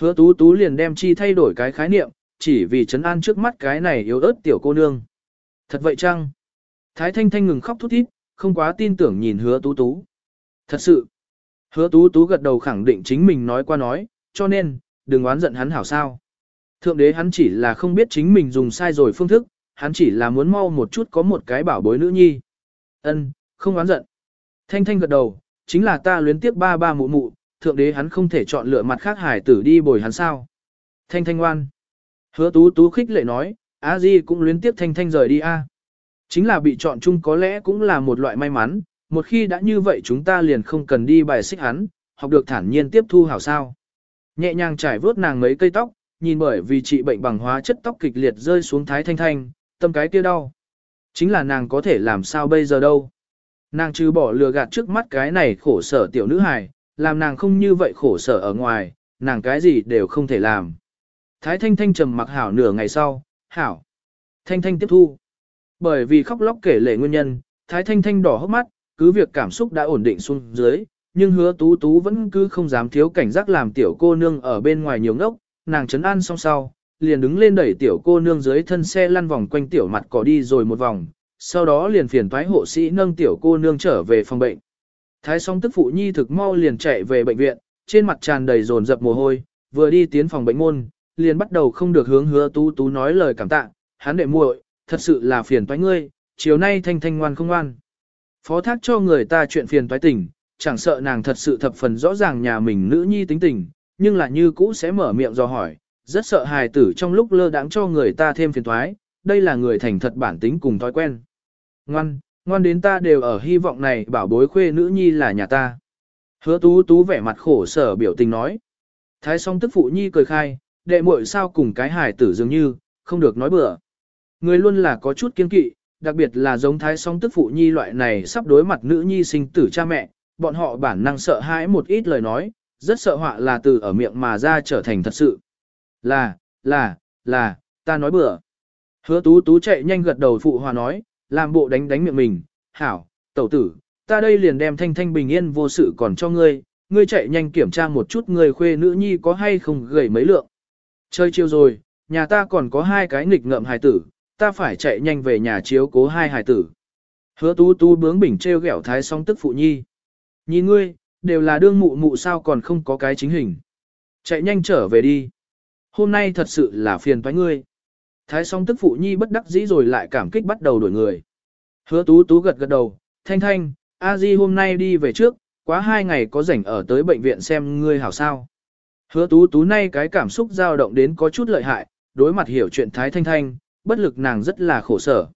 Hứa tú tú liền đem chi thay đổi cái khái niệm, chỉ vì chấn an trước mắt cái này yếu ớt tiểu cô nương. Thật vậy chăng? Thái Thanh Thanh ngừng khóc thút thít, không quá tin tưởng nhìn hứa tú tú. Thật sự. Hứa tú tú gật đầu khẳng định chính mình nói qua nói, cho nên, đừng oán giận hắn hảo sao. Thượng đế hắn chỉ là không biết chính mình dùng sai rồi phương thức, hắn chỉ là muốn mau một chút có một cái bảo bối nữ nhi. Ân, không oán giận. Thanh Thanh gật đầu, chính là ta luyến tiếp ba ba mụ mụ, thượng đế hắn không thể chọn lựa mặt khác hải tử đi bồi hắn sao. Thanh Thanh ngoan. Hứa tú tú khích lệ nói, a di cũng luyến tiếp Thanh Thanh rời đi a. Chính là bị chọn chung có lẽ cũng là một loại may mắn, một khi đã như vậy chúng ta liền không cần đi bài xích hắn, học được thản nhiên tiếp thu hảo sao. Nhẹ nhàng trải vớt nàng mấy cây tóc, nhìn bởi vì trị bệnh bằng hóa chất tóc kịch liệt rơi xuống thái thanh thanh, tâm cái kia đau. Chính là nàng có thể làm sao bây giờ đâu. Nàng trừ bỏ lừa gạt trước mắt cái này khổ sở tiểu nữ hài, làm nàng không như vậy khổ sở ở ngoài, nàng cái gì đều không thể làm. Thái thanh thanh trầm mặc hảo nửa ngày sau, hảo. Thanh thanh tiếp thu. Bởi vì khóc lóc kể lệ nguyên nhân, Thái Thanh Thanh đỏ hốc mắt, cứ việc cảm xúc đã ổn định xuống dưới, nhưng hứa tú tú vẫn cứ không dám thiếu cảnh giác làm tiểu cô nương ở bên ngoài nhiều ngốc, nàng chấn an xong sau, liền đứng lên đẩy tiểu cô nương dưới thân xe lăn vòng quanh tiểu mặt cỏ đi rồi một vòng, sau đó liền phiền thoái hộ sĩ nâng tiểu cô nương trở về phòng bệnh. Thái song tức phụ nhi thực mau liền chạy về bệnh viện, trên mặt tràn đầy dồn dập mồ hôi, vừa đi tiến phòng bệnh môn, liền bắt đầu không được hướng hứa tú tú nói lời cảm tạ, hắn đệ muội, thật sự là phiền toái ngươi, chiều nay thanh thanh ngoan không ngoan. Phó thác cho người ta chuyện phiền toái tình, chẳng sợ nàng thật sự thập phần rõ ràng nhà mình nữ nhi tính tình, nhưng là như cũ sẽ mở miệng do hỏi, rất sợ hài tử trong lúc lơ đãng cho người ta thêm phiền toái, đây là người thành thật bản tính cùng thói quen. Ngoan, ngoan đến ta đều ở hy vọng này bảo bối khuê nữ nhi là nhà ta. Hứa tú tú vẻ mặt khổ sở biểu tình nói. Thái song tức phụ nhi cười khai, đệ muội sao cùng cái hài tử dường như, không được nói bừa. Người luôn là có chút kiên kỵ, đặc biệt là giống thái song tức phụ nhi loại này sắp đối mặt nữ nhi sinh tử cha mẹ, bọn họ bản năng sợ hãi một ít lời nói, rất sợ họa là từ ở miệng mà ra trở thành thật sự. Là, là, là, ta nói bừa. Hứa tú tú chạy nhanh gật đầu phụ hòa nói, làm bộ đánh đánh miệng mình, hảo, tẩu tử, ta đây liền đem thanh thanh bình yên vô sự còn cho ngươi, ngươi chạy nhanh kiểm tra một chút người khuê nữ nhi có hay không gầy mấy lượng. Chơi chiêu rồi, nhà ta còn có hai cái nghịch ngợm hài tử, ta phải chạy nhanh về nhà chiếu cố hai hài tử. Hứa tú tú bướng bỉnh treo gẻo thái song tức phụ nhi. Nhìn ngươi, đều là đương mụ mụ sao còn không có cái chính hình. Chạy nhanh trở về đi. Hôm nay thật sự là phiền toái ngươi. Thái song tức phụ nhi bất đắc dĩ rồi lại cảm kích bắt đầu đổi người. Hứa tú tú gật gật đầu, thanh thanh, a di hôm nay đi về trước, quá hai ngày có rảnh ở tới bệnh viện xem ngươi hảo sao. Hứa tú tú nay cái cảm xúc dao động đến có chút lợi hại, đối mặt hiểu chuyện thái thanh thanh, bất lực nàng rất là khổ sở.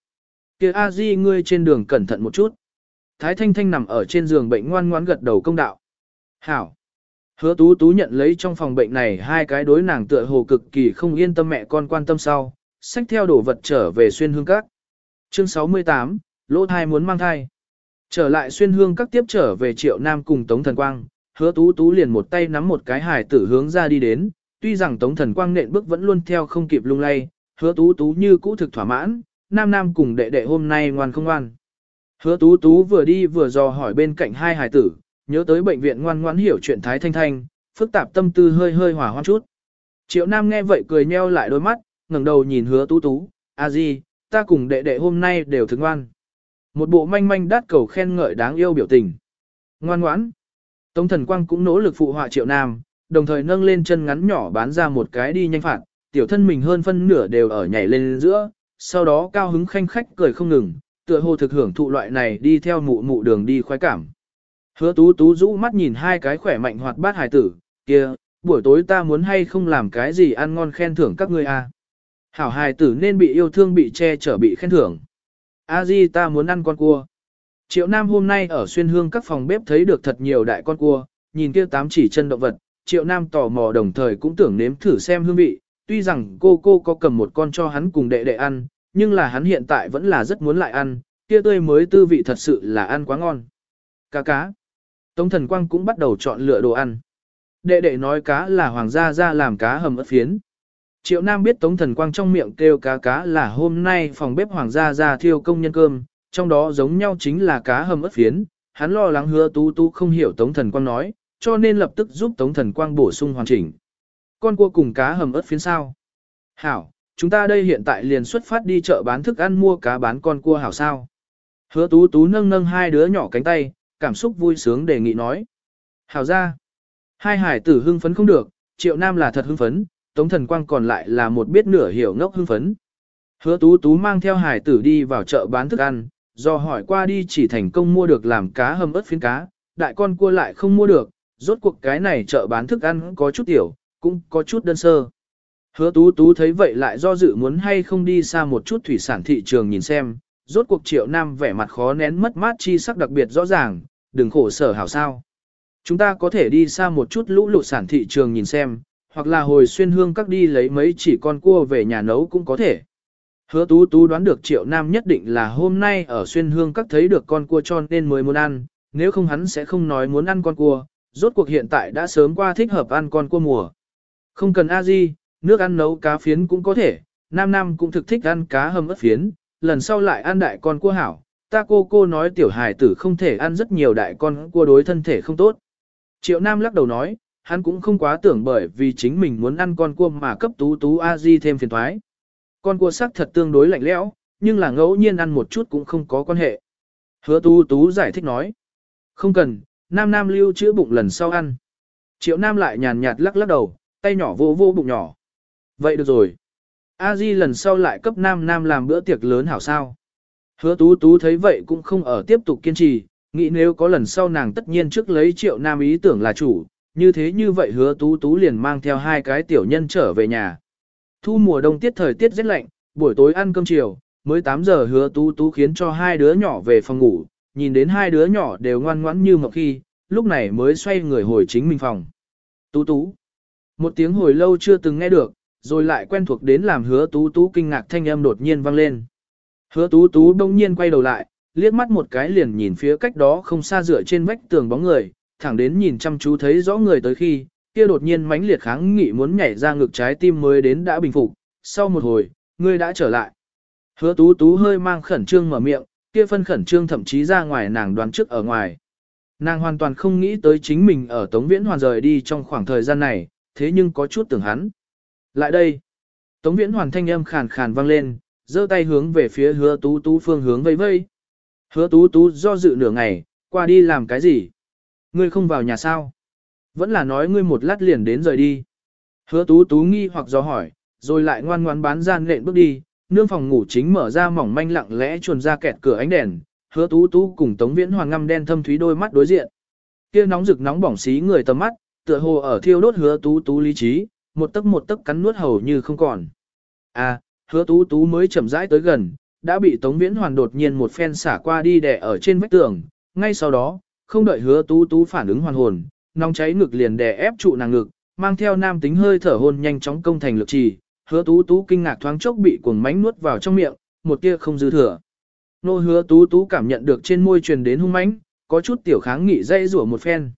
Kia A Di ngươi trên đường cẩn thận một chút. Thái Thanh Thanh nằm ở trên giường bệnh ngoan ngoãn gật đầu công đạo. Hảo. Hứa tú tú nhận lấy trong phòng bệnh này hai cái đối nàng tựa hồ cực kỳ không yên tâm mẹ con quan tâm sau, xách theo đồ vật trở về xuyên hương các. Chương 68, lỗ thai muốn mang thai. Trở lại xuyên hương các tiếp trở về triệu nam cùng Tống Thần Quang, hứa tú tú liền một tay nắm một cái hài tử hướng ra đi đến, tuy rằng Tống Thần Quang nện bước vẫn luôn theo không kịp lung lay, hứa tú tú như cũ thực thỏa mãn, nam nam cùng đệ đệ hôm nay ngoan không ngoan. Hứa tú tú vừa đi vừa dò hỏi bên cạnh hai hài tử, nhớ tới bệnh viện ngoan ngoãn hiểu chuyện Thái Thanh Thanh, phức tạp tâm tư hơi hơi hỏa hoan chút. Triệu Nam nghe vậy cười nheo lại đôi mắt, ngẩng đầu nhìn hứa tú tú, a di, ta cùng đệ đệ hôm nay đều thức ngoan. Một bộ manh manh đát cầu khen ngợi đáng yêu biểu tình. Ngoan ngoãn. Tống thần quang cũng nỗ lực phụ họa Triệu Nam, đồng thời nâng lên chân ngắn nhỏ bán ra một cái đi nhanh phạt, tiểu thân mình hơn phân nửa đều ở nhảy lên giữa, sau đó cao hứng khanh khách cười không ngừng, tựa hồ thực hưởng thụ loại này đi theo mụ mụ đường đi khoái cảm. Hứa tú tú rũ mắt nhìn hai cái khỏe mạnh hoạt bát hài tử, kia, buổi tối ta muốn hay không làm cái gì ăn ngon khen thưởng các ngươi a à? Hảo hài tử nên bị yêu thương bị che chở bị khen thưởng. A di ta muốn ăn con cua. Triệu Nam hôm nay ở xuyên hương các phòng bếp thấy được thật nhiều đại con cua, nhìn kia tám chỉ chân động vật, Triệu Nam tò mò đồng thời cũng tưởng nếm thử xem hương vị, tuy rằng cô cô có cầm một con cho hắn cùng đệ đệ ăn, nhưng là hắn hiện tại vẫn là rất muốn lại ăn, kia tươi mới tư vị thật sự là ăn quá ngon. Cá cá. Tống thần quang cũng bắt đầu chọn lựa đồ ăn. Đệ đệ nói cá là hoàng gia ra làm cá hầm ớt phiến. Triệu Nam biết Tống Thần Quang trong miệng kêu cá cá là hôm nay phòng bếp hoàng gia ra thiêu công nhân cơm, trong đó giống nhau chính là cá hầm ớt phiến. Hắn lo lắng hứa tú tú không hiểu Tống Thần Quang nói, cho nên lập tức giúp Tống Thần Quang bổ sung hoàn chỉnh. Con cua cùng cá hầm ớt phiến sao. Hảo, chúng ta đây hiện tại liền xuất phát đi chợ bán thức ăn mua cá bán con cua hảo sao. Hứa tú tú nâng nâng hai đứa nhỏ cánh tay, cảm xúc vui sướng đề nghị nói. Hảo ra. Hai hải tử hưng phấn không được, triệu nam là thật hưng phấn, tống thần quang còn lại là một biết nửa hiểu ngốc hưng phấn. Hứa tú tú mang theo hải tử đi vào chợ bán thức ăn, do hỏi qua đi chỉ thành công mua được làm cá hầm ớt phiến cá, đại con cua lại không mua được, rốt cuộc cái này chợ bán thức ăn có chút tiểu, cũng có chút đơn sơ. Hứa tú tú thấy vậy lại do dự muốn hay không đi xa một chút thủy sản thị trường nhìn xem, rốt cuộc triệu nam vẻ mặt khó nén mất mát chi sắc đặc biệt rõ ràng, đừng khổ sở hảo sao. Chúng ta có thể đi xa một chút lũ lụt sản thị trường nhìn xem, hoặc là hồi xuyên hương các đi lấy mấy chỉ con cua về nhà nấu cũng có thể. Hứa tú tú đoán được triệu nam nhất định là hôm nay ở xuyên hương các thấy được con cua tròn nên mới muốn ăn, nếu không hắn sẽ không nói muốn ăn con cua, rốt cuộc hiện tại đã sớm qua thích hợp ăn con cua mùa. Không cần a di, nước ăn nấu cá phiến cũng có thể, nam nam cũng thực thích ăn cá hầm ớt phiến, lần sau lại ăn đại con cua hảo, ta cô cô nói tiểu hài tử không thể ăn rất nhiều đại con cua đối thân thể không tốt. Triệu nam lắc đầu nói, hắn cũng không quá tưởng bởi vì chính mình muốn ăn con cua mà cấp tú tú a di thêm phiền thoái. Con cua sắc thật tương đối lạnh lẽo, nhưng là ngẫu nhiên ăn một chút cũng không có quan hệ. Hứa tú tú giải thích nói. Không cần, nam nam lưu chữa bụng lần sau ăn. Triệu nam lại nhàn nhạt lắc lắc đầu, tay nhỏ vô vô bụng nhỏ. Vậy được rồi. A Di lần sau lại cấp nam nam làm bữa tiệc lớn hảo sao. Hứa tú tú thấy vậy cũng không ở tiếp tục kiên trì, nghĩ nếu có lần sau nàng tất nhiên trước lấy triệu nam ý tưởng là chủ, như thế như vậy hứa tú tú liền mang theo hai cái tiểu nhân trở về nhà. Thu mùa đông tiết thời tiết rất lạnh, buổi tối ăn cơm chiều, mới 8 giờ hứa tú tú khiến cho hai đứa nhỏ về phòng ngủ, nhìn đến hai đứa nhỏ đều ngoan ngoãn như một khi, lúc này mới xoay người hồi chính mình phòng. Tú tú. Một tiếng hồi lâu chưa từng nghe được, rồi lại quen thuộc đến làm hứa tú tú kinh ngạc thanh âm đột nhiên vang lên. Hứa tú tú đông nhiên quay đầu lại, liếc mắt một cái liền nhìn phía cách đó không xa dựa trên vách tường bóng người, thẳng đến nhìn chăm chú thấy rõ người tới khi, kia đột nhiên mãnh liệt kháng nghị muốn nhảy ra ngực trái tim mới đến đã bình phục, sau một hồi, ngươi đã trở lại. Hứa tú tú hơi mang khẩn trương mở miệng, kia phân khẩn trương thậm chí ra ngoài nàng đoán trước ở ngoài. Nàng hoàn toàn không nghĩ tới chính mình ở Tống Viễn Hoàn rời đi trong khoảng thời gian này, thế nhưng có chút tưởng hắn. Lại đây. Tống Viễn Hoàn thanh âm khàn khàn vang lên, giơ tay hướng về phía hứa tú tú phương hướng vây vây. Hứa tú tú do dự nửa ngày, qua đi làm cái gì? Ngươi không vào nhà sao? Vẫn là nói ngươi một lát liền đến rời đi. Hứa tú tú nghi hoặc do hỏi, rồi lại ngoan ngoan bán gian lện bước đi, nương phòng ngủ chính mở ra mỏng manh lặng lẽ chuồn ra kẹt cửa ánh đèn, hứa tú tú cùng tống viễn hoàng ngăm đen thâm thúy đôi mắt đối diện. kia nóng rực nóng bỏng xí người tầm mắt, tựa hồ ở thiêu đốt hứa tú tú lý trí, một tấc một tấc cắn nuốt hầu như không còn. À, hứa tú tú mới chậm rãi tới gần, đã bị tống viễn hoàng đột nhiên một phen xả qua đi đè ở trên vách tường, ngay sau đó, không đợi hứa tú tú phản ứng hoàn hồn, nóng cháy ngực liền đè ép trụ nàng ngực, mang theo nam tính hơi thở hôn nhanh chóng công thành lực trì, hứa tú tú kinh ngạc thoáng chốc bị cuồng mánh nuốt vào trong miệng, một tia không dư thừa. Nô hứa tú tú cảm nhận được trên môi truyền đến hung mãnh, có chút tiểu kháng nghị dây rủa một phen.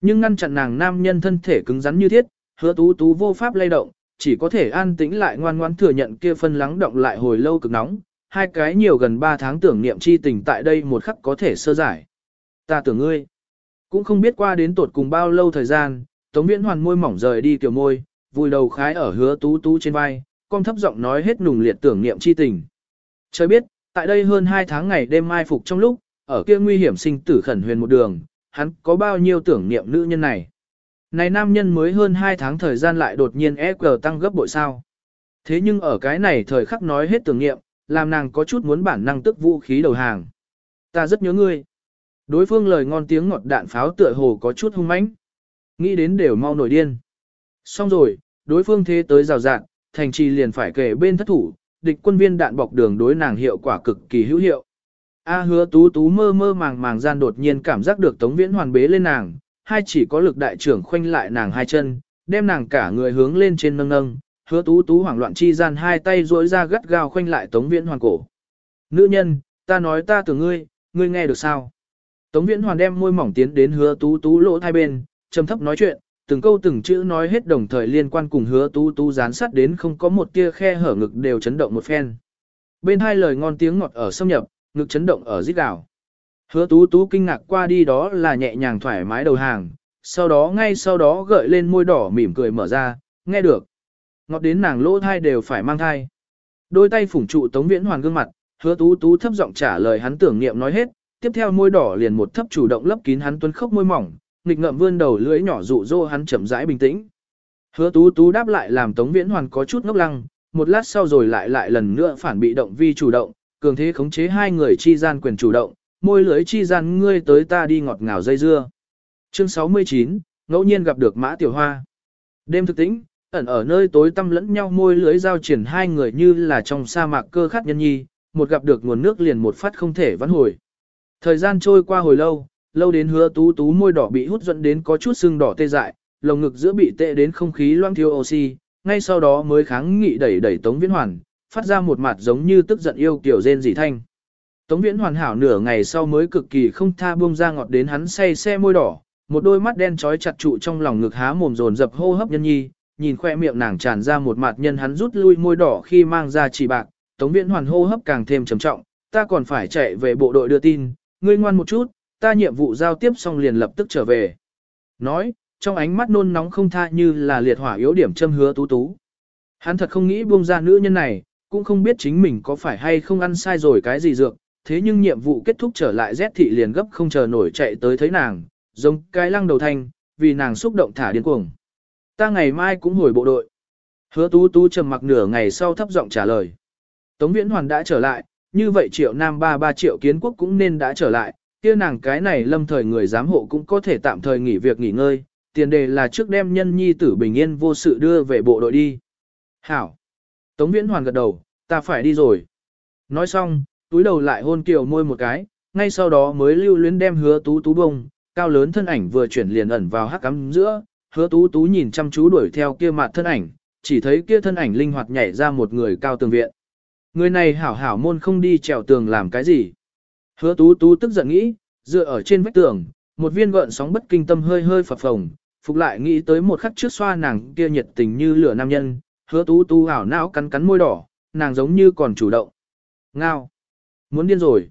Nhưng ngăn chặn nàng nam nhân thân thể cứng rắn như thiết, hứa tú tú vô pháp lay động, chỉ có thể an tĩnh lại ngoan ngoãn thừa nhận kia phân lắng động lại hồi lâu cực nóng, hai cái nhiều gần ba tháng tưởng niệm chi tình tại đây một khắc có thể sơ giải. Ta tưởng ngươi, cũng không biết qua đến tột cùng bao lâu thời gian, Tống Viễn Hoàn môi mỏng rời đi kiểu môi, vùi đầu khái ở hứa tú tú trên vai, con thấp giọng nói hết nùng liệt tưởng niệm chi tình. Trời biết, tại đây hơn hai tháng ngày đêm mai phục trong lúc, ở kia nguy hiểm sinh tử khẩn huyền một đường, hắn có bao nhiêu tưởng niệm nữ nhân này. Này nam nhân mới hơn hai tháng thời gian lại đột nhiên EQ tăng gấp bội sao. Thế nhưng ở cái này thời khắc nói hết tưởng niệm, làm nàng có chút muốn bản năng tức vũ khí đầu hàng. Ta rất nhớ ngươi. Đối phương lời ngon tiếng ngọt đạn pháo tựa hồ có chút hung mãnh. Nghĩ đến đều mau nổi điên. Xong rồi, đối phương thế tới rào rạn, thành trì liền phải kể bên thất thủ, địch quân viên đạn bọc đường đối nàng hiệu quả cực kỳ hữu hiệu. A hứa tú tú mơ mơ màng màng gian đột nhiên cảm giác được tống viễn hoàn bế lên nàng, hai chỉ có lực đại trưởng khoanh lại nàng hai chân, đem nàng cả người hướng lên trên nâng nâng, hứa tú tú hoảng loạn chi gian hai tay duỗi ra gắt gao khoanh lại tống viễn hoàn cổ. Nữ nhân, ta nói ta tưởng ngươi, ngươi nghe được sao? Tống viễn hoàn đem môi mỏng tiến đến hứa tú tú lỗ hai bên, trầm thấp nói chuyện, từng câu từng chữ nói hết đồng thời liên quan cùng hứa tú tú dán sát đến không có một tia khe hở ngực đều chấn động một phen. Bên hai lời ngon tiếng ngọt ở xâm nhập, ngực chấn động ở rít đảo. Hứa tú tú kinh ngạc qua đi đó là nhẹ nhàng thoải mái đầu hàng, sau đó ngay sau đó gợi lên môi đỏ mỉm cười mở ra, nghe được. Ngọt đến nàng lỗ thai đều phải mang thai. Đôi tay phủng trụ Tống Viễn Hoàn gương mặt, hứa tú tú thấp giọng trả lời hắn tưởng niệm nói hết, tiếp theo môi đỏ liền một thấp chủ động lấp kín hắn tuấn khốc môi mỏng, nghịch ngậm vươn đầu lưỡi nhỏ dụ dỗ hắn chậm rãi bình tĩnh. Hứa tú tú đáp lại làm Tống Viễn Hoàn có chút ngốc lăng, một lát sau rồi lại lại lần nữa phản bị động vi chủ động, cường thế khống chế hai người chi gian quyền chủ động, môi lưỡi chi gian ngươi tới ta đi ngọt ngào dây dưa. Chương 69, ngẫu nhiên gặp được Mã Tiểu Hoa. Đêm thực tĩnh, ẩn ở nơi tối tăm lẫn nhau môi lưỡi giao triển hai người như là trong sa mạc cơ khát nhân nhi, một gặp được nguồn nước liền một phát không thể vãn hồi. Thời gian trôi qua hồi lâu, lâu đến hứa tú tú môi đỏ bị hút dẫn đến có chút sưng đỏ tê dại, lồng ngực giữa bị tệ đến không khí loang thiếu oxy, ngay sau đó mới kháng nghị đẩy đẩy Tống Viễn Hoàn, phát ra một mặt giống như tức giận yêu kiểu rên dị thanh. Tống Viễn hoàn hảo nửa ngày sau mới cực kỳ không tha buông ra ngọt đến hắn say xe môi đỏ, một đôi mắt đen trói chặt trụ trong lòng ngực há mồm dồn dập hô hấp nhân nhi, nhìn khoe miệng nàng tràn ra một mặt nhân hắn rút lui môi đỏ khi mang ra chỉ bạc, Tống Viễn hoàn hô hấp càng thêm trầm trọng, ta còn phải chạy về bộ đội đưa tin, ngươi ngoan một chút, ta nhiệm vụ giao tiếp xong liền lập tức trở về. Nói, trong ánh mắt nôn nóng không tha như là liệt hỏa yếu điểm châm hứa tú tú. Hắn thật không nghĩ buông ra nữ nhân này, cũng không biết chính mình có phải hay không ăn sai rồi cái gì dược, thế nhưng nhiệm vụ kết thúc trở lại rét thị liền gấp không chờ nổi chạy tới thấy nàng, giống cái lăng đầu thanh, vì nàng xúc động thả điên cuồng. Ta ngày mai cũng hồi bộ đội. Hứa tú tú trầm mặc nửa ngày sau thấp giọng trả lời. Tống Viễn Hoàn đã trở lại, như vậy triệu nam ba ba triệu kiến quốc cũng nên đã trở lại, kia nàng cái này lâm thời người giám hộ cũng có thể tạm thời nghỉ việc nghỉ ngơi, tiền đề là trước đem nhân nhi tử bình yên vô sự đưa về bộ đội đi. Hảo. Tống Viễn Hoàn gật đầu, ta phải đi rồi. Nói xong, túi đầu lại hôn kiều môi một cái, ngay sau đó mới lưu luyến đem hứa tú tú bông, cao lớn thân ảnh vừa chuyển liền ẩn vào hắc cắm giữa, hứa tú tú nhìn chăm chú đuổi theo kia mặt thân ảnh, chỉ thấy kia thân ảnh linh hoạt nhảy ra một người cao tường viện. Người này hảo hảo môn không đi trèo tường làm cái gì. Hứa tú tú tức giận nghĩ, dựa ở trên vách tường, một viên gợn sóng bất kinh tâm hơi hơi phập phồng, phục lại nghĩ tới một khắc trước xoa nàng kia nhiệt tình như lửa nam nhân, hứa tú tú hảo não cắn cắn môi đỏ, nàng giống như còn chủ động. Ngao. Muốn điên rồi.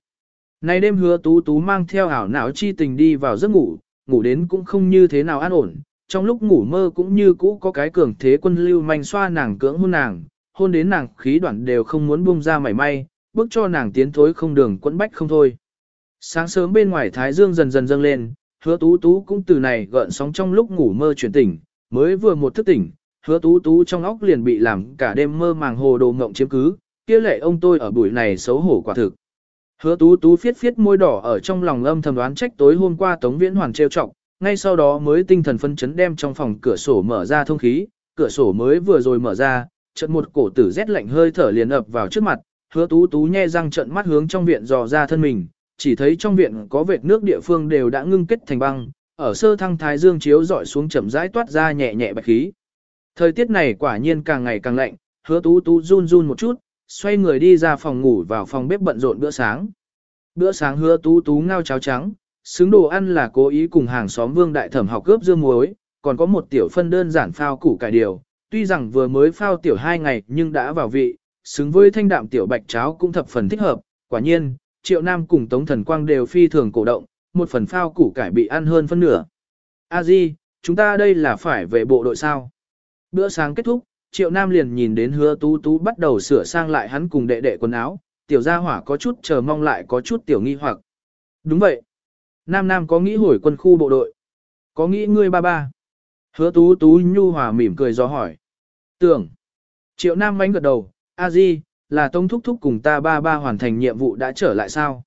Này đêm hứa tú tú mang theo ảo não chi tình đi vào giấc ngủ, ngủ đến cũng không như thế nào an ổn, trong lúc ngủ mơ cũng như cũ có cái cường thế quân lưu manh xoa nàng cưỡng hôn nàng, hôn đến nàng khí đoạn đều không muốn buông ra mảy may, bước cho nàng tiến thối không đường quẫn bách không thôi. Sáng sớm bên ngoài thái dương dần dần dâng lên, hứa tú tú cũng từ này gợn sóng trong lúc ngủ mơ chuyển tỉnh, mới vừa một thức tỉnh, hứa tú tú trong óc liền bị làm cả đêm mơ màng hồ đồ ngộng chiếm cứ, kia lệ ông tôi ở buổi này xấu hổ quả thực. Hứa tú tú phiết phiết môi đỏ ở trong lòng âm thầm đoán trách tối hôm qua Tống Viễn Hoàn trêu chọc, ngay sau đó mới tinh thần phân chấn đem trong phòng cửa sổ mở ra thông khí, cửa sổ mới vừa rồi mở ra, chợt một cổ tử rét lạnh hơi thở liền ập vào trước mặt, hứa tú tú nhe răng trận mắt hướng trong viện dò ra thân mình, chỉ thấy trong viện có vệt nước địa phương đều đã ngưng kết thành băng, ở sơ thăng thái dương chiếu dọi xuống chậm rãi toát ra nhẹ nhẹ bạch khí. Thời tiết này quả nhiên càng ngày càng lạnh, hứa tú tú run run một chút, xoay người đi ra phòng ngủ vào phòng bếp bận rộn bữa sáng. Bữa sáng hứa tú tú ngao cháo trắng, xứng đồ ăn là cố ý cùng hàng xóm vương đại thẩm học cướp dương muối, còn có một tiểu phân đơn giản phao củ cải điều, tuy rằng vừa mới phao tiểu hai ngày nhưng đã vào vị, xứng với thanh đạm tiểu bạch cháo cũng thập phần thích hợp, quả nhiên, triệu nam cùng tống thần quang đều phi thường cổ động, một phần phao củ cải bị ăn hơn phân nửa. A Di, chúng ta đây là phải về bộ đội sao? Bữa sáng kết thúc, triệu nam liền nhìn đến hứa tú tú bắt đầu sửa sang lại hắn cùng đệ đệ quần áo, tiểu gia hỏa có chút chờ mong lại có chút tiểu nghi hoặc. Đúng vậy. Nam Nam có nghĩ hồi quân khu bộ đội. Có nghĩ ngươi ba ba. Hứa tú tú nhu hòa mỉm cười do hỏi. Tưởng. Triệu Nam mánh gật đầu, a di, là tông thúc thúc cùng ta ba ba hoàn thành nhiệm vụ đã trở lại sao?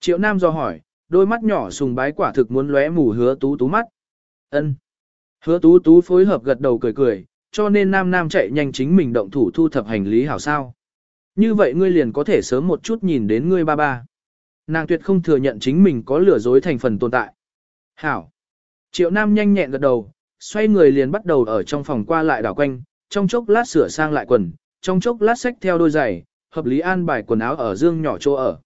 Triệu Nam do hỏi, đôi mắt nhỏ sùng bái quả thực muốn lóe mù hứa tú tú mắt. ân Hứa tú tú phối hợp gật đầu cười cười, cho nên nam nam chạy nhanh chính mình động thủ thu thập hành lý hảo sao. Như vậy ngươi liền có thể sớm một chút nhìn đến ngươi ba ba. Nàng tuyệt không thừa nhận chính mình có lừa dối thành phần tồn tại. Hảo. Triệu nam nhanh nhẹn gật đầu, xoay người liền bắt đầu ở trong phòng qua lại đảo quanh, trong chốc lát sửa sang lại quần, trong chốc lát xách theo đôi giày, hợp lý an bài quần áo ở dương nhỏ chỗ ở.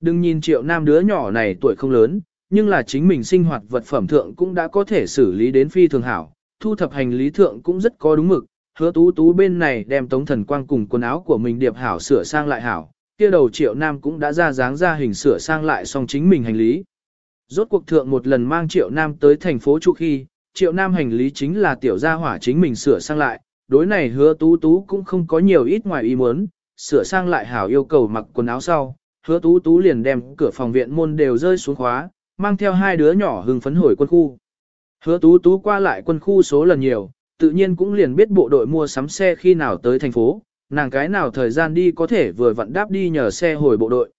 Đừng nhìn triệu nam đứa nhỏ này tuổi không lớn, nhưng là chính mình sinh hoạt vật phẩm thượng cũng đã có thể xử lý đến phi thường hảo, thu thập hành lý thượng cũng rất có đúng mực, hứa tú tú bên này đem tống thần quang cùng quần áo của mình điệp hảo sửa sang lại hảo, kia đầu triệu nam cũng đã ra dáng ra hình sửa sang lại xong chính mình hành lý. Rốt cuộc thượng một lần mang triệu nam tới thành phố trụ khi, triệu nam hành lý chính là tiểu gia hỏa chính mình sửa sang lại, đối này hứa tú tú cũng không có nhiều ít ngoài ý muốn, sửa sang lại hảo yêu cầu mặc quần áo sau, hứa tú tú liền đem cửa phòng viện môn đều rơi xuống khóa, mang theo hai đứa nhỏ hưng phấn hồi quân khu. Hứa tú tú qua lại quân khu số lần nhiều, tự nhiên cũng liền biết bộ đội mua sắm xe khi nào tới thành phố, nàng cái nào thời gian đi có thể vừa vặn đáp đi nhờ xe hồi bộ đội.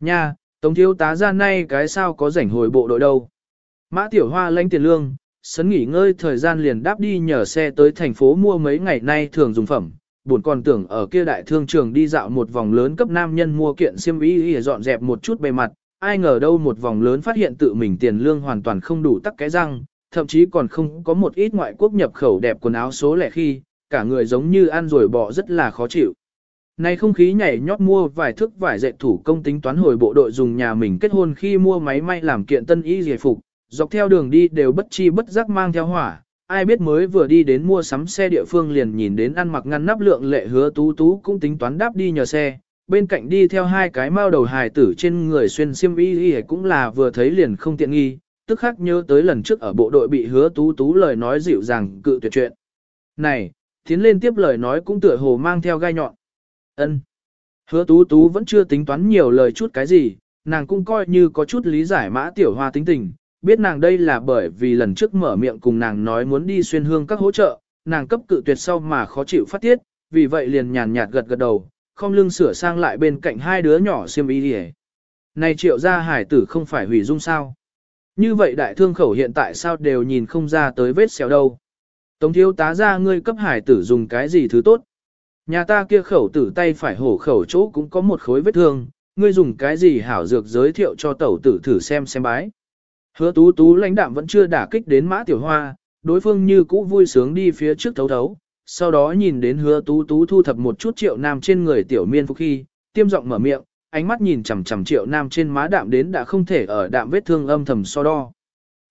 Nha, Tống thiếu tá ra nay cái sao có rảnh hồi bộ đội đâu. Mã Tiểu Hoa lãnh tiền lương, sấn nghỉ ngơi thời gian liền đáp đi nhờ xe tới thành phố mua mấy ngày nay thường dùng phẩm. Buồn còn tưởng ở kia đại thương trường đi dạo một vòng lớn cấp nam nhân mua kiện xiêm y để dọn dẹp một chút bề mặt, ai ngờ đâu một vòng lớn phát hiện tự mình tiền lương hoàn toàn không đủ tắc cái răng, thậm chí còn không có một ít ngoại quốc nhập khẩu đẹp quần áo số lẻ khi, cả người giống như ăn rồi bỏ rất là khó chịu. Này không khí nhảy nhót mua vài thước vải dệt thủ công tính toán hồi bộ đội dùng nhà mình kết hôn khi mua máy may làm kiện tân y giải phục, dọc theo đường đi đều bất chi bất giác mang theo hỏa, ai biết mới vừa đi đến mua sắm xe địa phương liền nhìn đến ăn mặc ngăn nắp lượng lệ hứa tú tú cũng tính toán đáp đi nhờ xe, bên cạnh đi theo hai cái mao đầu hài tử trên người xuyên xiêm y y cũng là vừa thấy liền không tiện nghi, tức khắc nhớ tới lần trước ở bộ đội bị hứa tú tú lời nói dịu dàng cự tuyệt chuyện. Này, tiến lên tiếp lời nói cũng tựa hồ mang theo gai nhọn. ân Hứa tú tú vẫn chưa tính toán nhiều lời chút cái gì, nàng cũng coi như có chút lý giải mã tiểu hoa tính tình, biết nàng đây là bởi vì lần trước mở miệng cùng nàng nói muốn đi xuyên hương các hỗ trợ, nàng cấp cự tuyệt sau mà khó chịu phát tiết, vì vậy liền nhàn nhạt gật gật đầu, không lưng sửa sang lại bên cạnh hai đứa nhỏ xiêm y đi Này triệu gia hải tử không phải hủy dung sao? Như vậy đại thương khẩu hiện tại sao đều nhìn không ra tới vết xéo đâu? Tống thiếu tá ra ngươi cấp hải tử dùng cái gì thứ tốt? Nhà ta kia khẩu tử tay phải hổ khẩu chỗ cũng có một khối vết thương, ngươi dùng cái gì hảo dược giới thiệu cho tẩu tử thử xem xem bái. Hứa tú tú lãnh đạm vẫn chưa đả kích đến mã tiểu hoa, đối phương như cũ vui sướng đi phía trước thấu thấu, sau đó nhìn đến hứa tú tú thu thập một chút triệu nam trên người tiểu miên phục khi, tiêm giọng mở miệng, ánh mắt nhìn chằm chằm triệu nam trên má đạm đến đã không thể ở đạm vết thương âm thầm so đo.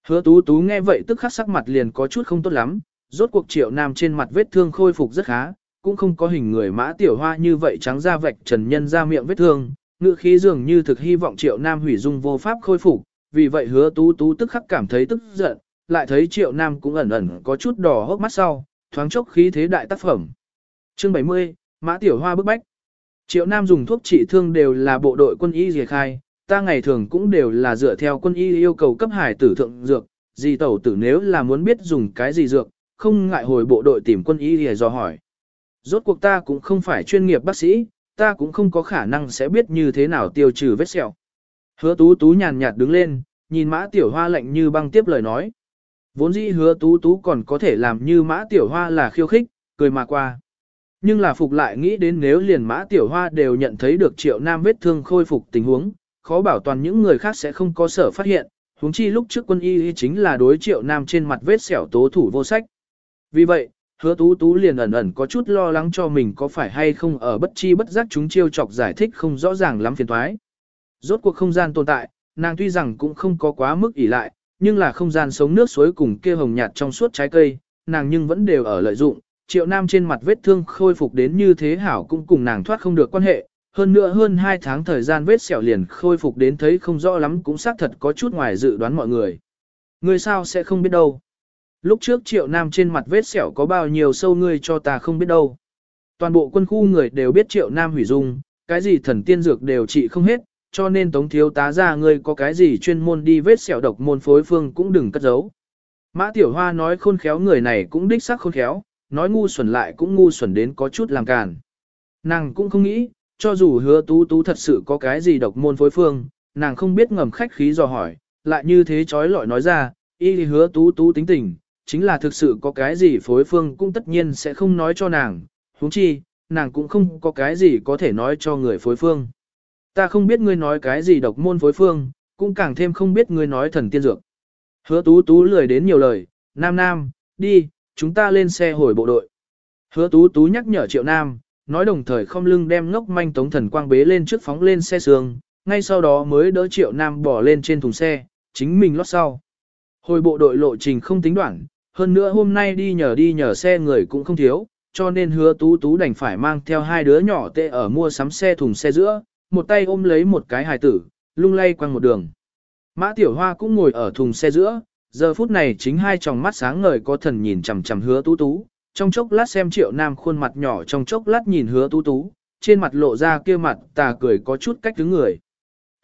Hứa tú tú nghe vậy tức khắc sắc mặt liền có chút không tốt lắm, rốt cuộc triệu nam trên mặt vết thương khôi phục rất khá, cũng không có hình người mã tiểu hoa như vậy trắng da vạch trần nhân ra miệng vết thương, ngựa khí dường như thực hy vọng triệu nam hủy dung vô pháp khôi phục, vì vậy hứa tú tú tức khắc cảm thấy tức giận, lại thấy triệu nam cũng ẩn ẩn có chút đỏ hốc mắt sau, thoáng chốc khí thế đại tác phẩm. Chương 70, Mã Tiểu Hoa bức bách. Triệu Nam dùng thuốc trị thương đều là bộ đội quân y dề khai, ta ngày thường cũng đều là dựa theo quân y yêu cầu cấp hải tử thượng dược, gì tẩu tử nếu là muốn biết dùng cái gì dược, không ngại hồi bộ đội tìm quân y dề do hỏi. Rốt cuộc ta cũng không phải chuyên nghiệp bác sĩ, ta cũng không có khả năng sẽ biết như thế nào tiêu trừ vết sẹo. Hứa tú tú nhàn nhạt đứng lên, nhìn mã tiểu hoa lạnh như băng tiếp lời nói. Vốn dĩ hứa tú tú còn có thể làm như mã tiểu hoa là khiêu khích, cười mà qua. Nhưng là phục lại nghĩ đến nếu liền mã tiểu hoa đều nhận thấy được triệu nam vết thương khôi phục tình huống, khó bảo toàn những người khác sẽ không có sở phát hiện, huống chi lúc trước quân y chính là đối triệu nam trên mặt vết sẹo tố thủ vô sách. Vì vậy, hứa tú tú liền ẩn ẩn có chút lo lắng cho mình có phải hay không ở bất chi bất giác chúng chiêu chọc giải thích không rõ ràng lắm phiền thoái. Rốt cuộc không gian tồn tại, nàng tuy rằng cũng không có quá mức ỷ lại, nhưng là không gian sống nước suối cùng kia hồng nhạt trong suốt trái cây, nàng nhưng vẫn đều ở lợi dụng. Triệu Nam trên mặt vết thương khôi phục đến như thế hảo cũng cùng nàng thoát không được quan hệ, hơn nữa hơn 2 tháng thời gian vết sẹo liền khôi phục đến thấy không rõ lắm cũng xác thật có chút ngoài dự đoán mọi người. Người sao sẽ không biết đâu. Lúc trước Triệu Nam trên mặt vết sẹo có bao nhiêu sâu ngươi cho ta không biết đâu. Toàn bộ quân khu người đều biết Triệu Nam hủy dung, cái gì thần tiên dược đều trị không hết, cho nên tống thiếu tá ra ngươi có cái gì chuyên môn đi vết sẹo độc môn phối phương cũng đừng cất giấu. Mã Tiểu Hoa nói khôn khéo người này cũng đích xác khôn khéo, nói ngu xuẩn lại cũng ngu xuẩn đến có chút làm càn. Nàng cũng không nghĩ, cho dù hứa tú tú thật sự có cái gì độc môn phối phương, nàng không biết ngầm khách khí dò hỏi, lại như thế chói lọi nói ra, y hứa tú tú tính tình, chính là thực sự có cái gì phối phương cũng tất nhiên sẽ không nói cho nàng, huống chi, nàng cũng không có cái gì có thể nói cho người phối phương. Ta không biết ngươi nói cái gì độc môn phối phương, cũng càng thêm không biết ngươi nói thần tiên dược. Hứa tú tú lười đến nhiều lời, nam nam, đi, chúng ta lên xe hồi bộ đội. Hứa tú tú nhắc nhở triệu nam, nói đồng thời không lưng đem ngốc manh tống thần quang bế lên trước phóng lên xe sương, ngay sau đó mới đỡ triệu nam bỏ lên trên thùng xe, chính mình lót sau. Hồi bộ đội lộ trình không tính đoạn, hơn nữa hôm nay đi nhờ đi nhờ xe người cũng không thiếu, cho nên hứa tú tú đành phải mang theo hai đứa nhỏ tệ ở mua sắm xe thùng xe giữa, một tay ôm lấy một cái hài tử, lung lay quanh một đường. Mã Tiểu Hoa cũng ngồi ở thùng xe giữa, giờ phút này chính hai tròng mắt sáng ngời có thần nhìn chằm chằm hứa tú tú, trong chốc lát xem triệu nam khuôn mặt nhỏ trong chốc lát nhìn hứa tú tú, trên mặt lộ ra kia mặt tà cười có chút cách đứng người.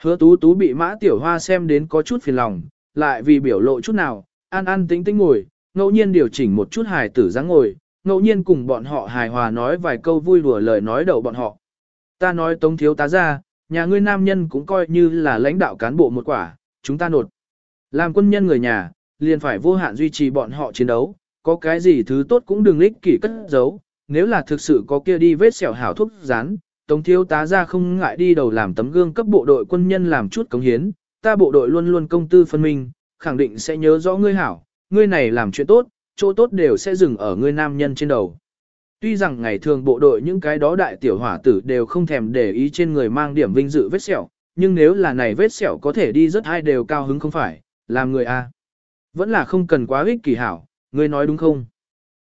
Hứa tú tú bị mã tiểu hoa xem đến có chút phiền lòng, lại vì biểu lộ chút nào, an an tính tính ngồi, ngẫu nhiên điều chỉnh một chút hài tử dáng ngồi, ngẫu nhiên cùng bọn họ hài hòa nói vài câu vui đùa lời nói đầu bọn họ. Ta nói tống thiếu tá ra, nhà ngươi nam nhân cũng coi như là lãnh đạo cán bộ một quả, chúng ta nột. Làm quân nhân người nhà, liền phải vô hạn duy trì bọn họ chiến đấu, có cái gì thứ tốt cũng đừng lích kỷ cất giấu, nếu là thực sự có kia đi vết sẹo hảo thuốc rán, Tống thiếu tá ra không ngại đi đầu làm tấm gương cấp bộ đội quân nhân làm chút cống hiến, ta bộ đội luôn luôn công tư phân minh, khẳng định sẽ nhớ rõ ngươi hảo, ngươi này làm chuyện tốt, chỗ tốt đều sẽ dừng ở ngươi nam nhân trên đầu. Tuy rằng ngày thường bộ đội những cái đó đại tiểu hỏa tử đều không thèm để ý trên người mang điểm vinh dự vết sẹo, nhưng nếu là này vết sẹo có thể đi rất ai đều cao hứng không phải, làm người a Vẫn là không cần quá ích kỳ hảo, người nói đúng không?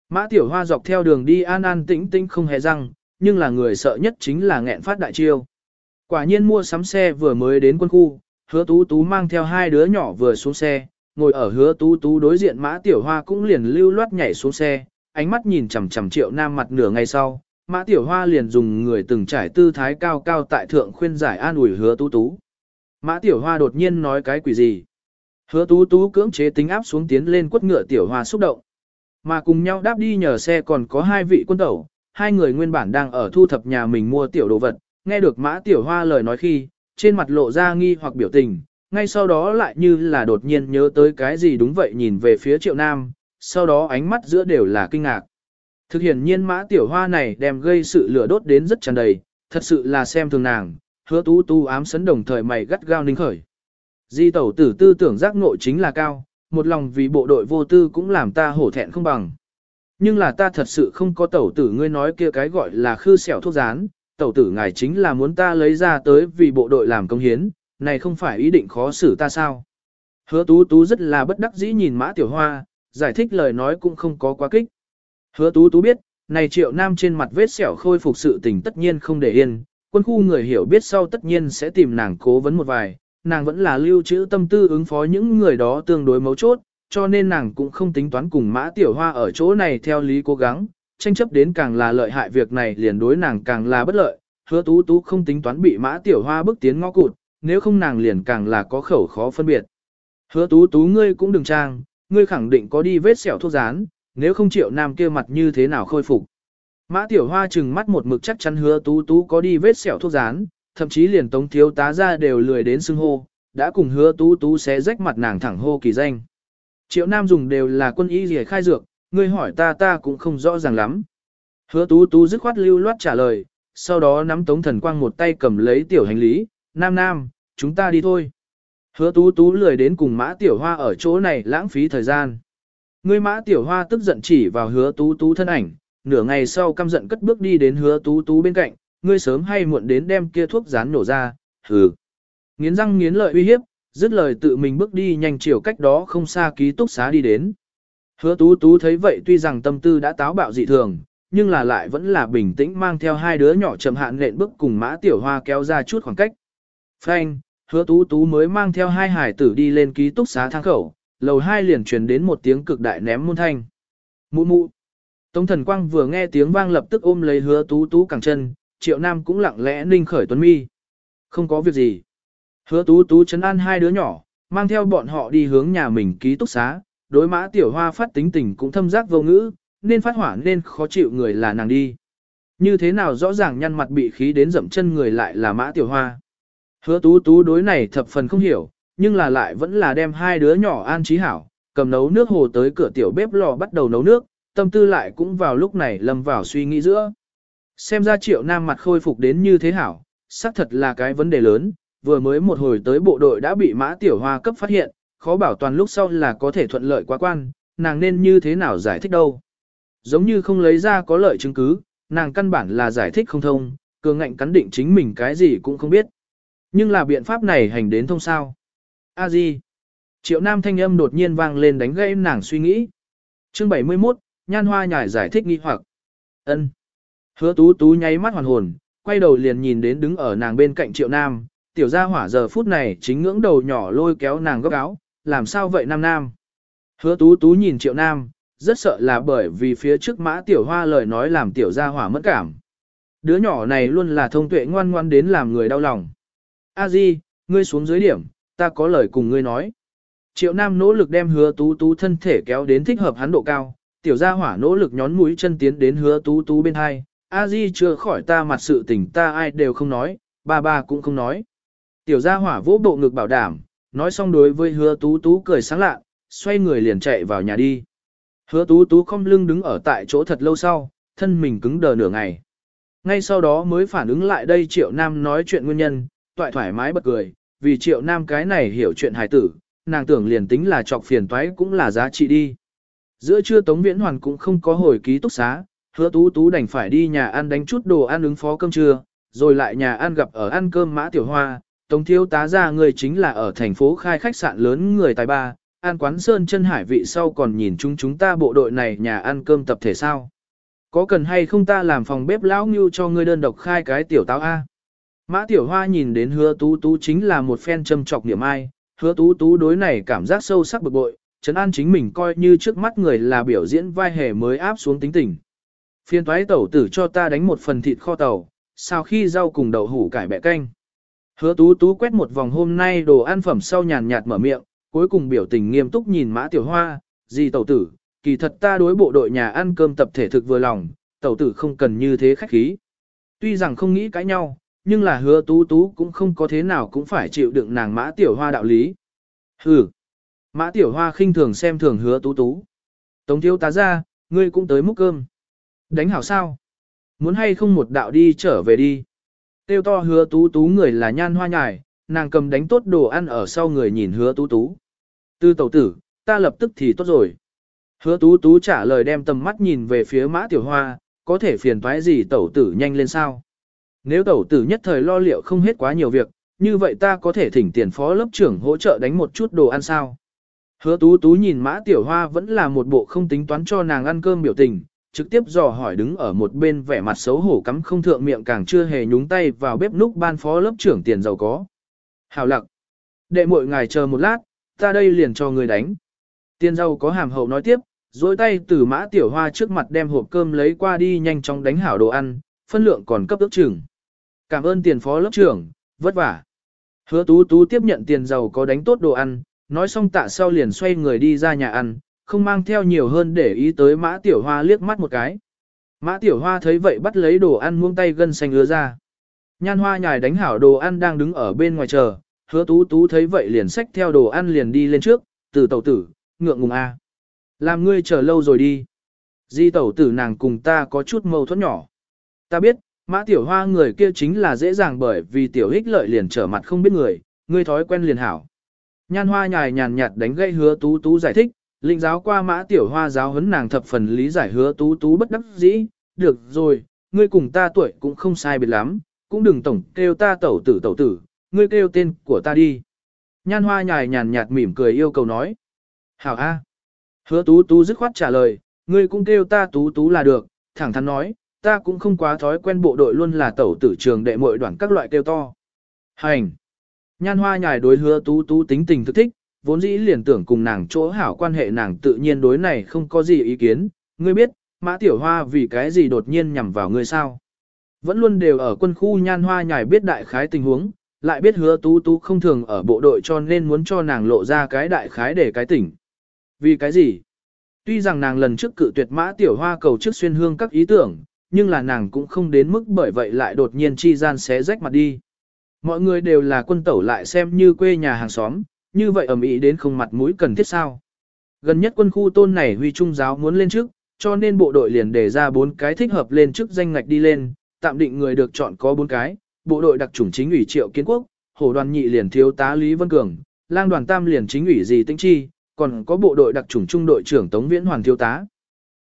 Mã tiểu hoa dọc theo đường đi an an tĩnh tĩnh không hề răng, nhưng là người sợ nhất chính là nghẹn phát đại chiêu. Quả nhiên mua sắm xe vừa mới đến quân khu, hứa tú tú mang theo hai đứa nhỏ vừa xuống xe, ngồi ở hứa tú tú đối diện mã tiểu hoa cũng liền lưu loát nhảy xuống xe, ánh mắt nhìn chằm chằm triệu nam mặt nửa ngày sau, mã tiểu hoa liền dùng người từng trải tư thái cao cao tại thượng khuyên giải an ủi hứa tú tú. Mã tiểu hoa đột nhiên nói cái quỷ gì? Hứa tú tú cưỡng chế tính áp xuống tiến lên quất ngựa tiểu hoa xúc động. Mà cùng nhau đáp đi nhờ xe còn có hai vị quân tẩu, hai người nguyên bản đang ở thu thập nhà mình mua tiểu đồ vật, nghe được mã tiểu hoa lời nói khi, trên mặt lộ ra nghi hoặc biểu tình, ngay sau đó lại như là đột nhiên nhớ tới cái gì đúng vậy nhìn về phía triệu nam, sau đó ánh mắt giữa đều là kinh ngạc. Thực hiện nhiên mã tiểu hoa này đem gây sự lửa đốt đến rất tràn đầy, thật sự là xem thường nàng, hứa tú tu ám sấn đồng thời mày gắt gao ninh khởi. Di tẩu tử tư tưởng giác ngộ chính là cao, một lòng vì bộ đội vô tư cũng làm ta hổ thẹn không bằng. Nhưng là ta thật sự không có tẩu tử ngươi nói kia cái gọi là khư xẻo thuốc rán, tẩu tử ngài chính là muốn ta lấy ra tới vì bộ đội làm công hiến, này không phải ý định khó xử ta sao. Hứa tú tú rất là bất đắc dĩ nhìn mã tiểu hoa, giải thích lời nói cũng không có quá kích. Hứa tú tú biết, này triệu nam trên mặt vết sẹo khôi phục sự tình tất nhiên không để yên, quân khu người hiểu biết sau tất nhiên sẽ tìm nàng cố vấn một vài, nàng vẫn là lưu trữ tâm tư ứng phó những người đó tương đối mấu chốt, cho nên nàng cũng không tính toán cùng mã tiểu hoa ở chỗ này theo lý cố gắng, tranh chấp đến càng là lợi hại việc này liền đối nàng càng là bất lợi, hứa tú tú không tính toán bị mã tiểu hoa bước tiến ngõ cụt, nếu không nàng liền càng là có khẩu khó phân biệt. Hứa tú tú ngươi cũng đừng trang, ngươi khẳng định có đi vết sẹo thuốc dán, nếu không triệu nam kia mặt như thế nào khôi phục. Mã tiểu hoa chừng mắt một mực chắc chắn hứa tú tú có đi vết sẹo thuốc dán, thậm chí liền tống thiếu tá ra đều lười đến xưng hô, đã cùng hứa tú tú xé rách mặt nàng thẳng hô kỳ danh. Triệu Nam dùng đều là quân y gì khai dược, ngươi hỏi ta ta cũng không rõ ràng lắm. Hứa tú tú dứt khoát lưu loát trả lời, sau đó nắm tống thần quang một tay cầm lấy tiểu hành lý, nam nam, chúng ta đi thôi. Hứa tú tú lười đến cùng mã tiểu hoa ở chỗ này lãng phí thời gian. Ngươi mã tiểu hoa tức giận chỉ vào hứa tú tú thân ảnh, nửa ngày sau căm giận cất bước đi đến hứa tú tú bên cạnh, ngươi sớm hay muộn đến đem kia thuốc rán nổ ra, hừ. Nghiến răng nghiến lợi uy hiếp, dứt lời tự mình bước đi nhanh chiều cách đó không xa ký túc xá đi đến. Hứa tú tú thấy vậy tuy rằng tâm tư đã táo bạo dị thường, nhưng là lại vẫn là bình tĩnh mang theo hai đứa nhỏ chậm hạn nện bước cùng mã tiểu hoa kéo ra chút khoảng cách. Phanh, hứa tú tú mới mang theo hai hải tử đi lên ký túc xá thang khẩu, lầu hai liền truyền đến một tiếng cực đại ném môn thanh. Mụ mụ. Tống thần quang vừa nghe tiếng vang lập tức ôm lấy hứa tú tú cẳng chân, triệu nam cũng lặng lẽ ninh khởi tuấn mi. Không có việc gì. Hứa tú tú chấn an hai đứa nhỏ, mang theo bọn họ đi hướng nhà mình ký túc xá, đối mã tiểu hoa phát tính tình cũng thâm giác vô ngữ, nên phát hỏa nên khó chịu người là nàng đi. Như thế nào rõ ràng nhăn mặt bị khí đến dậm chân người lại là mã tiểu hoa. Hứa tú tú đối này thập phần không hiểu, nhưng là lại vẫn là đem hai đứa nhỏ an trí hảo, cầm nấu nước hồ tới cửa tiểu bếp lò bắt đầu nấu nước, tâm tư lại cũng vào lúc này lâm vào suy nghĩ giữa. Xem ra triệu nam mặt khôi phục đến như thế hảo, xác thật là cái vấn đề lớn, vừa mới một hồi tới bộ đội đã bị mã tiểu hoa cấp phát hiện, khó bảo toàn lúc sau là có thể thuận lợi quá quan, nàng nên như thế nào giải thích đâu. Giống như không lấy ra có lợi chứng cứ, nàng căn bản là giải thích không thông, cường ngạnh cắn định chính mình cái gì cũng không biết. Nhưng là biện pháp này hành đến thông sao. A di. Triệu nam thanh âm đột nhiên vang lên đánh gây nàng suy nghĩ. Chương 71, nhan hoa nhải giải thích nghi hoặc. ân Hứa tú tú nháy mắt hoàn hồn, quay đầu liền nhìn đến đứng ở nàng bên cạnh triệu nam, tiểu gia hỏa giờ phút này chính ngưỡng đầu nhỏ lôi kéo nàng góc áo, làm sao vậy nam nam. Hứa tú tú nhìn triệu nam, rất sợ là bởi vì phía trước mã tiểu hoa lời nói làm tiểu gia hỏa mất cảm. Đứa nhỏ này luôn là thông tuệ ngoan ngoan đến làm người đau lòng. A Di, ngươi xuống dưới điểm, ta có lời cùng ngươi nói. Triệu Nam nỗ lực đem hứa tú tú thân thể kéo đến thích hợp hắn độ cao, tiểu gia hỏa nỗ lực nhón mũi chân tiến đến hứa tú tú bên hai. A Di chưa khỏi ta mặt sự tình ta ai đều không nói, ba ba cũng không nói. Tiểu gia hỏa vỗ bộ ngực bảo đảm, nói xong đối với hứa tú tú cười sáng lạ, xoay người liền chạy vào nhà đi. Hứa tú tú không lưng đứng ở tại chỗ thật lâu sau, thân mình cứng đờ nửa ngày. Ngay sau đó mới phản ứng lại đây triệu nam nói chuyện nguyên nhân, toại thoải mái bật cười, vì triệu nam cái này hiểu chuyện hài tử, nàng tưởng liền tính là chọc phiền toái cũng là giá trị đi. Giữa trưa Tống Viễn Hoàn cũng không có hồi ký túc xá, hứa tú tú đành phải đi nhà ăn đánh chút đồ ăn ứng phó cơm trưa, rồi lại nhà ăn gặp ở ăn cơm mã tiểu hoa, Tống thiếu tá ra người chính là ở thành phố khai khách sạn lớn người tài ba, ăn quán sơn chân hải vị sau còn nhìn chúng chúng ta bộ đội này nhà ăn cơm tập thể sao. Có cần hay không ta làm phòng bếp lão ngưu cho ngươi đơn độc khai cái tiểu táo A. Mã tiểu hoa nhìn đến hứa tú tú chính là một phen châm trọc niệm ai, hứa tú tú đối này cảm giác sâu sắc bực bội, Trấn An chính mình coi như trước mắt người là biểu diễn vai hề mới áp xuống tính tình. Phiên toái tẩu tử cho ta đánh một phần thịt kho tàu, sau khi rau cùng đậu hủ cải bẹ canh. Hứa tú tú quét một vòng hôm nay đồ ăn phẩm sau nhàn nhạt mở miệng, cuối cùng biểu tình nghiêm túc nhìn mã tiểu hoa, gì tẩu tử, kỳ thật ta đối bộ đội nhà ăn cơm tập thể thực vừa lòng, tẩu tử không cần như thế khách khí. Tuy rằng không nghĩ cãi nhau, nhưng là hứa tú tú cũng không có thế nào cũng phải chịu đựng nàng mã tiểu hoa đạo lý. Hừ, mã tiểu hoa khinh thường xem thường hứa tú tú. Tống thiếu tá ra, ngươi cũng tới múc cơm. Đánh hảo sao? Muốn hay không một đạo đi trở về đi. Tiêu to hứa tú tú người là nhan hoa nhài, nàng cầm đánh tốt đồ ăn ở sau người nhìn hứa tú tú. Tư tẩu tử, ta lập tức thì tốt rồi. Hứa tú tú trả lời đem tầm mắt nhìn về phía mã tiểu hoa, có thể phiền toái gì tẩu tử nhanh lên sao. Nếu tẩu tử nhất thời lo liệu không hết quá nhiều việc, như vậy ta có thể thỉnh tiền phó lớp trưởng hỗ trợ đánh một chút đồ ăn sao. Hứa tú tú nhìn mã tiểu hoa vẫn là một bộ không tính toán cho nàng ăn cơm biểu tình, trực tiếp dò hỏi đứng ở một bên vẻ mặt xấu hổ cắm không thượng miệng càng chưa hề nhúng tay vào bếp núc ban phó lớp trưởng tiền giàu có. Hảo lặc. Đệ muội ngài chờ một lát, ta đây liền cho người đánh. Tiền giàu có hàm hậu nói tiếp, dối tay từ mã tiểu hoa trước mặt đem hộp cơm lấy qua đi nhanh chóng đánh hảo đồ ăn, phân lượng còn cấp ước trưởng. Cảm ơn tiền phó lớp trưởng, vất vả. Hứa tú tú tiếp nhận tiền giàu có đánh tốt đồ ăn, nói xong tạ sau liền xoay người đi ra nhà ăn, không mang theo nhiều hơn để ý tới mã tiểu hoa liếc mắt một cái. Mã tiểu hoa thấy vậy bắt lấy đồ ăn muông tay gân xanh ứa ra. Nhan hoa nhài đánh hảo đồ ăn đang đứng ở bên ngoài chờ, hứa tú tú thấy vậy liền xách theo đồ ăn liền đi lên trước, từ tẩu tử, ngượng ngùng a. Làm ngươi chờ lâu rồi đi. Di tẩu tử nàng cùng ta có chút mâu thuẫn nhỏ. Ta biết, mã tiểu hoa người kia chính là dễ dàng bởi vì tiểu hích lợi liền trở mặt không biết người, ngươi thói quen liền hảo. Nhan hoa nhài nhàn nhạt đánh gây hứa tú tú giải thích, linh giáo qua mã tiểu hoa giáo huấn nàng thập phần lý giải hứa tú tú bất đắc dĩ, được rồi, ngươi cùng ta tuổi cũng không sai biệt lắm, cũng đừng tổng kêu ta tẩu tử tẩu tử, ngươi kêu tên của ta đi. Nhan hoa nhài nhàn nhạt mỉm cười yêu cầu nói. Hảo A. Hứa tú tú dứt khoát trả lời, ngươi cũng kêu ta tú tú là được, thẳng thắn nói, ta cũng không quá thói quen bộ đội luôn là tẩu tử trường đệ muội đoạn các loại kêu to. Hành. Nhan hoa nhài đối hứa tú tú tính tình thức thích, vốn dĩ liền tưởng cùng nàng chỗ hảo quan hệ nàng tự nhiên đối này không có gì ý kiến, ngươi biết, mã tiểu hoa vì cái gì đột nhiên nhằm vào ngươi sao. Vẫn luôn đều ở quân khu nhan hoa nhài biết đại khái tình huống, lại biết hứa tú tú không thường ở bộ đội cho nên muốn cho nàng lộ ra cái đại khái để cái tỉnh. Vì cái gì? Tuy rằng nàng lần trước cự tuyệt mã tiểu hoa cầu trước xuyên hương các ý tưởng, nhưng là nàng cũng không đến mức bởi vậy lại đột nhiên chi gian xé rách mặt đi. Mọi người đều là quân tẩu lại xem như quê nhà hàng xóm, như vậy ầm ĩ đến không mặt mũi cần thiết sao. Gần nhất quân khu tôn này huy trung giáo muốn lên trước, cho nên bộ đội liền đề ra bốn cái thích hợp lên trước danh ngạch đi lên, tạm định người được chọn có bốn cái, bộ đội đặc chủng chính ủy Triệu Kiến Quốc, hổ đoàn nhị liền thiếu tá Lý Vân Cường, lang đoàn tam liền chính ủy gì Tĩnh Chi, còn có bộ đội đặc chủng trung đội trưởng Tống Viễn Hoàn thiếu tá.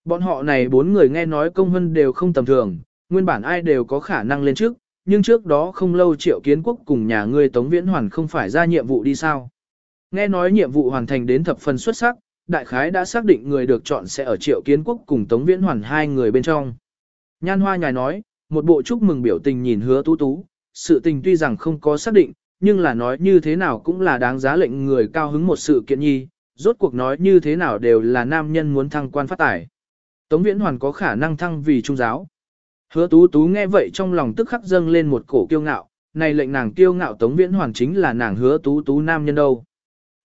Bọn họ này bốn người nghe nói công hân đều không tầm thường, nguyên bản ai đều có khả năng lên trước, nhưng trước đó không lâu Triệu Kiến Quốc cùng nhà ngươi Tống Viễn Hoàn không phải ra nhiệm vụ đi sao. Nghe nói nhiệm vụ hoàn thành đến thập phần xuất sắc, đại khái đã xác định người được chọn sẽ ở Triệu Kiến Quốc cùng Tống Viễn Hoàn hai người bên trong. Nhan Hoa nhài nói, một bộ chúc mừng biểu tình nhìn hứa tú tú, sự tình tuy rằng không có xác định, nhưng là nói như thế nào cũng là đáng giá lệnh người cao hứng một sự kiện nhi, rốt cuộc nói như thế nào đều là nam nhân muốn thăng quan phát tài. Tống Viễn Hoàn có khả năng thăng vì trung giáo. Hứa tú tú nghe vậy trong lòng tức khắc dâng lên một cổ kiêu ngạo, này lệnh nàng kiêu ngạo Tống Viễn Hoàn chính là nàng hứa tú tú nam nhân đâu.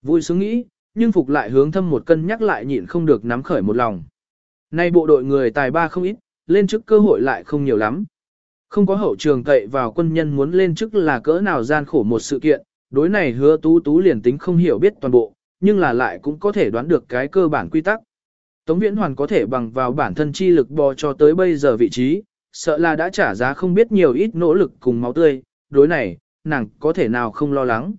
Vui sướng nghĩ, nhưng phục lại hướng thâm một cân nhắc lại nhịn không được nắm khởi một lòng. Nay bộ đội người tài ba không ít, lên chức cơ hội lại không nhiều lắm. Không có hậu trường cậy vào quân nhân muốn lên chức là cỡ nào gian khổ một sự kiện, đối này hứa tú tú liền tính không hiểu biết toàn bộ, nhưng là lại cũng có thể đoán được cái cơ bản quy tắc. Tống Viễn Hoàn có thể bằng vào bản thân chi lực bò cho tới bây giờ vị trí, sợ là đã trả giá không biết nhiều ít nỗ lực cùng máu tươi, đối này, nàng có thể nào không lo lắng.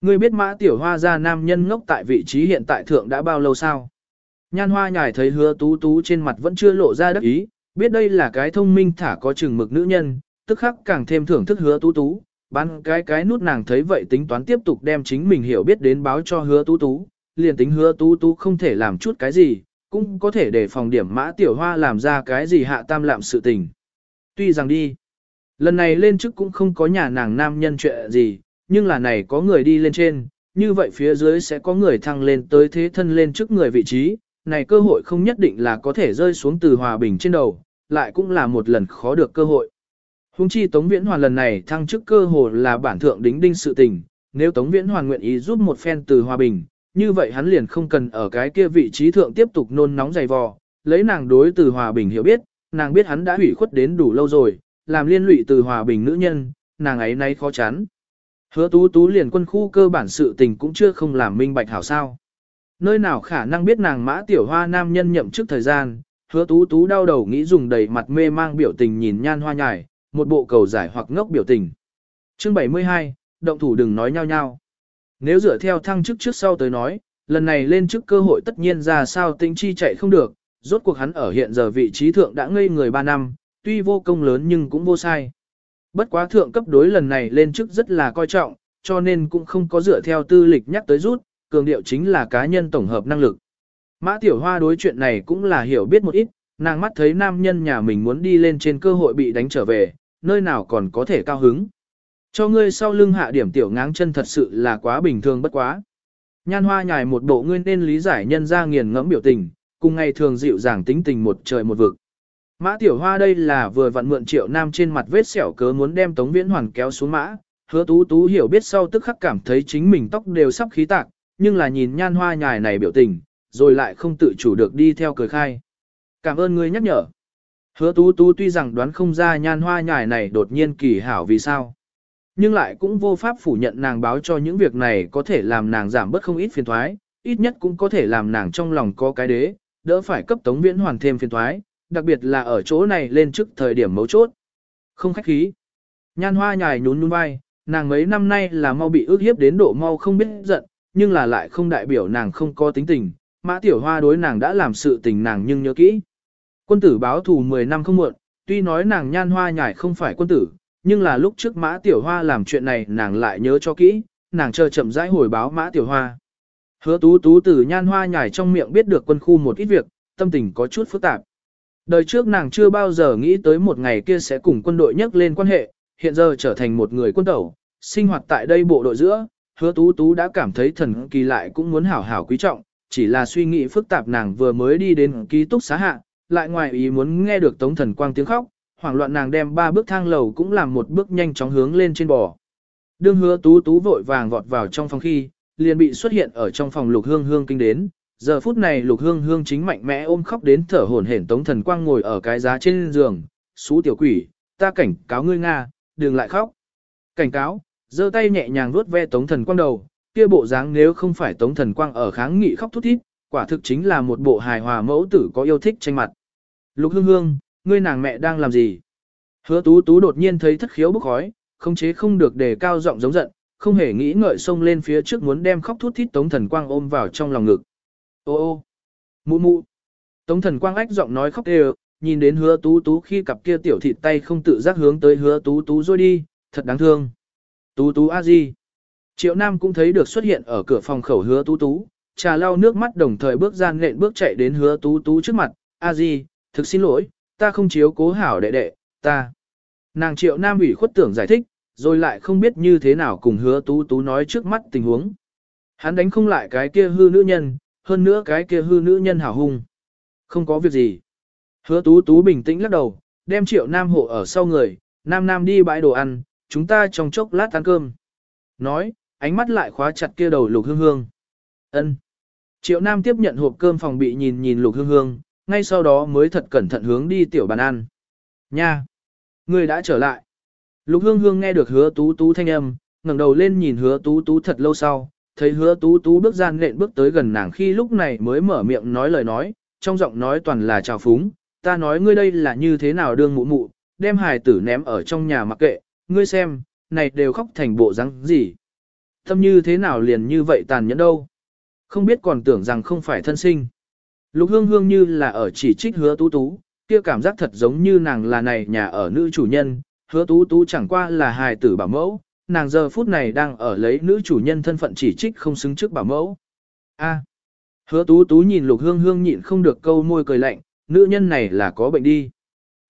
Ngươi biết mã tiểu hoa ra nam nhân ngốc tại vị trí hiện tại thượng đã bao lâu sao? Nhan hoa nhài thấy hứa tú tú trên mặt vẫn chưa lộ ra đắc ý, biết đây là cái thông minh thả có chừng mực nữ nhân, tức khắc càng thêm thưởng thức hứa tú tú, bán cái cái nút nàng thấy vậy tính toán tiếp tục đem chính mình hiểu biết đến báo cho hứa tú tú, liền tính hứa tú tú không thể làm chút cái gì, cũng có thể để phòng điểm mã tiểu hoa làm ra cái gì hạ tam lạm sự tình. Tuy rằng đi, lần này lên chức cũng không có nhà nàng nam nhân chuyện gì, nhưng là này có người đi lên trên, như vậy phía dưới sẽ có người thăng lên tới thế thân lên trước người vị trí, này cơ hội không nhất định là có thể rơi xuống từ hòa bình trên đầu, lại cũng là một lần khó được cơ hội. Hùng chi Tống Viễn Hoàn lần này thăng chức cơ hội là bản thượng đính đinh sự tình, nếu Tống Viễn Hoàn nguyện ý giúp một phen từ hòa bình, như vậy hắn liền không cần ở cái kia vị trí thượng tiếp tục nôn nóng dày vò, lấy nàng đối từ hòa bình hiểu biết, nàng biết hắn đã hủy khuất đến đủ lâu rồi, làm liên lụy từ hòa bình nữ nhân, nàng ấy nay khó chán. Hứa tú tú liền quân khu cơ bản sự tình cũng chưa không làm minh bạch hảo sao. Nơi nào khả năng biết nàng mã tiểu hoa nam nhân nhậm chức thời gian, hứa tú tú đau đầu nghĩ dùng đầy mặt mê mang biểu tình nhìn nhan hoa nhải, một bộ cầu giải hoặc ngốc biểu tình. Chương 72, động thủ đừng nói nhau nhau. Nếu dựa theo thăng chức trước sau tới nói, lần này lên chức cơ hội tất nhiên ra sao tinh chi chạy không được, rốt cuộc hắn ở hiện giờ vị trí thượng đã ngây người 3 năm, tuy vô công lớn nhưng cũng vô sai. Bất quá thượng cấp đối lần này lên chức rất là coi trọng, cho nên cũng không có dựa theo tư lịch nhắc tới rút, cường điệu chính là cá nhân tổng hợp năng lực. Mã Tiểu Hoa đối chuyện này cũng là hiểu biết một ít, nàng mắt thấy nam nhân nhà mình muốn đi lên trên cơ hội bị đánh trở về, nơi nào còn có thể cao hứng. Cho ngươi sau lưng hạ điểm tiểu ngáng chân thật sự là quá bình thường bất quá. Nhan hoa nhài một bộ ngươi nên lý giải nhân ra nghiền ngẫm biểu tình, cùng ngày thường dịu dàng tính tình một trời một vực. Mã tiểu hoa đây là vừa vặn mượn triệu nam trên mặt vết sẹo cớ muốn đem tống viễn hoàn kéo xuống mã, hứa tú tú hiểu biết sau tức khắc cảm thấy chính mình tóc đều sắp khí tạc, nhưng là nhìn nhan hoa nhài này biểu tình, rồi lại không tự chủ được đi theo cười khai. Cảm ơn ngươi nhắc nhở. Hứa tú tú tuy rằng đoán không ra nhan hoa nhài này đột nhiên kỳ hảo vì sao. Nhưng lại cũng vô pháp phủ nhận nàng báo cho những việc này có thể làm nàng giảm bớt không ít phiền thoái, ít nhất cũng có thể làm nàng trong lòng có cái đế, đỡ phải cấp tống viễn hoàn thêm phiền thoái, đặc biệt là ở chỗ này lên trước thời điểm mấu chốt. Không khách khí. Nhan hoa nhài nhún nhún vai, nàng mấy năm nay là mau bị ước hiếp đến độ mau không biết giận, nhưng là lại không đại biểu nàng không có tính tình. Mã tiểu hoa đối nàng đã làm sự tình nàng nhưng nhớ kỹ. Quân tử báo thù 10 năm không muộn, tuy nói nàng nhan hoa nhài không phải quân tử, nhưng là lúc trước Mã Tiểu Hoa làm chuyện này nàng lại nhớ cho kỹ, nàng chờ chậm rãi hồi báo Mã Tiểu Hoa. Hứa tú tú từ nhan hoa nhảy trong miệng biết được quân khu một ít việc, tâm tình có chút phức tạp. Đời trước nàng chưa bao giờ nghĩ tới một ngày kia sẽ cùng quân đội nhắc lên quan hệ, hiện giờ trở thành một người quân tẩu, sinh hoạt tại đây bộ đội giữa, hứa tú tú đã cảm thấy thần kỳ lại cũng muốn hảo hảo quý trọng, chỉ là suy nghĩ phức tạp nàng vừa mới đi đến ký túc xá hạ, lại ngoài ý muốn nghe được tống thần quang tiếng khóc, hoảng loạn nàng đem ba bước thang lầu cũng làm một bước nhanh chóng hướng lên trên bò. Đương hứa tú tú vội vàng vọt vào trong phòng khi, liền bị xuất hiện ở trong phòng lục hương hương kinh đến. Giờ phút này lục hương hương chính mạnh mẽ ôm khóc đến thở hổn hển tống thần quang ngồi ở cái giá trên giường, xú tiểu quỷ, ta cảnh cáo ngươi Nga, đừng lại khóc. Cảnh cáo, giơ tay nhẹ nhàng vuốt ve tống thần quang đầu, kia bộ dáng nếu không phải tống thần quang ở kháng nghị khóc thút thít, quả thực chính là một bộ hài hòa mẫu tử có yêu thích tranh mặt. Lục hương hương, ngươi nàng mẹ đang làm gì? Hứa tú tú đột nhiên thấy thất khiếu bốc khói, không chế không được đề cao giọng giống giận, không hề nghĩ ngợi xông lên phía trước muốn đem khóc thút thít tống thần quang ôm vào trong lòng ngực. Ô ô, mụ mụ. Tống thần quang ách giọng nói khóc đều, nhìn đến hứa tú tú khi cặp kia tiểu thịt tay không tự giác hướng tới hứa tú tú rồi đi, thật đáng thương. Tú tú a di. Triệu Nam cũng thấy được xuất hiện ở cửa phòng khẩu hứa tú tú, trà lau nước mắt đồng thời bước gian nện bước chạy đến hứa tú tú trước mặt, a di, thực xin lỗi, ta không chiếu cố hảo đệ đệ, ta. Nàng triệu nam ủy khuất tưởng giải thích, rồi lại không biết như thế nào cùng hứa tú tú nói trước mắt tình huống. Hắn đánh không lại cái kia hư nữ nhân, hơn nữa cái kia hư nữ nhân hảo hung. Không có việc gì. Hứa tú tú bình tĩnh lắc đầu, đem triệu nam hộ ở sau người, nam nam đi bãi đồ ăn, chúng ta trong chốc lát ăn cơm. Nói, ánh mắt lại khóa chặt kia đầu lục hương hương. ân Triệu nam tiếp nhận hộp cơm phòng bị nhìn nhìn lục hương hương, ngay sau đó mới thật cẩn thận hướng đi tiểu bàn ăn. Nha! Người đã trở lại. Lục hương hương nghe được hứa tú tú thanh âm, ngẩng đầu lên nhìn hứa tú tú thật lâu sau, thấy hứa tú tú bước gian nện bước tới gần nàng khi lúc này mới mở miệng nói lời nói, trong giọng nói toàn là trào phúng, ta nói ngươi đây là như thế nào đương mụ mụ, đem hài tử ném ở trong nhà mặc kệ, ngươi xem, này đều khóc thành bộ răng gì. Tâm như thế nào liền như vậy tàn nhẫn đâu. Không biết còn tưởng rằng không phải thân sinh. Lục hương hương như là ở chỉ trích hứa tú tú, kia cảm giác thật giống như nàng là này nhà ở nữ chủ nhân, hứa tú tú chẳng qua là hài tử bảo mẫu, nàng giờ phút này đang ở lấy nữ chủ nhân thân phận chỉ trích không xứng trước bảo mẫu. A. Hứa tú tú nhìn lục hương hương nhịn không được câu môi cười lạnh, nữ nhân này là có bệnh đi.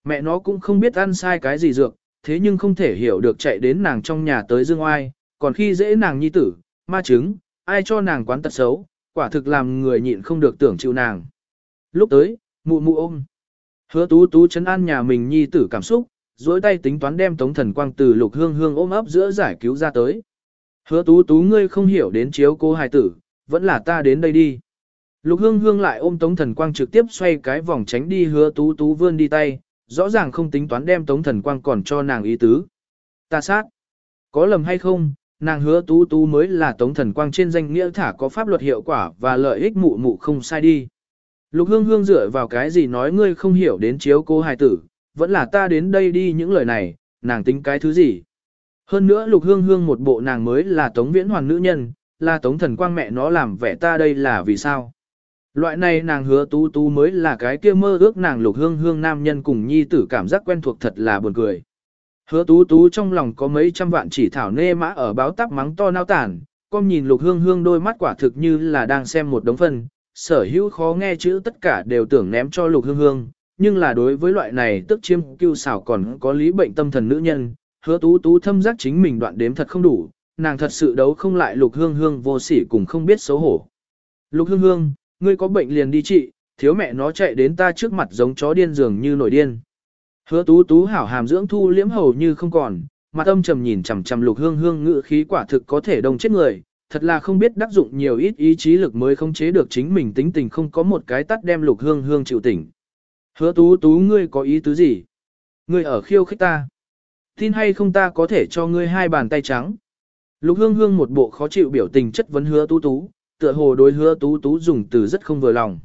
Mẹ nó cũng không biết ăn sai cái gì dược, thế nhưng không thể hiểu được chạy đến nàng trong nhà tới dương oai, còn khi dễ nàng nhi tử, ma chứng, ai cho nàng quán tật xấu, quả thực làm người nhịn không được tưởng chịu nàng. Lúc tới, mụ mụ ôm. Hứa tú tú chấn an nhà mình nhi tử cảm xúc, dối tay tính toán đem tống thần quang từ lục hương hương ôm ấp giữa giải cứu ra tới. Hứa tú tú ngươi không hiểu đến chiếu cô hài tử, vẫn là ta đến đây đi. Lục hương hương lại ôm tống thần quang trực tiếp xoay cái vòng tránh đi hứa tú tú vươn đi tay, rõ ràng không tính toán đem tống thần quang còn cho nàng ý tứ. Ta sát. Có lầm hay không, nàng hứa tú tú mới là tống thần quang trên danh nghĩa thả có pháp luật hiệu quả và lợi ích mụ mụ không sai đi. Lục hương hương dựa vào cái gì nói ngươi không hiểu đến chiếu cô hài tử, vẫn là ta đến đây đi những lời này, nàng tính cái thứ gì. Hơn nữa lục hương hương một bộ nàng mới là tống viễn hoàn nữ nhân, là tống thần quang mẹ nó làm vẻ ta đây là vì sao. Loại này nàng hứa tú tú mới là cái kia mơ ước nàng lục hương hương nam nhân cùng nhi tử cảm giác quen thuộc thật là buồn cười. Hứa tú tú trong lòng có mấy trăm vạn chỉ thảo nê mã ở báo tắp mắng to nao tản, con nhìn lục hương hương đôi mắt quả thực như là đang xem một đống phân, sở hữu khó nghe chữ tất cả đều tưởng ném cho lục hương hương, nhưng là đối với loại này tức chiêm cưu xảo còn có lý bệnh tâm thần nữ nhân, hứa tú tú thâm giác chính mình đoạn đếm thật không đủ, nàng thật sự đấu không lại lục hương hương vô sỉ cùng không biết xấu hổ. Lục hương hương, ngươi có bệnh liền đi trị, thiếu mẹ nó chạy đến ta trước mặt giống chó điên dường như nổi điên. Hứa tú tú hảo hàm dưỡng thu liễm hầu như không còn, mặt âm trầm nhìn chằm chằm lục hương hương ngự khí quả thực có thể đông chết người, thật là không biết đắc dụng nhiều ít ý chí lực mới không chế được chính mình tính tình không có một cái tắt đem lục hương hương chịu tỉnh. Hứa tú tú ngươi có ý tứ gì? Ngươi ở khiêu khích ta. Tin hay không ta có thể cho ngươi hai bàn tay trắng. Lục hương hương một bộ khó chịu biểu tình chất vấn hứa tú tú, tựa hồ đối hứa tú tú dùng từ rất không vừa lòng.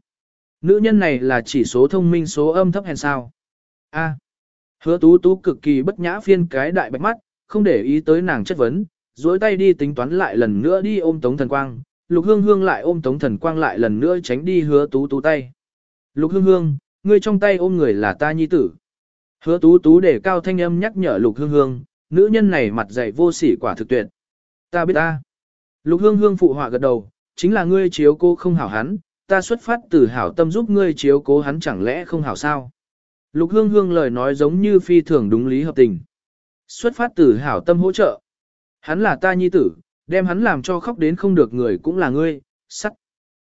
Nữ nhân này là chỉ số thông minh số âm thấp hèn sao. A. Hứa tú tú cực kỳ bất nhã phiên cái đại bạch mắt, không để ý tới nàng chất vấn, duỗi tay đi tính toán lại lần nữa đi ôm tống thần quang. Lục hương hương lại ôm tống thần quang lại lần nữa tránh đi hứa tú tú tay. Lục hương hương, ngươi trong tay ôm người là ta nhi tử. Hứa tú tú để cao thanh âm nhắc nhở lục hương hương, nữ nhân này mặt dày vô sỉ quả thực tuyệt. Ta biết ta. Lục hương hương phụ họa gật đầu, chính là ngươi chiếu cô không hảo hắn, ta xuất phát từ hảo tâm giúp ngươi chiếu cố hắn chẳng lẽ không hảo sao. Lục hương hương lời nói giống như phi thường đúng lý hợp tình. Xuất phát từ hảo tâm hỗ trợ. Hắn là ta nhi tử, đem hắn làm cho khóc đến không được người cũng là ngươi, sắt.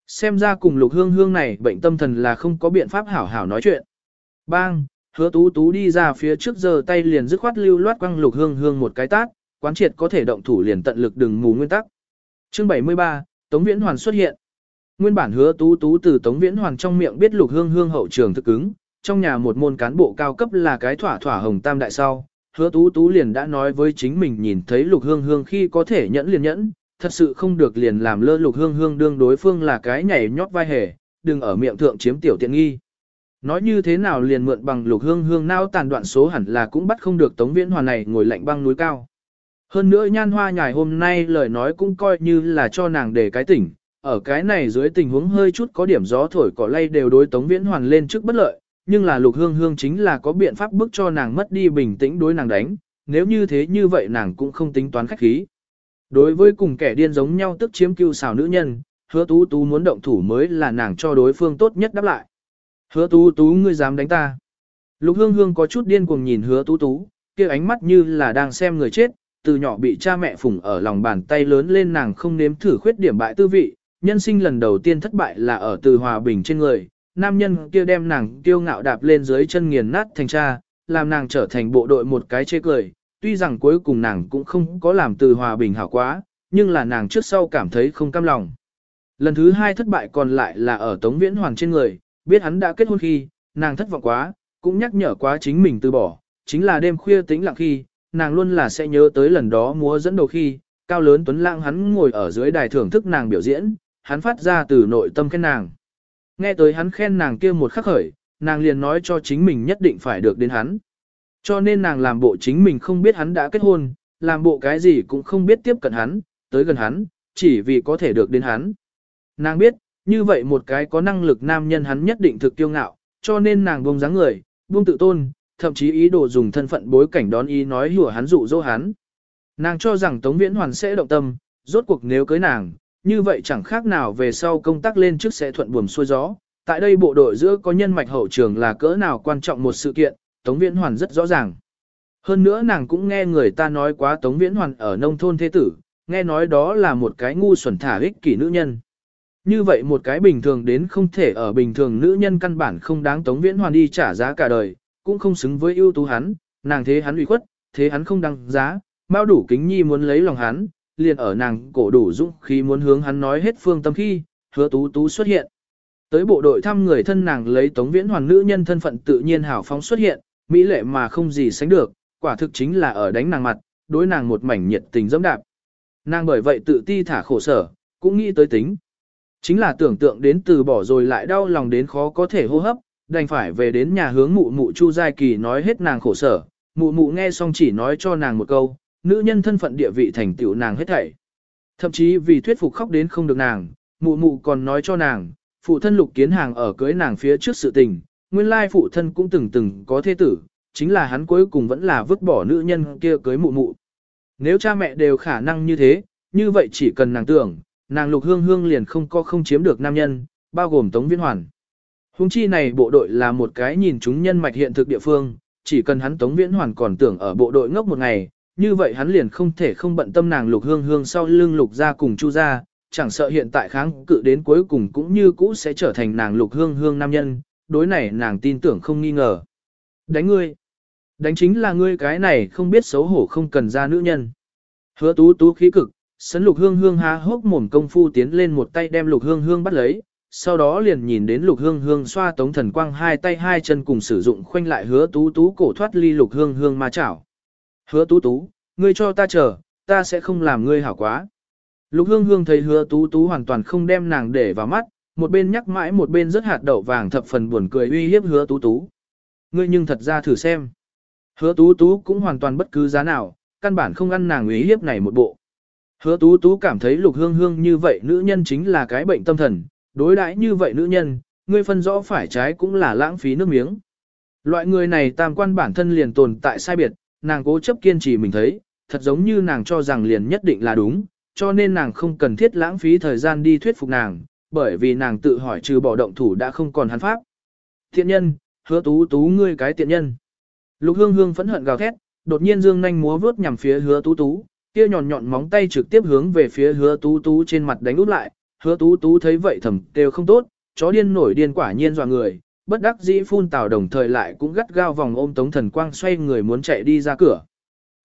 Xem ra cùng lục hương hương này bệnh tâm thần là không có biện pháp hảo hảo nói chuyện. Bang, hứa tú tú đi ra phía trước giờ tay liền dứt khoát lưu loát quăng lục hương hương một cái tát, quán triệt có thể động thủ liền tận lực đừng mù nguyên tắc. Chương 73, Tống Viễn Hoàn xuất hiện. Nguyên bản hứa tú tú từ Tống Viễn Hoàn trong miệng biết lục hương hương hậu trường thực ứng, trong nhà một môn cán bộ cao cấp là cái thỏa thỏa hồng tam đại sau. Hứa tú tú liền đã nói với chính mình nhìn thấy lục hương hương khi có thể nhẫn liền nhẫn, thật sự không được liền làm lơ lục hương hương đương đối phương là cái nhảy nhót vai hề, đừng ở miệng thượng chiếm tiểu tiện nghi. Nói như thế nào liền mượn bằng lục hương hương nao tàn đoạn số hẳn là cũng bắt không được tống viễn hoàn này ngồi lạnh băng núi cao. Hơn nữa nhan hoa nhài hôm nay lời nói cũng coi như là cho nàng để cái tỉnh, ở cái này dưới tình huống hơi chút có điểm gió thổi cỏ lay đều đối tống viễn hoàn lên trước bất lợi, nhưng là lục hương hương chính là có biện pháp bức cho nàng mất đi bình tĩnh đối nàng đánh, nếu như thế như vậy nàng cũng không tính toán khách khí. Đối với cùng kẻ điên giống nhau tức chiếm cưu xào nữ nhân, hứa tú tú muốn động thủ mới là nàng cho đối phương tốt nhất đáp lại. Hứa tú tú ngươi dám đánh ta. Lục hương hương có chút điên cuồng nhìn hứa tú tú, kia ánh mắt như là đang xem người chết, từ nhỏ bị cha mẹ phủng ở lòng bàn tay lớn lên nàng không nếm thử khuyết điểm bại tư vị, nhân sinh lần đầu tiên thất bại là ở từ hòa bình trên người, nam nhân kia đem nàng kiêu ngạo đạp lên dưới chân nghiền nát thành cha, làm nàng trở thành bộ đội một cái chê cười, tuy rằng cuối cùng nàng cũng không có làm từ hòa bình hảo quá, nhưng là nàng trước sau cảm thấy không cam lòng. Lần thứ hai thất bại còn lại là ở Tống Viễn Hoàng trên người, biết hắn đã kết hôn khi, nàng thất vọng quá, cũng nhắc nhở quá chính mình từ bỏ, chính là đêm khuya tĩnh lặng khi, nàng luôn là sẽ nhớ tới lần đó múa dẫn đầu khi, cao lớn tuấn lãng hắn ngồi ở dưới đài thưởng thức nàng biểu diễn, hắn phát ra từ nội tâm khen nàng. Nghe tới hắn khen nàng kia một khắc khởi, nàng liền nói cho chính mình nhất định phải được đến hắn. Cho nên nàng làm bộ chính mình không biết hắn đã kết hôn, làm bộ cái gì cũng không biết tiếp cận hắn, tới gần hắn, chỉ vì có thể được đến hắn. Nàng biết, như vậy một cái có năng lực nam nhân hắn nhất định thực kiêu ngạo, cho nên nàng buông dáng người, buông tự tôn, thậm chí ý đồ dùng thân phận bối cảnh đón ý nói hùa hắn dụ dỗ hắn. Nàng cho rằng Tống Viễn Hoàn sẽ động tâm, rốt cuộc nếu cưới nàng, như vậy chẳng khác nào về sau công tác lên trước sẽ thuận buồm xuôi gió. Tại đây bộ đội giữa có nhân mạch hậu trường là cỡ nào quan trọng một sự kiện, Tống Viễn Hoàn rất rõ ràng. Hơn nữa nàng cũng nghe người ta nói quá Tống Viễn Hoàn ở nông thôn thế tử, nghe nói đó là một cái ngu xuẩn thả ích kỷ nữ nhân. Như vậy một cái bình thường đến không thể ở bình thường nữ nhân căn bản không đáng Tống Viễn Hoàn đi trả giá cả đời, cũng không xứng với ưu tú hắn, nàng thế hắn ủy khuất, thế hắn không đăng giá, bao đủ kính nhi muốn lấy lòng hắn, liền ở nàng cổ đủ dũng khi muốn hướng hắn nói hết phương tâm khi, hứa tú tú xuất hiện. Tới bộ đội thăm người thân nàng lấy Tống Viễn Hoàn nữ nhân thân phận tự nhiên hào phóng xuất hiện, mỹ lệ mà không gì sánh được, quả thực chính là ở đánh nàng mặt, đối nàng một mảnh nhiệt tình dẫm đạp. Nàng bởi vậy tự ti thả khổ sở, cũng nghĩ tới tính. Chính là tưởng tượng đến từ bỏ rồi lại đau lòng đến khó có thể hô hấp, đành phải về đến nhà hướng mụ mụ Chu Giai Kỳ nói hết nàng khổ sở. Mụ mụ nghe xong chỉ nói cho nàng một câu, nữ nhân thân phận địa vị thành tựu nàng hết thảy. Thậm chí vì thuyết phục khóc đến không được nàng, mụ mụ còn nói cho nàng, phụ thân lục kiến hàng ở cưới nàng phía trước sự tình, nguyên lai phụ thân cũng từng từng có thế tử, chính là hắn cuối cùng vẫn là vứt bỏ nữ nhân kia cưới mụ mụ. Nếu cha mẹ đều khả năng như thế, như vậy chỉ cần nàng tưởng, nàng lục hương hương liền không có không chiếm được nam nhân, bao gồm Tống Viễn Hoàn. Hùng chi này bộ đội là một cái nhìn chúng nhân mạch hiện thực địa phương, chỉ cần hắn Tống Viễn Hoàn còn tưởng ở bộ đội ngốc một ngày, như vậy hắn liền không thể không bận tâm nàng lục hương hương sau lưng lục ra cùng chu ra, chẳng sợ hiện tại kháng cự đến cuối cùng cũng như cũ sẽ trở thành nàng lục hương hương nam nhân, đối này nàng tin tưởng không nghi ngờ. Đánh ngươi. Đánh chính là ngươi cái này không biết xấu hổ không cần ra nữ nhân. Hứa tú tú khí cực, sấn lục hương hương há hốc mồm công phu tiến lên một tay đem lục hương hương bắt lấy, sau đó liền nhìn đến lục hương hương xoa tống thần quang hai tay hai chân cùng sử dụng khoanh lại hứa tú tú cổ thoát ly lục hương hương ma chảo. Hứa tú tú, ngươi cho ta chờ, ta sẽ không làm ngươi hảo quá. Lục hương hương thấy hứa tú tú hoàn toàn không đem nàng để vào mắt, một bên nhắc mãi một bên rất hạt đậu vàng thập phần buồn cười uy hiếp hứa tú tú. Ngươi nhưng thật ra thử xem. Hứa tú tú cũng hoàn toàn bất cứ giá nào, căn bản không ăn nàng uy hiếp này một bộ. Hứa tú tú cảm thấy lục hương hương như vậy nữ nhân chính là cái bệnh tâm thần, đối đãi như vậy nữ nhân, ngươi phân rõ phải trái cũng là lãng phí nước miếng. Loại người này tam quan bản thân liền tồn tại sai biệt, nàng cố chấp kiên trì mình thấy, thật giống như nàng cho rằng liền nhất định là đúng, cho nên nàng không cần thiết lãng phí thời gian đi thuyết phục nàng, bởi vì nàng tự hỏi trừ bỏ động thủ đã không còn hắn pháp. Thiện nhân, hứa tú tú ngươi cái tiện nhân. Lục hương hương phẫn hận gào thét, đột nhiên dương nhanh múa vướt nhằm phía hứa tú tú, kia nhọn nhọn móng tay trực tiếp hướng về phía hứa tú tú trên mặt đánh út lại, hứa tú tú thấy vậy thầm đều không tốt, chó điên nổi điên quả nhiên dọa người, bất đắc dĩ phun tào đồng thời lại cũng gắt gao vòng ôm tống thần quang xoay người muốn chạy đi ra cửa.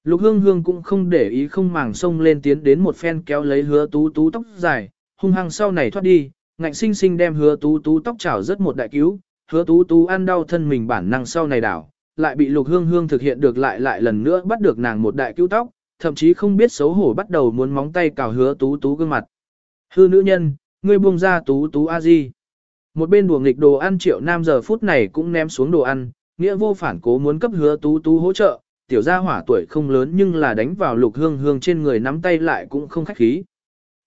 Lục hương hương cũng không để ý không màng sông lên tiến đến một phen kéo lấy hứa tú tú tóc dài, hung hăng sau này thoát đi, ngạnh sinh sinh đem hứa tú tú tóc chảo rất một đại cứu, hứa tú tú ăn đau thân mình bản năng sau này đảo, lại bị lục hương hương thực hiện được lại lại lần nữa bắt được nàng một đại cứu tóc, thậm chí không biết xấu hổ bắt đầu muốn móng tay cào hứa tú tú gương mặt. Hư nữ nhân, ngươi buông ra tú tú a di. Một bên đùa nghịch đồ ăn triệu nam giờ phút này cũng ném xuống đồ ăn, nghĩa vô phản cố muốn cấp hứa tú tú hỗ trợ, tiểu gia hỏa tuổi không lớn nhưng là đánh vào lục hương hương trên người nắm tay lại cũng không khách khí.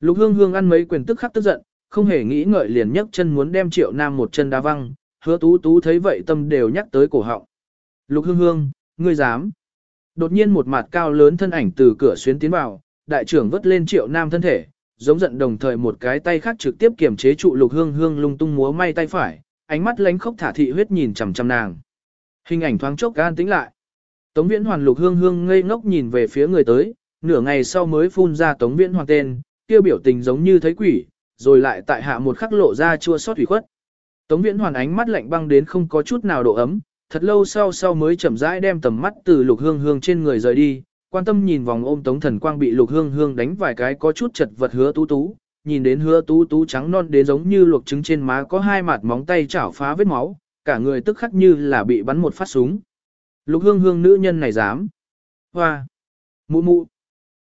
Lục hương hương ăn mấy quyền tức khắc tức giận, không hề nghĩ ngợi liền nhấc chân muốn đem triệu nam một chân đá văng, hứa tú tú thấy vậy tâm đều nhắc tới cổ họng. Lục hương hương, ngươi dám. Đột nhiên một mặt cao lớn thân ảnh từ cửa xuyến tiến vào, đại trưởng vất lên triệu nam thân thể, giống giận đồng thời một cái tay khác trực tiếp kiểm chế trụ lục hương hương lung tung múa may tay phải, ánh mắt lánh khốc thả thị huyết nhìn chằm chằm nàng. Hình ảnh thoáng chốc gan tĩnh lại. Tống viễn hoàn lục hương hương ngây ngốc nhìn về phía người tới, nửa ngày sau mới phun ra tống viễn hoàn tên, kia biểu tình giống như thấy quỷ, rồi lại tại hạ một khắc lộ ra chua xót thủy khuất. Tống Viễn Hoàn ánh mắt lạnh băng đến không có chút nào độ ấm, thật lâu sau sau mới chậm rãi đem tầm mắt từ Lục Hương Hương trên người rời đi, quan tâm nhìn vòng ôm Tống Thần Quang bị Lục Hương Hương đánh vài cái có chút chật vật hứa tú tú, nhìn đến hứa tú tú trắng non đến giống như luộc trứng trên má có hai mặt móng tay chảo phá vết máu, cả người tức khắc như là bị bắn một phát súng. Lục Hương Hương nữ nhân này dám. Hoa. Mụ mụ.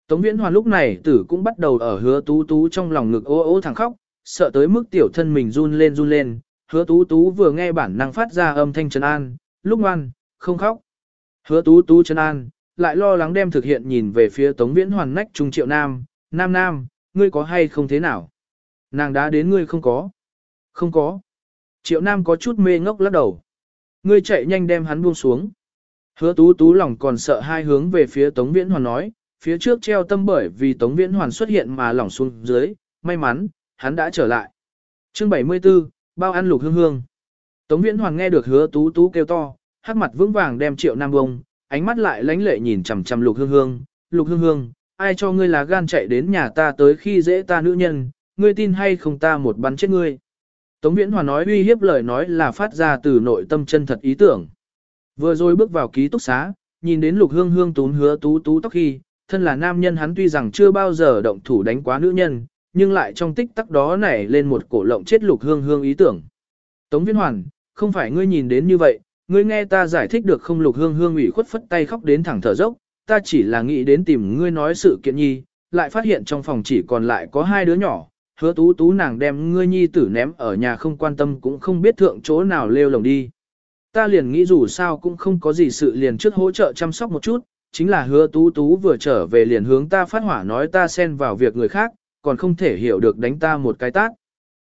Tống Viễn Hoàn lúc này tử cũng bắt đầu ở hứa tú tú trong lòng ngực ô ô thẳng khóc, sợ tới mức tiểu thân mình run lên run lên, hứa tú tú vừa nghe bản năng phát ra âm thanh trấn an, lúc ngoan, không khóc. Hứa tú tú trấn an, lại lo lắng đem thực hiện nhìn về phía Tống Viễn Hoàn nách trung triệu nam, nam nam, ngươi có hay không thế nào? Nàng đã đến ngươi không có. Không có. Triệu nam có chút mê ngốc lắc đầu. Ngươi chạy nhanh đem hắn buông xuống. Hứa tú tú lòng còn sợ hai hướng về phía Tống Viễn Hoàn nói, phía trước treo tâm bởi vì Tống Viễn Hoàn xuất hiện mà lỏng xuống dưới, may mắn, hắn đã trở lại. Chương 74, bao ăn lục hương hương. Tống Viễn Hoàn nghe được hứa tú tú kêu to, hắc mặt vững vàng đem triệu nam bông, ánh mắt lại lánh lệ nhìn chằm chằm lục hương hương, lục hương hương, ai cho ngươi là gan chạy đến nhà ta tới khi dễ ta nữ nhân, ngươi tin hay không ta một bắn chết ngươi. Tống Viễn Hòa nói uy hiếp lời nói là phát ra từ nội tâm chân thật ý tưởng. Vừa rồi bước vào ký túc xá, nhìn đến lục hương hương tún hứa tú tú tóc khi, thân là nam nhân hắn tuy rằng chưa bao giờ động thủ đánh quá nữ nhân, nhưng lại trong tích tắc đó nảy lên một cổ lộng chết lục hương hương ý tưởng. Tống Viễn Hoàn, không phải ngươi nhìn đến như vậy, ngươi nghe ta giải thích được không lục hương hương ủy khuất phất tay khóc đến thẳng thở dốc, ta chỉ là nghĩ đến tìm ngươi nói sự kiện nhi, lại phát hiện trong phòng chỉ còn lại có hai đứa nhỏ, hứa tú tú nàng đem ngươi nhi tử ném ở nhà không quan tâm cũng không biết thượng chỗ nào lêu lồng đi. Ta liền nghĩ dù sao cũng không có gì sự liền trước hỗ trợ chăm sóc một chút, chính là hứa tú tú vừa trở về liền hướng ta phát hỏa nói ta xen vào việc người khác, còn không thể hiểu được đánh ta một cái tát.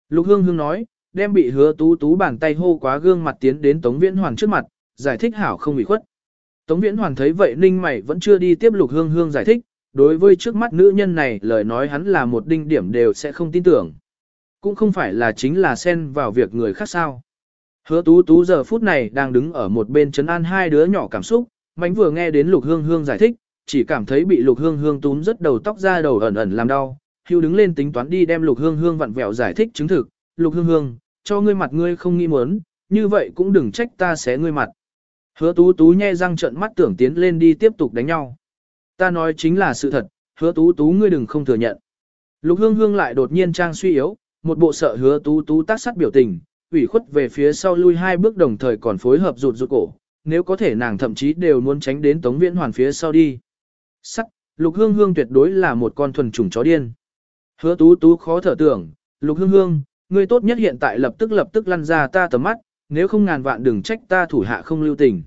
Lục hương hương nói, đem bị hứa tú tú bàn tay hô quá gương mặt tiến đến Tống Viễn Hoàn trước mặt, giải thích hảo không bị khuất. Tống Viễn Hoàn thấy vậy ninh mày vẫn chưa đi tiếp lục hương hương giải thích, đối với trước mắt nữ nhân này lời nói hắn là một đinh điểm đều sẽ không tin tưởng. Cũng không phải là chính là xen vào việc người khác sao. Hứa tú tú giờ phút này đang đứng ở một bên chấn an hai đứa nhỏ cảm xúc, mánh vừa nghe đến lục hương hương giải thích, chỉ cảm thấy bị lục hương hương túm rất đầu tóc ra đầu ẩn ẩn làm đau. Hưu đứng lên tính toán đi đem lục hương hương vặn vẹo giải thích chứng thực, lục hương hương, cho ngươi mặt ngươi không nghĩ muốn, như vậy cũng đừng trách ta xé ngươi mặt. Hứa tú tú nhe răng trợn mắt tưởng tiến lên đi tiếp tục đánh nhau. Ta nói chính là sự thật, hứa tú tú ngươi đừng không thừa nhận. Lục hương hương lại đột nhiên trang suy yếu, một bộ sợ hứa tú tú tác sát biểu tình, ủy khuất về phía sau lui hai bước đồng thời còn phối hợp rụt rụt cổ, nếu có thể nàng thậm chí đều muốn tránh đến tống viễn hoàn phía sau đi. Sắc, lục hương hương tuyệt đối là một con thuần chủng chó điên. Hứa tú tú khó thở tưởng, lục hương hương, ngươi tốt nhất hiện tại lập tức lập tức lăn ra ta tầm mắt, nếu không ngàn vạn đừng trách ta thủ hạ không lưu tình.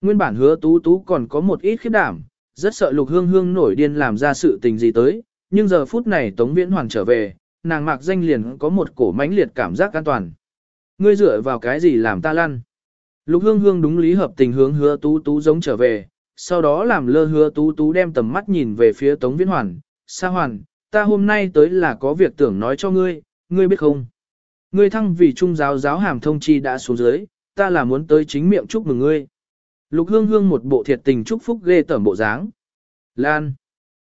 Nguyên bản hứa tú tú còn có một ít khiếp đảm, rất sợ lục hương hương nổi điên làm ra sự tình gì tới, nhưng giờ phút này Tống Viễn Hoàng trở về, nàng mạc danh liền có một cổ mãnh liệt cảm giác an toàn. Ngươi dựa vào cái gì làm ta lăn? Lục hương hương đúng lý hợp tình hướng hứa tú tú giống trở về, sau đó làm lơ hứa tú tú đem tầm mắt nhìn về phía Tống Viễn Hoàn. Sa Hoàn, ta hôm nay tới là có việc tưởng nói cho ngươi, ngươi biết không? Ngươi thăng vì trung giáo giáo hàm thông chi đã xuống dưới, ta là muốn tới chính miệng chúc mừng ngươi. Lục hương hương một bộ thiệt tình chúc phúc ghê tởm bộ dáng. Lan.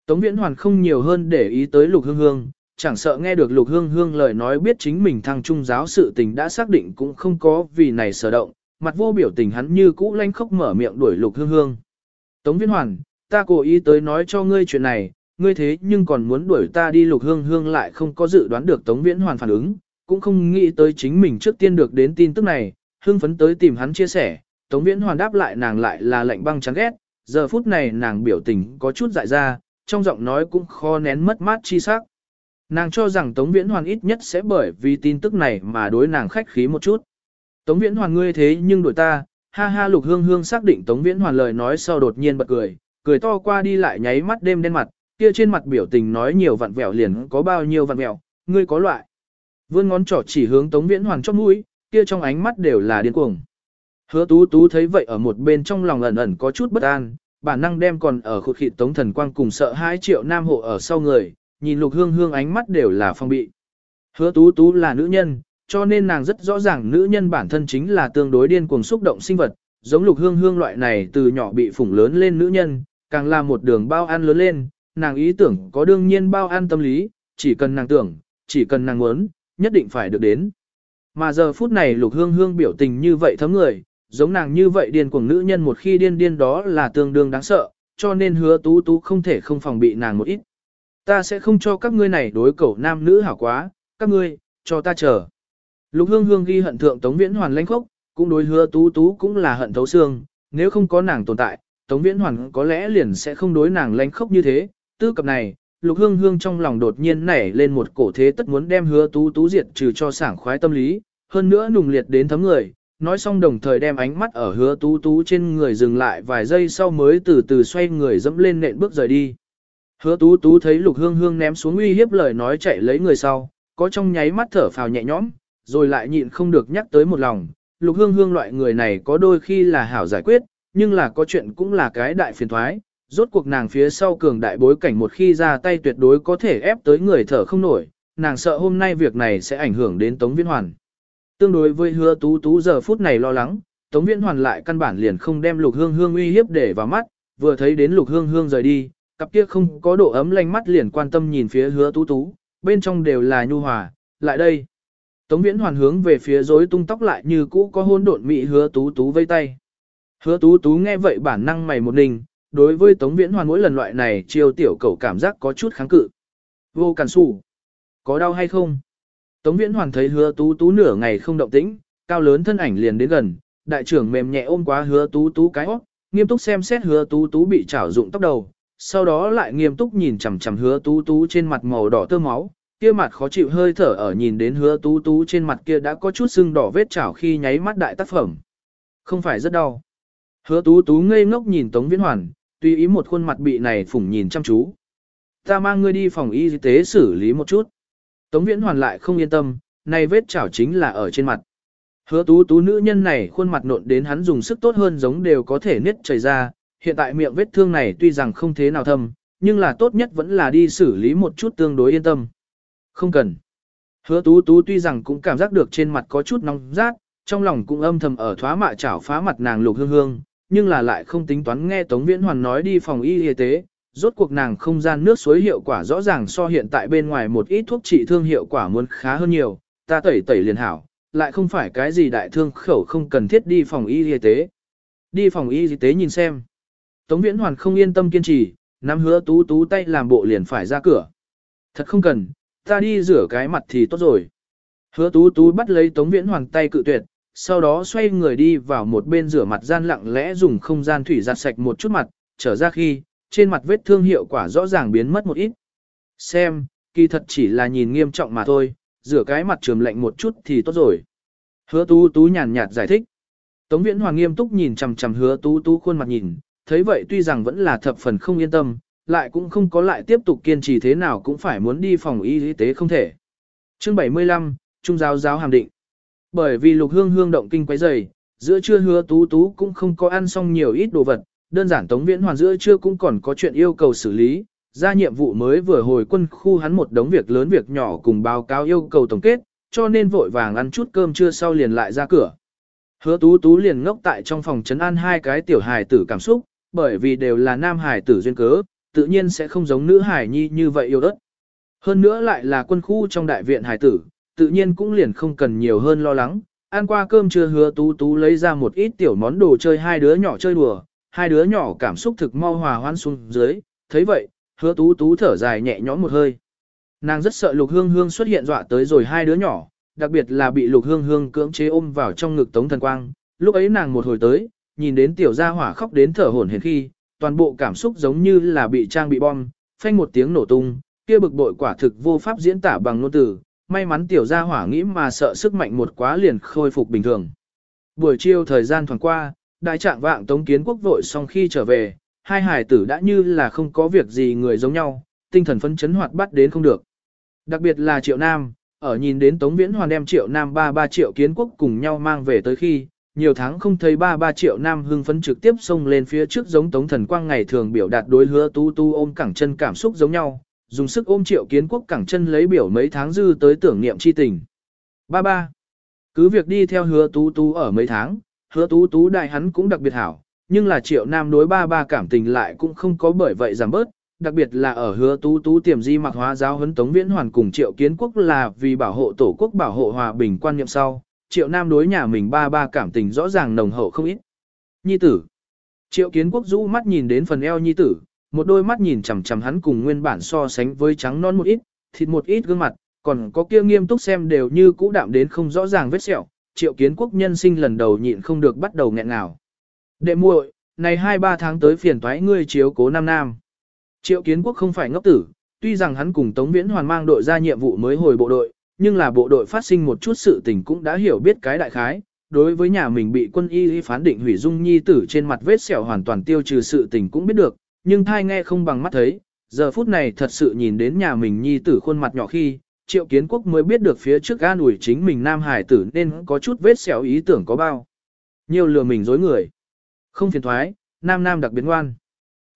Tống viễn hoàn không nhiều hơn để ý tới lục hương hương, chẳng sợ nghe được lục hương hương lời nói biết chính mình thăng trung giáo sự tình đã xác định cũng không có vì này sở động, mặt vô biểu tình hắn như cũ lanh khóc mở miệng đuổi lục hương hương. Tống viễn hoàn, ta cố ý tới nói cho ngươi chuyện này, ngươi thế nhưng còn muốn đuổi ta đi lục hương hương lại không có dự đoán được Tống Viễn Hoàn phản ứng, cũng không nghĩ tới chính mình trước tiên được đến tin tức này, Hương phấn tới tìm hắn chia sẻ, Tống Viễn Hoàn đáp lại nàng lại là lạnh băng chán ghét, giờ phút này nàng biểu tình có chút dại ra, trong giọng nói cũng khó nén mất mát chi sắc. Nàng cho rằng Tống Viễn Hoàn ít nhất sẽ bởi vì tin tức này mà đối nàng khách khí một chút. Tống Viễn Hoàn ngươi thế nhưng đổi ta, ha ha lục hương hương xác định Tống Viễn Hoàn lời nói sau đột nhiên bật cười, cười to qua đi lại nháy mắt đêm đen mặt, kia trên mặt biểu tình nói nhiều vặn vẹo liền có bao nhiêu vặn vẹo, ngươi có loại. Vươn ngón trỏ chỉ hướng Tống Viễn Hoàn chóp mũi, kia trong ánh mắt đều là điên cuồng. Hứa tú tú thấy vậy ở một bên trong lòng ẩn ẩn có chút bất an, bản năng đem còn ở khụt khịt tống thần quang cùng sợ hai triệu nam hộ ở sau người, nhìn lục hương hương ánh mắt đều là phong bị. Hứa tú tú là nữ nhân, cho nên nàng rất rõ ràng nữ nhân bản thân chính là tương đối điên cuồng xúc động sinh vật, giống lục hương hương loại này từ nhỏ bị phủng lớn lên nữ nhân, càng là một đường bao ăn lớn lên, nàng ý tưởng có đương nhiên bao an tâm lý, chỉ cần nàng tưởng, chỉ cần nàng muốn, nhất định phải được đến. Mà giờ phút này lục hương hương biểu tình như vậy thấm người, giống nàng như vậy điên cuồng nữ nhân một khi điên điên đó là tương đương đáng sợ, cho nên hứa tú tú không thể không phòng bị nàng một ít. Ta sẽ không cho các ngươi này đối cầu nam nữ hảo quá, các ngươi, cho ta chờ. Lục hương hương ghi hận thượng Tống Viễn Hoàn lãnh khốc, cũng đối hứa tú tú cũng là hận thấu xương, nếu không có nàng tồn tại, Tống Viễn Hoàn có lẽ liền sẽ không đối nàng lãnh khốc như thế, tư cập này. Lục hương hương trong lòng đột nhiên nảy lên một cổ thế tất muốn đem hứa tú tú diệt trừ cho sảng khoái tâm lý, hơn nữa nùng liệt đến thấm người, nói xong đồng thời đem ánh mắt ở hứa tú tú trên người dừng lại vài giây sau mới từ từ xoay người dẫm lên nện bước rời đi. Hứa tú tú thấy lục hương hương ném xuống uy hiếp lời nói chạy lấy người sau, có trong nháy mắt thở phào nhẹ nhõm, rồi lại nhịn không được nhắc tới một lòng. Lục hương hương loại người này có đôi khi là hảo giải quyết, nhưng là có chuyện cũng là cái đại phiền thoái. Rốt cuộc nàng phía sau cường đại bối cảnh một khi ra tay tuyệt đối có thể ép tới người thở không nổi, nàng sợ hôm nay việc này sẽ ảnh hưởng đến Tống Viễn Hoàn. Tương đối với hứa tú tú giờ phút này lo lắng, Tống Viễn Hoàn lại căn bản liền không đem lục hương hương uy hiếp để vào mắt, vừa thấy đến lục hương hương rời đi, cặp kia không có độ ấm lanh mắt liền quan tâm nhìn phía hứa tú tú, bên trong đều là nhu hòa, lại đây. Tống Viễn Hoàn hướng về phía rối tung tóc lại như cũ có hôn độn mị hứa tú tú vây tay. Hứa tú tú nghe vậy bản năng mày một mình, đối với Tống Viễn Hoàn mỗi lần loại này chiêu tiểu cầu cảm giác có chút kháng cự. Vô cản sủ. Có đau hay không? Tống Viễn Hoàn thấy hứa tú tú nửa ngày không động tĩnh, cao lớn thân ảnh liền đến gần, đại trưởng mềm nhẹ ôm quá hứa tú tú cái óc, nghiêm túc xem xét hứa tú tú bị trảo dụng tóc đầu, sau đó lại nghiêm túc nhìn chằm chằm hứa tú tú trên mặt màu đỏ tơ máu, kia mặt khó chịu hơi thở ở nhìn đến hứa tú tú trên mặt kia đã có chút sưng đỏ vết chảo khi nháy mắt đại tác phẩm. Không phải rất đau. Hứa tú tú ngây ngốc nhìn Tống Viễn Hoàn, tùy ý một khuôn mặt bị này phủng nhìn chăm chú. Ta mang ngươi đi phòng y tế xử lý một chút. Tống Viễn Hoàn lại không yên tâm, này vết chảo chính là ở trên mặt. Hứa tú tú nữ nhân này khuôn mặt nộn đến hắn dùng sức tốt hơn giống đều có thể nứt chảy ra, hiện tại miệng vết thương này tuy rằng không thế nào thâm, nhưng là tốt nhất vẫn là đi xử lý một chút tương đối yên tâm. Không cần. Hứa tú tú tuy rằng cũng cảm giác được trên mặt có chút nóng rát, trong lòng cũng âm thầm ở thoá mạ chảo phá mặt nàng lục hương hương, nhưng là lại không tính toán nghe Tống Viễn Hoàn nói đi phòng y y tế, rốt cuộc nàng không gian nước suối hiệu quả rõ ràng so hiện tại bên ngoài một ít thuốc trị thương hiệu quả muốn khá hơn nhiều, ta tẩy tẩy liền hảo, lại không phải cái gì đại thương khẩu không cần thiết đi phòng y y tế. Đi phòng y y tế nhìn xem. Tống Viễn Hoàn không yên tâm kiên trì, nắm hứa tú tú tay làm bộ liền phải ra cửa. Thật không cần, ta đi rửa cái mặt thì tốt rồi. Hứa tú tú bắt lấy Tống Viễn Hoàn tay cự tuyệt, sau đó xoay người đi vào một bên rửa mặt gian lặng lẽ dùng không gian thủy giặt sạch một chút mặt, trở ra khi, trên mặt vết thương hiệu quả rõ ràng biến mất một ít. Xem, kỳ thật chỉ là nhìn nghiêm trọng mà thôi, rửa cái mặt trường lạnh một chút thì tốt rồi. Hứa tú tú nhàn nhạt giải thích. Tống viễn hoàng nghiêm túc nhìn chằm chằm hứa tú tú khuôn mặt nhìn, thấy vậy tuy rằng vẫn là thập phần không yên tâm, lại cũng không có lại tiếp tục kiên trì thế nào cũng phải muốn đi phòng y tế không thể. Chương 75, Trung giáo giáo hàm định. Bởi vì lục hương hương động kinh quấy dày, giữa trưa hứa tú tú cũng không có ăn xong nhiều ít đồ vật, đơn giản Tống Viễn Hoàn giữa trưa cũng còn có chuyện yêu cầu xử lý, ra nhiệm vụ mới vừa hồi quân khu hắn một đống việc lớn việc nhỏ cùng báo cáo yêu cầu tổng kết, cho nên vội vàng ăn chút cơm trưa sau liền lại ra cửa. Hứa tú tú liền ngốc tại trong phòng trấn an hai cái tiểu hài tử cảm xúc, bởi vì đều là nam hài tử duyên cớ, tự nhiên sẽ không giống nữ hài nhi như vậy yêu đất. Hơn nữa lại là quân khu trong đại viện hài tử, tự nhiên cũng liền không cần nhiều hơn lo lắng. Ăn qua cơm trưa hứa tú tú lấy ra một ít tiểu món đồ chơi hai đứa nhỏ chơi đùa, hai đứa nhỏ cảm xúc thực mau hòa hoan xuống dưới, thấy vậy, hứa tú tú thở dài nhẹ nhõm một hơi. Nàng rất sợ lục hương hương xuất hiện dọa tới rồi hai đứa nhỏ, đặc biệt là bị lục hương hương cưỡng chế ôm vào trong ngực tống thần quang. Lúc ấy nàng một hồi tới, nhìn đến tiểu gia hỏa khóc đến thở hổn hển khi, toàn bộ cảm xúc giống như là bị trang bị bom, phanh một tiếng nổ tung, kia bực bội quả thực vô pháp diễn tả bằng ngôn từ, may mắn tiểu gia hỏa nghĩ mà sợ sức mạnh một quá liền khôi phục bình thường. Buổi chiều thời gian thoảng qua, Đại trạng vạng Tống Kiến Quốc vội xong khi trở về, hai hải tử đã như là không có việc gì người giống nhau, tinh thần phấn chấn hoạt bắt đến không được. Đặc biệt là Triệu Nam, ở nhìn đến Tống Viễn Hoàn đem Triệu Nam 33 triệu kiến quốc cùng nhau mang về tới khi, nhiều tháng không thấy 33 triệu Nam hưng phấn trực tiếp xông lên phía trước giống Tống Thần Quang ngày thường biểu đạt đối hứa tu tu ôm cẳng chân cảm xúc giống nhau, dùng sức ôm Triệu Kiến Quốc cẳng chân lấy biểu mấy tháng dư tới tưởng niệm chi tình. 33. Cứ việc đi theo hứa tú tú ở mấy tháng, hứa tú tú đại hắn cũng đặc biệt hảo, nhưng là triệu nam đối ba ba cảm tình lại cũng không có bởi vậy giảm bớt, đặc biệt là ở hứa tú tú tiềm di mặc hóa giáo huấn Tống Viễn Hoàn cùng Triệu Kiến Quốc là vì bảo hộ tổ quốc bảo hộ hòa bình quan niệm sau, Triệu Nam đối nhà mình ba ba cảm tình rõ ràng nồng hậu không ít. Nhi tử. Triệu Kiến Quốc rũ mắt nhìn đến phần eo nhi tử, một đôi mắt nhìn chằm chằm hắn cùng nguyên bản so sánh với trắng non một ít, thịt một ít gương mặt, còn có kia nghiêm túc xem đều như cũ đạm đến không rõ ràng vết sẹo. Triệu Kiến Quốc nhân sinh lần đầu nhịn không được bắt đầu nghẹn ngào. Đệ muội, này hai ba tháng tới phiền toái ngươi chiếu cố Nam Nam. Triệu Kiến Quốc không phải ngốc tử, tuy rằng hắn cùng Tống Viễn Hoàn mang đội ra nhiệm vụ mới hồi bộ đội, nhưng là bộ đội phát sinh một chút sự tình cũng đã hiểu biết cái đại khái. Đối với nhà mình bị quân y phán định hủy dung nhi tử trên mặt vết sẹo hoàn toàn tiêu trừ sự tình cũng biết được, nhưng thai nghe không bằng mắt thấy, giờ phút này thật sự nhìn đến nhà mình nhi tử khuôn mặt nhỏ khi, triệu kiến quốc mới biết được phía trước gan ủi chính mình nam hải tử nên có chút vết sẹo ý tưởng có bao. Nhiều lừa mình dối người. Không phiền thoái, nam nam đặc biến ngoan.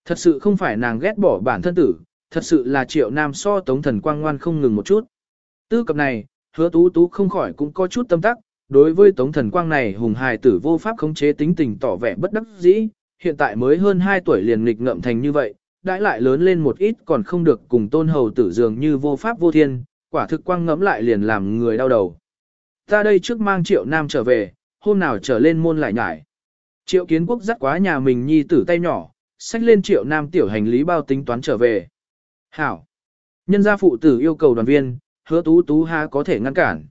Thật sự không phải nàng ghét bỏ bản thân tử, thật sự là triệu nam so tống thần quang ngoan không ngừng một chút. Tư cập này, hứa tú tú không khỏi cũng có chút tâm tắc, đối với tống thần quang này hùng hài tử vô pháp khống chế tính tình tỏ vẻ bất đắc dĩ, hiện tại mới hơn 2 tuổi liền nghịch ngợm thành như vậy, đãi lại lớn lên một ít còn không được cùng tôn hầu tử dường như vô pháp vô thiên, quả thực quang ngẫm lại liền làm người đau đầu. Ta đây trước mang triệu nam trở về, hôm nào trở lên môn lại nhải. Triệu kiến quốc dắt quá nhà mình nhi tử tay nhỏ, xách lên triệu nam tiểu hành lý bao tính toán trở về. Hảo! Nhân gia phụ tử yêu cầu đoàn viên, hứa tú tú ha có thể ngăn cản.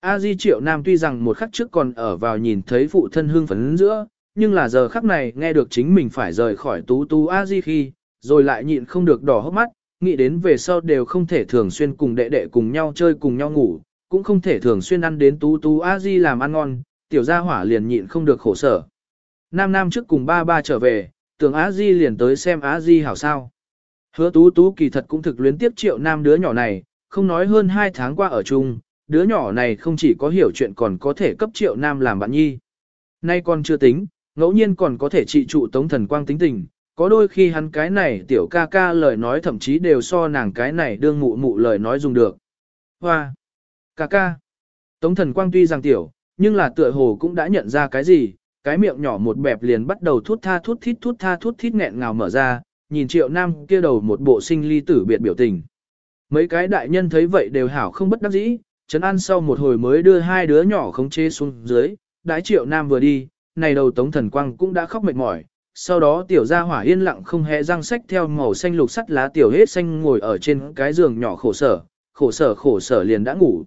A Di Triệu Nam tuy rằng một khắc trước còn ở vào nhìn thấy phụ thân hương phấn giữa, nhưng là giờ khắc này nghe được chính mình phải rời khỏi tú tú A Di khi, rồi lại nhịn không được đỏ hốc mắt, nghĩ đến về sau đều không thể thường xuyên cùng đệ đệ cùng nhau chơi cùng nhau ngủ, cũng không thể thường xuyên ăn đến tú tú A Di làm ăn ngon, tiểu gia hỏa liền nhịn không được khổ sở. Nam Nam trước cùng ba ba trở về, tưởng A Di liền tới xem A Di hảo sao. Hứa tú tú kỳ thật cũng thực luyến tiếp triệu nam đứa nhỏ này, không nói hơn hai tháng qua ở chung, đứa nhỏ này không chỉ có hiểu chuyện còn có thể cấp triệu nam làm bạn nhi. Nay còn chưa tính, ngẫu nhiên còn có thể trị trụ tống thần quang tính tình, có đôi khi hắn cái này tiểu ca ca lời nói thậm chí đều so nàng cái này đương mụ mụ lời nói dùng được. Hoa! Ca ca! Tống thần quang tuy rằng tiểu, nhưng là tựa hồ cũng đã nhận ra cái gì, cái miệng nhỏ một bẹp liền bắt đầu thút tha thút thít thút tha thút thít nghẹn ngào mở ra, nhìn triệu nam kia đầu một bộ sinh ly tử biệt biểu tình. Mấy cái đại nhân thấy vậy đều hảo không bất đắc dĩ, Trấn An sau một hồi mới đưa hai đứa nhỏ khống chế xuống dưới, đái triệu nam vừa đi, này đầu tống thần quang cũng đã khóc mệt mỏi. Sau đó tiểu gia hỏa yên lặng không hề răng sách theo màu xanh lục sắt lá tiểu hết xanh ngồi ở trên cái giường nhỏ khổ sở, khổ sở khổ sở liền đã ngủ.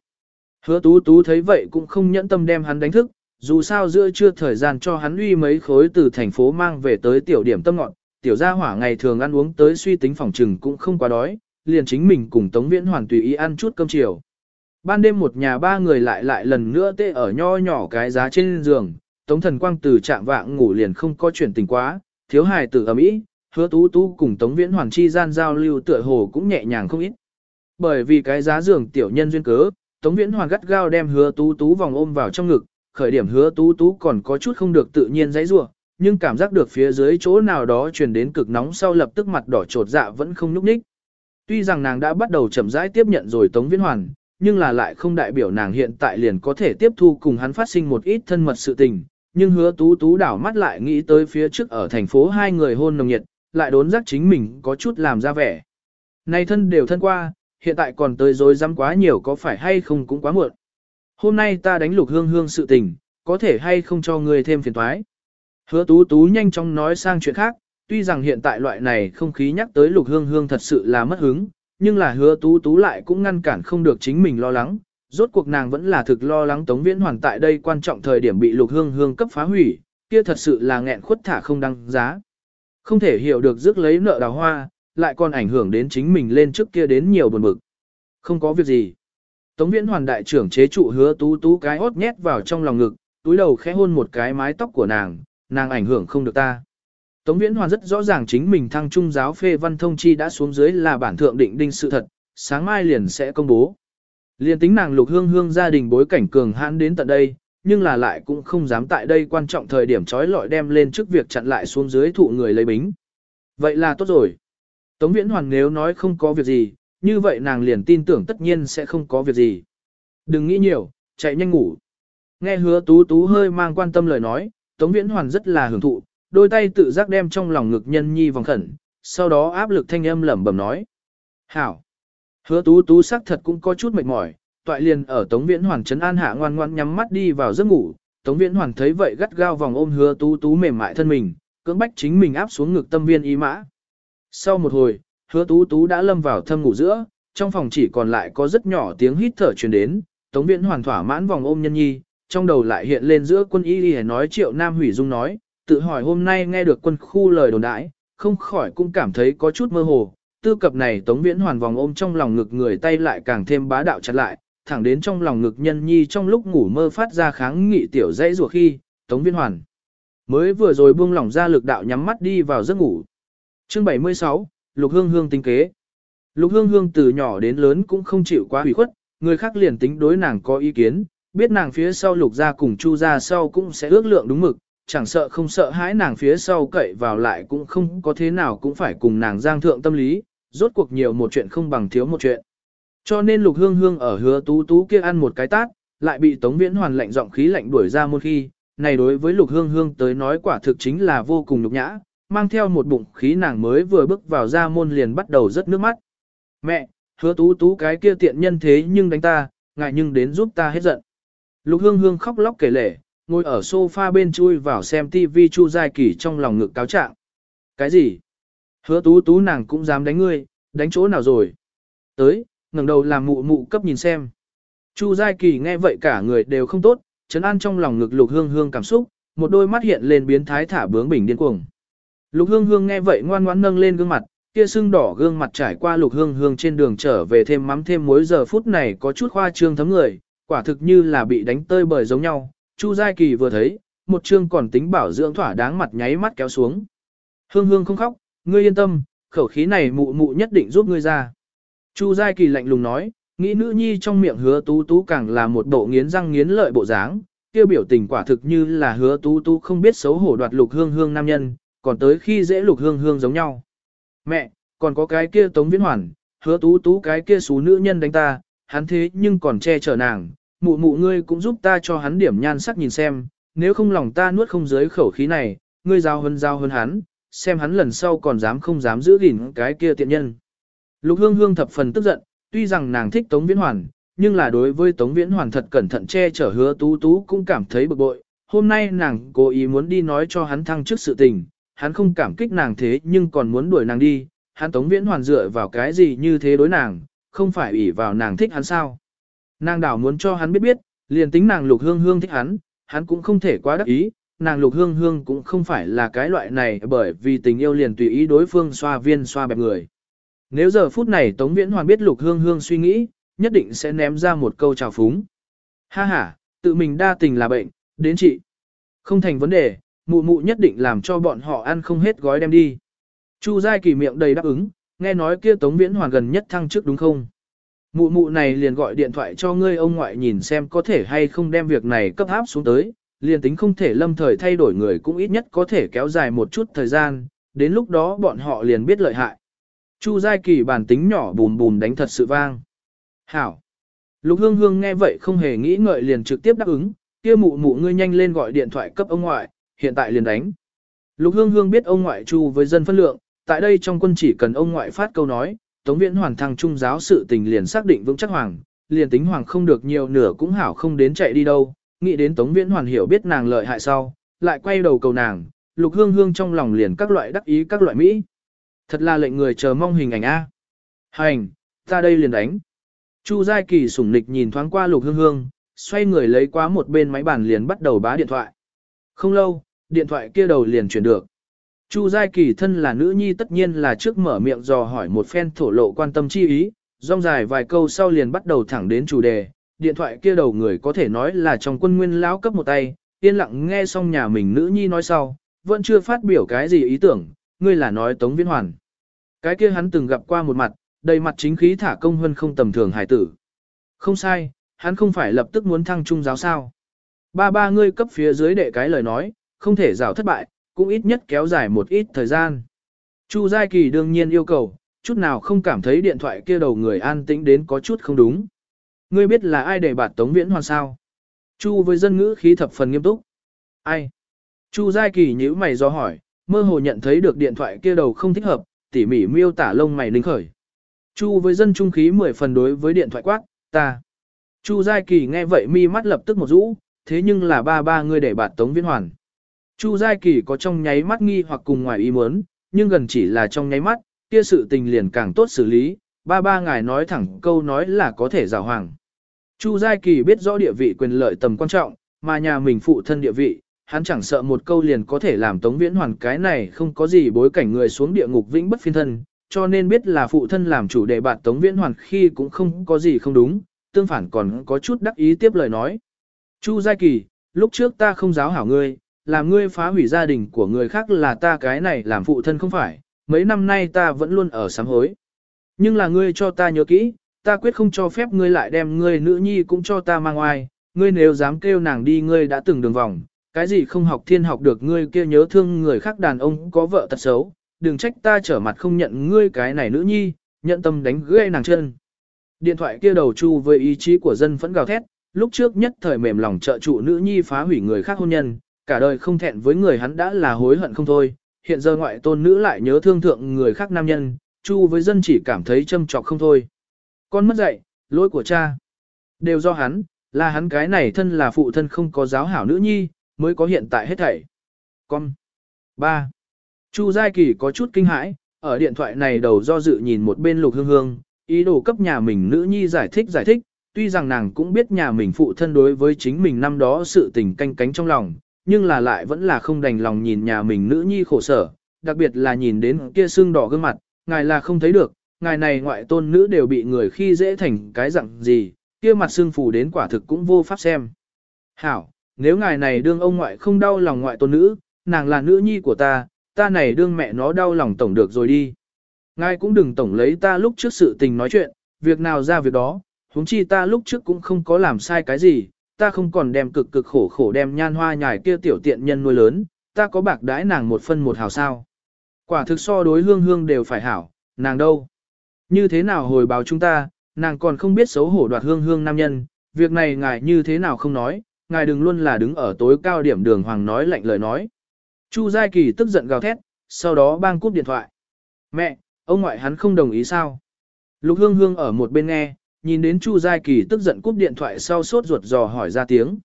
Hứa tú tú thấy vậy cũng không nhẫn tâm đem hắn đánh thức, dù sao giữa chưa thời gian cho hắn uy mấy khối từ thành phố mang về tới tiểu điểm tâm ngọn, tiểu gia hỏa ngày thường ăn uống tới suy tính phòng trừng cũng không quá đói, liền chính mình cùng Tống Viễn Hoàn tùy ý ăn chút cơm chiều. Ban đêm một nhà ba người lại lại lần nữa tê ở nho nhỏ cái giá trên giường, Tống Thần Quang từ trạng vạng ngủ liền không có chuyển tình quá, thiếu hài tử ấm ý, hứa tú tú cùng Tống Viễn Hoàn chi gian giao lưu tựa hồ cũng nhẹ nhàng không ít. Bởi vì cái giá giường tiểu nhân duyên cớ, Tống Viễn Hoàn gắt gao đem hứa tú tú vòng ôm vào trong ngực, khởi điểm hứa tú tú còn có chút không được tự nhiên dãy rủa nhưng cảm giác được phía dưới chỗ nào đó truyền đến cực nóng sau lập tức mặt đỏ trột dạ vẫn không nhúc nhích. Tuy rằng nàng đã bắt đầu chậm rãi tiếp nhận rồi Tống Viễn Hoàn, nhưng là lại không đại biểu nàng hiện tại liền có thể tiếp thu cùng hắn phát sinh một ít thân mật sự tình. Nhưng hứa tú tú đảo mắt lại nghĩ tới phía trước ở thành phố hai người hôn nồng nhiệt, lại đốn giác chính mình có chút làm ra vẻ. Nay thân đều thân qua, hiện tại còn tới dối dám quá nhiều có phải hay không cũng quá muộn. Hôm nay ta đánh lục hương hương sự tình, có thể hay không cho người thêm phiền toái. Hứa tú tú nhanh chóng nói sang chuyện khác, tuy rằng hiện tại loại này không khí nhắc tới lục hương hương thật sự là mất hứng, nhưng là hứa tú tú lại cũng ngăn cản không được chính mình lo lắng. Rốt cuộc nàng vẫn là thực lo lắng Tống Viễn Hoàn tại đây quan trọng thời điểm bị lục hương hương cấp phá hủy, kia thật sự là nghẹn khuất thả không đăng giá. Không thể hiểu được rước lấy nợ đào hoa, lại còn ảnh hưởng đến chính mình lên trước kia đến nhiều buồn bực. Không có việc gì. Tống Viễn Hoàn đại trưởng chế trụ hứa tú tú cái hốt nhét vào trong lòng ngực, túi đầu khẽ hôn một cái mái tóc của nàng, nàng ảnh hưởng không được ta. Tống Viễn Hoàn rất rõ ràng chính mình thăng trung giáo phê văn thông chi đã xuống dưới là bản thượng định đinh sự thật, sáng mai liền sẽ công bố. Liên tính nàng lục hương hương gia đình bối cảnh cường hãn đến tận đây, nhưng là lại cũng không dám tại đây quan trọng thời điểm trói lọi đem lên trước việc chặn lại xuống dưới thụ người lấy bính. Vậy là tốt rồi. Tống Viễn Hoàn nếu nói không có việc gì, như vậy nàng liền tin tưởng tất nhiên sẽ không có việc gì. Đừng nghĩ nhiều, chạy nhanh ngủ. Nghe hứa tú tú hơi mang quan tâm lời nói, Tống Viễn Hoàn rất là hưởng thụ, đôi tay tự giác đem trong lòng ngực nhân nhi vòng khẩn, sau đó áp lực thanh âm lẩm bẩm nói. Hảo. Hứa tú tú sắc thật cũng có chút mệt mỏi, toại liền ở Tống Viễn Hoàn trấn an hạ ngoan ngoan nhắm mắt đi vào giấc ngủ. Tống Viễn Hoàn thấy vậy gắt gao vòng ôm hứa tú tú mềm mại thân mình, cưỡng bách chính mình áp xuống ngực tâm viên ý mã. Sau một hồi, hứa tú tú đã lâm vào thâm ngủ giữa, trong phòng chỉ còn lại có rất nhỏ tiếng hít thở truyền đến, Tống Viễn Hoàn thỏa mãn vòng ôm nhân nhi, trong đầu lại hiện lên giữa quân y y nói triệu nam hủy dung nói, tự hỏi hôm nay nghe được quân khu lời đồn đãi, không khỏi cũng cảm thấy có chút mơ hồ, tư cập này Tống Viễn Hoàn vòng ôm trong lòng ngực người tay lại càng thêm bá đạo chặt lại, thẳng đến trong lòng ngực nhân nhi trong lúc ngủ mơ phát ra kháng nghị tiểu dãy rùa khi, Tống Viễn Hoàn mới vừa rồi buông lỏng ra lực đạo nhắm mắt đi vào giấc ngủ. Chương 76, Lục Hương Hương tính kế. Lục Hương Hương từ nhỏ đến lớn cũng không chịu quá hủy khuất, người khác liền tính đối nàng có ý kiến, biết nàng phía sau Lục gia cùng Chu gia sau cũng sẽ ước lượng đúng mực, chẳng sợ không sợ hãi nàng phía sau cậy vào lại cũng không có thế nào cũng phải cùng nàng giang thượng tâm lý, rốt cuộc nhiều một chuyện không bằng thiếu một chuyện. Cho nên lục hương hương ở hứa tú tú kia ăn một cái tát, lại bị tống viễn hoàn lạnh giọng khí lạnh đuổi ra một khi, này đối với lục hương hương tới nói quả thực chính là vô cùng nhục nhã, mang theo một bụng khí nàng mới vừa bước vào ra môn liền bắt đầu rất nước mắt. Mẹ, hứa tú tú cái kia tiện nhân thế nhưng đánh ta, ngại nhưng đến giúp ta hết giận. Lục hương hương khóc lóc kể lể, ngồi ở sofa bên chui vào xem TV Chu Giai Kỳ trong lòng ngực cáo trạng. Cái gì? Hứa tú tú nàng cũng dám đánh ngươi, đánh chỗ nào rồi? Tới, ngẩng đầu làm mụ mụ cấp nhìn xem. Chu Giai Kỳ nghe vậy cả người đều không tốt, chấn an trong lòng ngực lục hương hương cảm xúc, một đôi mắt hiện lên biến thái thả bướng bình điên cuồng. Lục hương hương nghe vậy ngoan ngoãn nâng lên gương mặt, kia sưng đỏ gương mặt trải qua lục hương hương trên đường trở về thêm mắm thêm muối giờ phút này có chút khoa trương thấm người, quả thực như là bị đánh tơi bời giống nhau, Chu Giai Kỳ vừa thấy, một chương còn tính bảo dưỡng thỏa đáng mặt nháy mắt kéo xuống. Hương hương không khóc, ngươi yên tâm, khẩu khí này mụ mụ nhất định giúp ngươi ra. Chu Giai Kỳ lạnh lùng nói, nghĩ nữ nhi trong miệng hứa tú tú càng là một bộ nghiến răng nghiến lợi bộ dáng, kia biểu tình quả thực như là hứa tú tú không biết xấu hổ đoạt lục hương hương nam nhân, còn tới khi dễ lục hương hương giống nhau. Mẹ, còn có cái kia tống viễn hoàn, hứa tú tú cái kia xú nữ nhân đánh ta, hắn thế nhưng còn che chở nàng, mụ mụ ngươi cũng giúp ta cho hắn điểm nhan sắc nhìn xem, nếu không lòng ta nuốt không dưới khẩu khí này, ngươi giao hơn giao hơn hắn, xem hắn lần sau còn dám không dám giữ gìn cái kia tiện nhân. Lục hương hương thập phần tức giận, tuy rằng nàng thích Tống Viễn Hoàn, nhưng là đối với Tống Viễn Hoàn thật cẩn thận che chở hứa tú tú cũng cảm thấy bực bội. Hôm nay nàng cố ý muốn đi nói cho hắn thăng trước sự tình, hắn không cảm kích nàng thế nhưng còn muốn đuổi nàng đi, hắn Tống Viễn Hoàn dựa vào cái gì như thế đối nàng, không phải ủy vào nàng thích hắn sao. Nàng đảo muốn cho hắn biết biết, liền tính nàng lục hương hương thích hắn, hắn cũng không thể quá đắc ý, nàng lục hương hương cũng không phải là cái loại này bởi vì tình yêu liền tùy ý đối phương xoa viên xoa bẹp người. Nếu giờ phút này Tống Viễn Hoàn biết lục hương hương suy nghĩ, nhất định sẽ ném ra một câu chào phúng. Ha ha, tự mình đa tình là bệnh, đến chị. Không thành vấn đề, mụ mụ nhất định làm cho bọn họ ăn không hết gói đem đi. Chu Giai Kỳ miệng đầy đáp ứng, nghe nói kia Tống Viễn Hoàn gần nhất thăng trước đúng không? Mụ mụ này liền gọi điện thoại cho ngươi ông ngoại nhìn xem có thể hay không đem việc này cấp áp xuống tới, liền tính không thể lâm thời thay đổi người cũng ít nhất có thể kéo dài một chút thời gian, đến lúc đó bọn họ liền biết lợi hại. Chu Giai Kỳ bản tính nhỏ bùm bùm đánh thật sự vang. Hảo. Lục Hương Hương nghe vậy không hề nghĩ ngợi liền trực tiếp đáp ứng, kia mụ mụ ngươi nhanh lên gọi điện thoại cấp ông ngoại, hiện tại liền đánh. Lục Hương Hương biết ông ngoại Chu với dân phân lượng, tại đây trong quân chỉ cần ông ngoại phát câu nói, Tống Viễn Hoàn thăng trung giáo sự tình liền xác định vững chắc hoàng, liền tính hoàng không được nhiều nửa cũng hảo không đến chạy đi đâu, nghĩ đến Tống Viễn Hoàn hiểu biết nàng lợi hại sau, lại quay đầu cầu nàng, Lục Hương Hương trong lòng liền các loại đắc ý các loại mỹ. Thật là lệnh người chờ mong hình ảnh a. Hành, ta đây liền đánh. Chu Giai Kỳ sủng nịch nhìn thoáng qua Lục Hương Hương, xoay người lấy qua một bên máy bàn liền bắt đầu bá điện thoại. Không lâu, điện thoại kia đầu liền chuyển được. Chu Giai Kỳ thân là nữ nhi tất nhiên là trước mở miệng dò hỏi một phen thổ lộ quan tâm chi ý, rong dài vài câu sau liền bắt đầu thẳng đến chủ đề. Điện thoại kia đầu người có thể nói là trong quân nguyên lão cấp một tay, yên lặng nghe xong nhà mình nữ nhi nói sau, vẫn chưa phát biểu cái gì ý tưởng, ngươi là nói Tống Viễn Hoàn. Cái kia hắn từng gặp qua một mặt, đầy mặt chính khí thả công hơn không tầm thường hải tử. Không sai, hắn không phải lập tức muốn thăng trung giáo sao. Ba ba ngươi cấp phía dưới đệ cái lời nói, không thể rào thất bại, cũng ít nhất kéo dài một ít thời gian. Chu Giai Kỳ đương nhiên yêu cầu, chút nào không cảm thấy điện thoại kia đầu người an tĩnh đến có chút không đúng. Ngươi biết là ai để bạt Tống Viễn Hoàn sao? Chu với dân ngữ khí thập phần nghiêm túc. Ai? Chu Giai Kỳ nhíu mày do hỏi, mơ hồ nhận thấy được điện thoại kia đầu không thích hợp, tỉ mỉ miêu tả lông mày linh khởi. Chu với dân trung khí mười phần đối với điện thoại quát, ta. Chu Giai Kỳ nghe vậy mi mắt lập tức một rũ, thế nhưng là ba ba người để bạt Tống Viễn Hoàn. Chu Giai Kỳ có trong nháy mắt nghi hoặc cùng ngoài ý muốn, nhưng gần chỉ là trong nháy mắt, kia sự tình liền càng tốt xử lý, ba ba ngài nói thẳng câu nói là có thể rào hoàng. Chu Giai Kỳ biết rõ địa vị quyền lợi tầm quan trọng, mà nhà mình phụ thân địa vị, hắn chẳng sợ một câu liền có thể làm Tống Viễn Hoàn cái này không có gì bối cảnh người xuống địa ngục vĩnh bất phiên thân, cho nên biết là phụ thân làm chủ đề bạn Tống Viễn Hoàn khi cũng không có gì không đúng, tương phản còn có chút đắc ý tiếp lời nói. Chu Giai Kỳ, lúc trước ta không giáo hảo ngươi, làm ngươi phá hủy gia đình của người khác là ta cái này làm phụ thân không phải, mấy năm nay ta vẫn luôn ở sám hối. Nhưng là ngươi cho ta nhớ kỹ, ta quyết không cho phép ngươi lại đem ngươi nữ nhi cũng cho ta mang oai, ngươi nếu dám kêu nàng đi ngươi đã từng đường vòng, cái gì không học thiên học được ngươi kia nhớ thương người khác đàn ông có vợ tật xấu, đừng trách ta trở mặt không nhận ngươi cái này nữ nhi, nhận tâm đánh gãy nàng chân. Điện thoại kia đầu chu với ý chí của dân phẫn gào thét, lúc trước nhất thời mềm lòng trợ trụ nữ nhi phá hủy người khác hôn nhân, cả đời không thẹn với người hắn đã là hối hận không thôi, hiện giờ ngoại tôn nữ lại nhớ thương thượng người khác nam nhân, chu với dân chỉ cảm thấy châm trọc không thôi. Con mất dạy, lỗi của cha. Đều do hắn, là hắn cái này thân là phụ thân không có giáo hảo nữ nhi, mới có hiện tại hết thảy. Con. 3. Chu Giai Kỳ có chút kinh hãi, ở điện thoại này đầu do dự nhìn một bên lục hương hương, ý đồ cấp nhà mình nữ nhi giải thích giải thích, tuy rằng nàng cũng biết nhà mình phụ thân đối với chính mình năm đó sự tình canh cánh trong lòng, nhưng là lại vẫn là không đành lòng nhìn nhà mình nữ nhi khổ sở, đặc biệt là nhìn đến kia xương đỏ gương mặt, ngài là không thấy được, ngài này ngoại tôn nữ đều bị người khi dễ thành cái dạng gì, kia mặt xương phù đến quả thực cũng vô pháp xem. Hảo, nếu ngài này đương ông ngoại không đau lòng ngoại tôn nữ, nàng là nữ nhi của ta, ta này đương mẹ nó đau lòng tổng được rồi đi. Ngài cũng đừng tổng lấy ta lúc trước sự tình nói chuyện, việc nào ra việc đó, huống chi ta lúc trước cũng không có làm sai cái gì, ta không còn đem cực cực khổ khổ đem nhan hoa nhài kia tiểu tiện nhân nuôi lớn, ta có bạc đãi nàng một phân một hào sao. Quả thực so đối hương hương đều phải hảo, nàng đâu. Như thế nào hồi báo chúng ta, nàng còn không biết xấu hổ đoạt hương hương nam nhân, việc này ngài như thế nào không nói, ngài đừng luôn là đứng ở tối cao điểm đường hoàng nói lạnh lời nói. Chu Giai Kỳ tức giận gào thét, sau đó bang cúp điện thoại. Mẹ, ông ngoại hắn không đồng ý sao? Lục hương hương ở một bên nghe, nhìn đến Chu Giai Kỳ tức giận cúp điện thoại sau sốt ruột dò hỏi ra tiếng.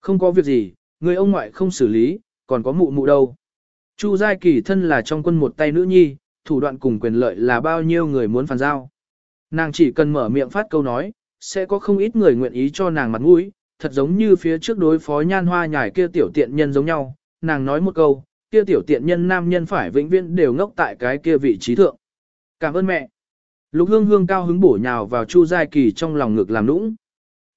Không có việc gì, người ông ngoại không xử lý, còn có mụ mụ đâu. Chu Giai Kỳ thân là trong quân một tay nữ nhi, thủ đoạn cùng quyền lợi là bao nhiêu người muốn phản giao. Nàng chỉ cần mở miệng phát câu nói, sẽ có không ít người nguyện ý cho nàng mặt mũi, thật giống như phía trước đối phó nhan hoa nhải kia tiểu tiện nhân giống nhau, nàng nói một câu, kia tiểu tiện nhân nam nhân phải vĩnh viễn đều ngốc tại cái kia vị trí thượng. Cảm ơn mẹ. Lục hương hương cao hứng bổ nhào vào Chu Giai Kỳ trong lòng ngực làm nũng.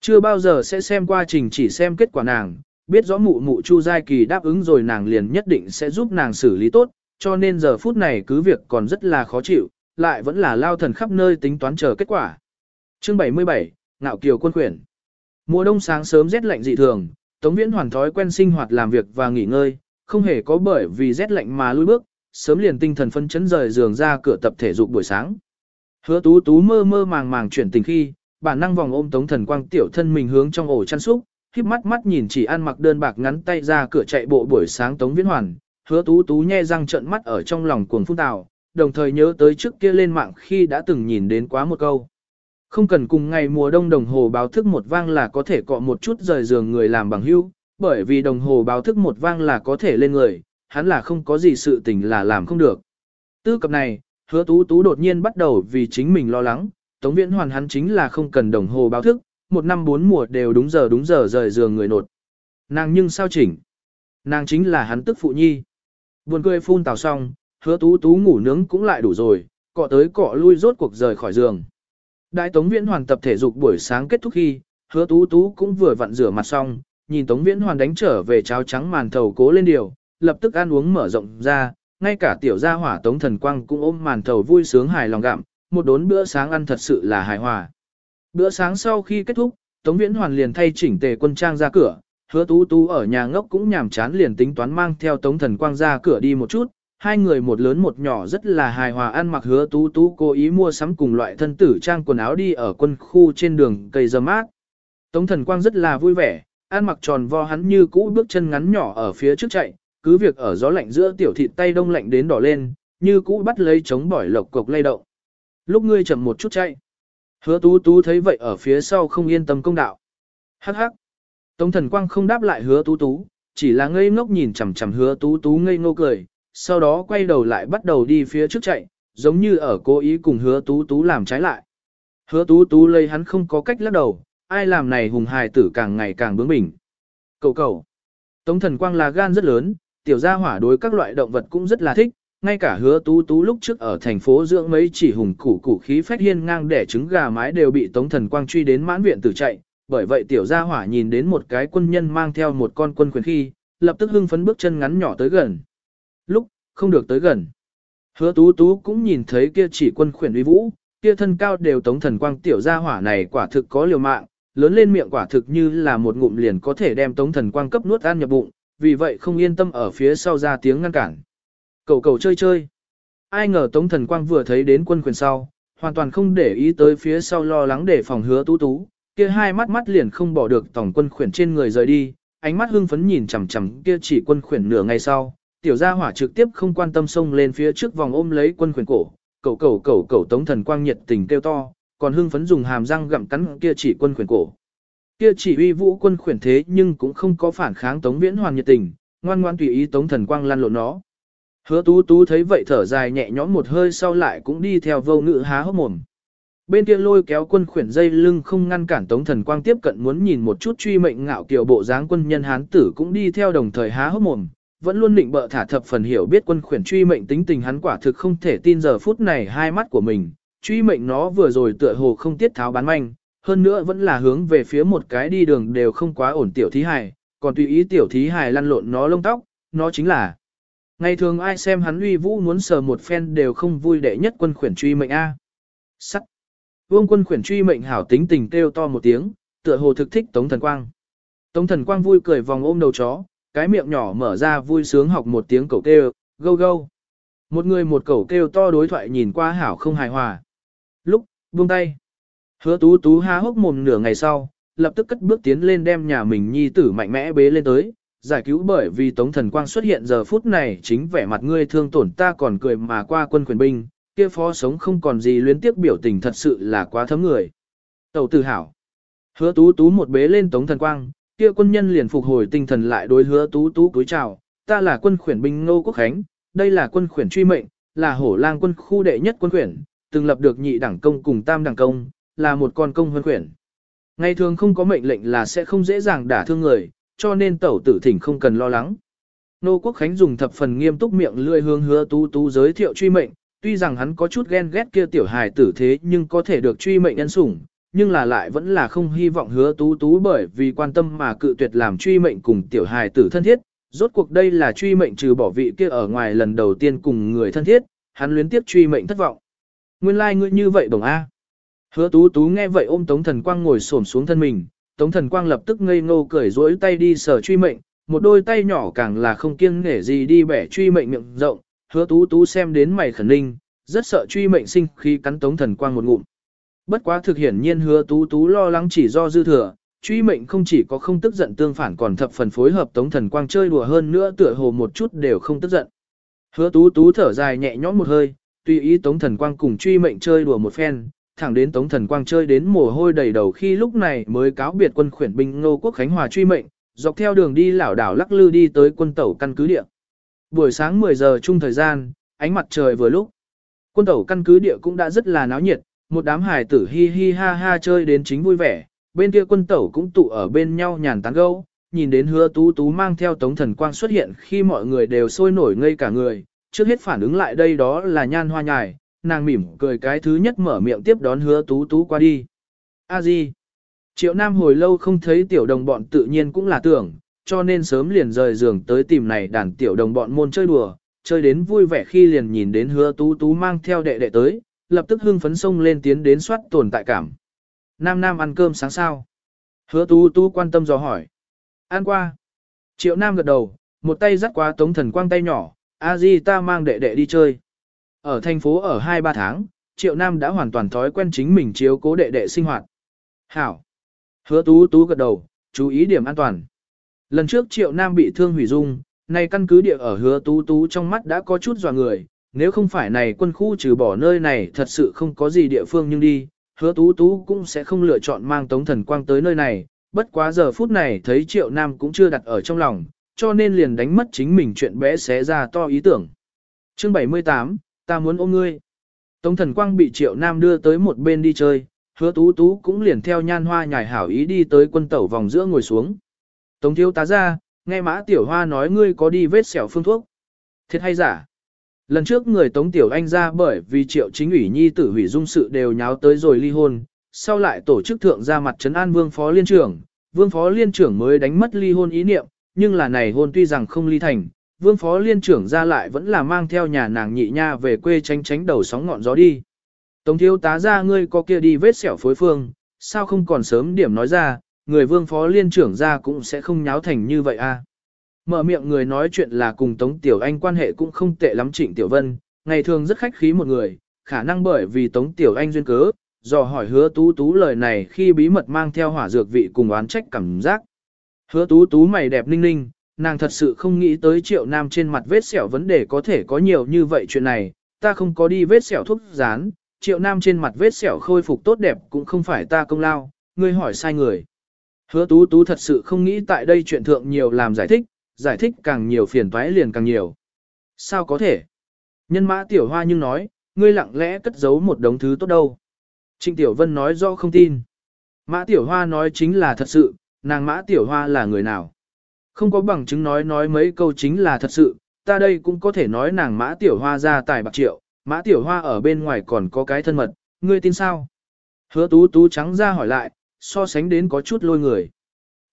Chưa bao giờ sẽ xem qua trình chỉ xem kết quả nàng, biết rõ mụ mụ Chu Giai Kỳ đáp ứng rồi nàng liền nhất định sẽ giúp nàng xử lý tốt, cho nên giờ phút này cứ việc còn rất là khó chịu, lại vẫn là lao thần khắp nơi tính toán chờ kết quả. Chương 77, Ngạo Kiều quân quyển. Mùa đông sáng sớm rét lạnh dị thường, Tống Viễn hoàn thói quen sinh hoạt làm việc và nghỉ ngơi, không hề có bởi vì rét lạnh mà lui bước, sớm liền tinh thần phân chấn rời giường ra cửa tập thể dục buổi sáng. Hứa tú tú mơ mơ màng màng chuyển tình khi, bản năng vòng ôm tống thần quang tiểu thân mình hướng trong ổ chăn súc, khiếp mắt mắt nhìn chỉ ăn mặc đơn bạc ngắn tay ra cửa chạy bộ buổi sáng tống viễn hoàn, hứa tú tú nhe răng trợn mắt ở trong lòng cuồng phun tào, đồng thời nhớ tới trước kia lên mạng khi đã từng nhìn đến quá một câu. Không cần cùng ngày mùa đông đồng hồ báo thức một vang là có thể cọ một chút rời giường người làm bằng hưu, bởi vì đồng hồ báo thức một vang là có thể lên người, hắn là không có gì sự tình là làm không được. Tư cập này, hứa tú tú đột nhiên bắt đầu vì chính mình lo lắng, Tống Viễn Hoàn hắn chính là không cần đồng hồ báo thức, một năm bốn mùa đều đúng giờ đúng giờ rời giường người nột. Nàng nhưng sao chỉnh? Nàng chính là hắn tức phụ nhi. Buồn cười phun tào xong, hứa tú tú ngủ nướng cũng lại đủ rồi, cọ tới cọ lui rốt cuộc rời khỏi giường. Đại Tống Viễn Hoàn tập thể dục buổi sáng kết thúc khi, hứa tú tú cũng vừa vặn rửa mặt xong, nhìn Tống Viễn Hoàn đánh trở về cháo trắng màn thầu cố lên điều, lập tức ăn uống mở rộng ra, ngay cả tiểu gia hỏa Tống Thần Quang cũng ôm màn thầu vui sướng hài lòng gặm, một đốn bữa sáng ăn thật sự là hài hòa. Bữa sáng sau khi kết thúc, Tống Viễn Hoàn liền thay chỉnh tề quân trang ra cửa, hứa tú tú ở nhà ngốc cũng nhàm chán liền tính toán mang theo Tống Thần Quang ra cửa đi một chút, hai người một lớn một nhỏ rất là hài hòa ăn mặc hứa tú tú cố ý mua sắm cùng loại thân tử trang quần áo đi ở quân khu trên đường cây dơ mát. Tống Thần Quang rất là vui vẻ, ăn mặc tròn vo hắn như cũ bước chân ngắn nhỏ ở phía trước chạy, cứ việc ở gió lạnh giữa tiểu thịt tay đông lạnh đến đỏ lên, như cũ bắt lấy chống bỏi lộc cục lay động. Lúc ngươi chậm một chút chạy. Hứa tú tú thấy vậy ở phía sau không yên tâm công đạo. Hắc hắc. Tống thần quang không đáp lại hứa tú tú, chỉ là ngây ngốc nhìn chằm chằm hứa tú tú ngây ngô cười, sau đó quay đầu lại bắt đầu đi phía trước chạy, giống như ở cố ý cùng hứa tú tú làm trái lại. Hứa tú tú lấy hắn không có cách lắc đầu, ai làm này hùng hài tử càng ngày càng bướng bỉnh. Cầu cầu. Tống thần quang là gan rất lớn, tiểu gia hỏa đối các loại động vật cũng rất là thích, ngay cả hứa tú tú lúc trước ở thành phố dưỡng mấy chỉ hùng củ củ khí phách hiên ngang để trứng gà mái đều bị tống thần quang truy đến mãn viện tử chạy, bởi vậy tiểu gia hỏa nhìn đến một cái quân nhân mang theo một con quân quyền khi, lập tức hưng phấn bước chân ngắn nhỏ tới gần. Lúc, không được tới gần. Hứa tú tú cũng nhìn thấy kia chỉ quân khuyển uy vũ, kia thân cao đều tống thần quang tiểu gia hỏa này quả thực có liều mạng, lớn lên miệng quả thực như là một ngụm liền có thể đem tống thần quang cấp nuốt ăn nhập bụng, vì vậy không yên tâm ở phía sau ra tiếng ngăn cản. Cầu cầu chơi chơi. Ai ngờ tống thần quang vừa thấy đến quân quyền sau, hoàn toàn không để ý tới phía sau lo lắng để phòng hứa tú tú, kia hai mắt mắt liền không bỏ được tổng quân khuyển trên người rời đi, ánh mắt hưng phấn nhìn chằm chằm kia chỉ quân khuyển nửa ngày sau, tiểu gia hỏa trực tiếp không quan tâm xông lên phía trước vòng ôm lấy quân khuyển cổ, cầu cầu cầu cầu tống thần quang nhiệt tình kêu to, còn hưng phấn dùng hàm răng gặm cắn kia chỉ quân khuyển cổ. Kia chỉ uy vũ quân khuyển thế nhưng cũng không có phản kháng tống viễn hoàn nhiệt tình, ngoan ngoan tùy ý tống thần quang lăn lộn nó. Hứa tú tú thấy vậy thở dài nhẹ nhõm một hơi sau lại cũng đi theo vô ngữ há hốc mồm. Bên kia lôi kéo quân khuyển dây lưng không ngăn cản tống thần quang tiếp cận muốn nhìn một chút truy mệnh ngạo kiều bộ dáng quân nhân hán tử cũng đi theo đồng thời há hốc mồm, vẫn luôn định bợ thả thập phần hiểu biết quân khuyển truy mệnh tính tình hắn quả thực không thể tin giờ phút này hai mắt của mình, truy mệnh nó vừa rồi tựa hồ không tiết tháo bán manh, hơn nữa vẫn là hướng về phía một cái đi đường đều không quá ổn tiểu thí hài, còn tùy ý tiểu thí hài lăn lộn nó lông tóc, nó chính là Ngày thường ai xem hắn uy vũ muốn sờ một phen đều không vui đệ nhất quân khuyển truy mệnh A. Sắt. Vương quân khuyển truy mệnh hảo tính tình kêu to một tiếng, tựa hồ thực thích Tống Thần Quang. Tống Thần Quang vui cười vòng ôm đầu chó, cái miệng nhỏ mở ra vui sướng học một tiếng cẩu kêu, gâu gâu. Một người một cẩu kêu to đối thoại nhìn qua hảo không hài hòa. Lúc, buông tay. Hứa tú tú há hốc mồm nửa ngày sau, lập tức cất bước tiến lên đem nhà mình nhi tử mạnh mẽ bế lên tới, giải cứu bởi vì Tống Thần Quang xuất hiện giờ phút này chính vẻ mặt ngươi thương tổn ta còn cười mà qua quân quyền binh, kia phó sống không còn gì luyến tiếc biểu tình thật sự là quá thấm người. Tẩu tử hảo, Hứa tú tú một bế lên Tống Thần Quang, kia quân nhân liền phục hồi tinh thần lại đối hứa tú tú cúi chào, ta là quân khuyển binh Ngô Quốc Khánh, đây là quân khuyển truy mệnh, là hổ lang quân khu đệ nhất quân khuyển, từng lập được nhị đẳng công cùng tam đẳng công, là một con công huân khuyển. Ngày thường không có mệnh lệnh là sẽ không dễ dàng đả thương người, cho nên tẩu tử thỉnh không cần lo lắng. Nô Quốc Khánh dùng thập phần nghiêm túc miệng lươi hương hứa tú tú giới thiệu truy mệnh, tuy rằng hắn có chút ghen ghét kia tiểu hài tử thế nhưng có thể được truy mệnh nhân sủng, nhưng là lại vẫn là không hy vọng hứa tú tú bởi vì quan tâm mà cự tuyệt làm truy mệnh cùng tiểu hài tử thân thiết. Rốt cuộc đây là truy mệnh trừ bỏ vị kia ở ngoài lần đầu tiên cùng người thân thiết, hắn luyến tiếp truy mệnh thất vọng. Nguyên lai like ngươi như vậy đồng A. Hứa tú tú nghe vậy ôm Tống Thần Quang ngồi xổm xuống thân mình, Tống Thần Quang lập tức ngây ngô cười rỗi tay đi sờ truy mệnh, một đôi tay nhỏ càng là không kiêng nể gì đi bẻ truy mệnh miệng rộng, hứa tú tú xem đến mày khẩn ninh, rất sợ truy mệnh sinh khi cắn Tống Thần Quang một ngụm. Bất quá thực hiển nhiên hứa tú tú lo lắng chỉ do dư thừa, truy mệnh không chỉ có không tức giận tương phản còn thập phần phối hợp Tống Thần Quang chơi đùa hơn nữa tựa hồ một chút đều không tức giận. Hứa tú tú thở dài nhẹ nhõm một hơi, tùy ý Tống Thần Quang cùng truy mệnh chơi đùa một phen, thẳng đến Tống Thần Quang chơi đến mồ hôi đầy đầu khi lúc này mới cáo biệt quân khuyển binh Ngô Quốc Khánh Hòa truy mệnh, dọc theo đường đi lảo đảo lắc lư đi tới quân tẩu căn cứ địa. Buổi sáng 10 giờ chung thời gian, ánh mặt trời vừa lúc. Quân tẩu căn cứ địa cũng đã rất là náo nhiệt, một đám hài tử hi hi ha ha chơi đến chính vui vẻ, bên kia quân tẩu cũng tụ ở bên nhau nhàn tán gẫu, nhìn đến hứa tú tú mang theo tống thần quang xuất hiện khi mọi người đều sôi nổi ngây cả người, trước hết phản ứng lại đây đó là nhan hoa nhài, nàng mỉm cười cái thứ nhất mở miệng tiếp đón hứa tú tú qua đi. A di. Triệu Nam hồi lâu không thấy tiểu đồng bọn tự nhiên cũng là tưởng, cho nên sớm liền rời giường tới tìm này đàn tiểu đồng bọn môn chơi đùa, chơi đến vui vẻ khi liền nhìn đến hứa tú tú mang theo đệ đệ tới, lập tức hưng phấn sông lên tiến đến soát tồn tại cảm. Nam Nam ăn cơm sáng sao? Hứa tú tú quan tâm dò hỏi. Ăn qua. Triệu Nam gật đầu, một tay dắt qua tống thần quang tay nhỏ, a di ta mang đệ đệ đi chơi. Ở thành phố ở 2-3 tháng, Triệu Nam đã hoàn toàn thói quen chính mình chiếu cố đệ đệ sinh hoạt. Hảo. Hứa tú tú gật đầu, chú ý điểm an toàn. Lần trước Triệu Nam bị thương hủy dung, nay căn cứ địa ở hứa tú tú trong mắt đã có chút dò người, nếu không phải này quân khu trừ bỏ nơi này thật sự không có gì địa phương nhưng đi, hứa tú tú cũng sẽ không lựa chọn mang tống thần quang tới nơi này, bất quá giờ phút này thấy triệu nam cũng chưa đặt ở trong lòng, cho nên liền đánh mất chính mình chuyện bé xé ra to ý tưởng. Chương 78, ta muốn ôm ngươi. Tống thần quang bị triệu nam đưa tới một bên đi chơi, hứa tú tú cũng liền theo nhan hoa nhài hảo ý đi tới quân tẩu vòng giữa ngồi xuống. Tống thiếu tá ra, nghe mã tiểu hoa nói ngươi có đi vết sẹo phương thuốc. Thiệt hay giả? Lần trước người Tống Tiểu Anh ra bởi vì triệu chính ủy nhi tử hủy dung sự đều nháo tới rồi ly hôn, sau lại tổ chức thượng ra mặt trấn an vương phó liên trưởng, vương phó liên trưởng mới đánh mất ly hôn ý niệm, nhưng là này hôn tuy rằng không ly thành, vương phó liên trưởng ra lại vẫn là mang theo nhà nàng nhị nha về quê tránh tránh đầu sóng ngọn gió đi. Tống thiếu tá ra ngươi có kia đi vết sẹo phối phương, sao không còn sớm điểm nói ra, người vương phó liên trưởng ra cũng sẽ không nháo thành như vậy a. À? Mở miệng người nói chuyện là cùng Tống Tiểu Anh quan hệ cũng không tệ lắm Trịnh Tiểu Vân, ngày thường rất khách khí một người, khả năng bởi vì Tống Tiểu Anh duyên cớ, dò hỏi hứa tú tú lời này khi bí mật mang theo hỏa dược vị cùng oán trách cảm giác. Hứa tú tú mày đẹp ninh ninh, nàng thật sự không nghĩ tới triệu nam trên mặt vết sẹo vấn đề có thể có nhiều như vậy chuyện này, ta không có đi vết sẹo thuốc dán, triệu nam trên mặt vết sẹo khôi phục tốt đẹp cũng không phải ta công lao, ngươi hỏi sai người. Hứa tú tú thật sự không nghĩ tại đây chuyện thượng nhiều làm giải thích, giải thích càng nhiều phiền toái liền càng nhiều. Sao có thể? Nhân mã tiểu hoa nhưng nói, ngươi lặng lẽ cất giấu một đống thứ tốt đâu. Trịnh Tiểu Vân nói rõ không tin. Mã Tiểu Hoa nói chính là thật sự, nàng Mã Tiểu Hoa là người nào. Không có bằng chứng nói nói mấy câu chính là thật sự, ta đây cũng có thể nói nàng Mã Tiểu Hoa ra tài bạc triệu, Mã Tiểu Hoa ở bên ngoài còn có cái thân mật, ngươi tin sao? Hứa tú tú trắng ra hỏi lại, so sánh đến có chút lôi người.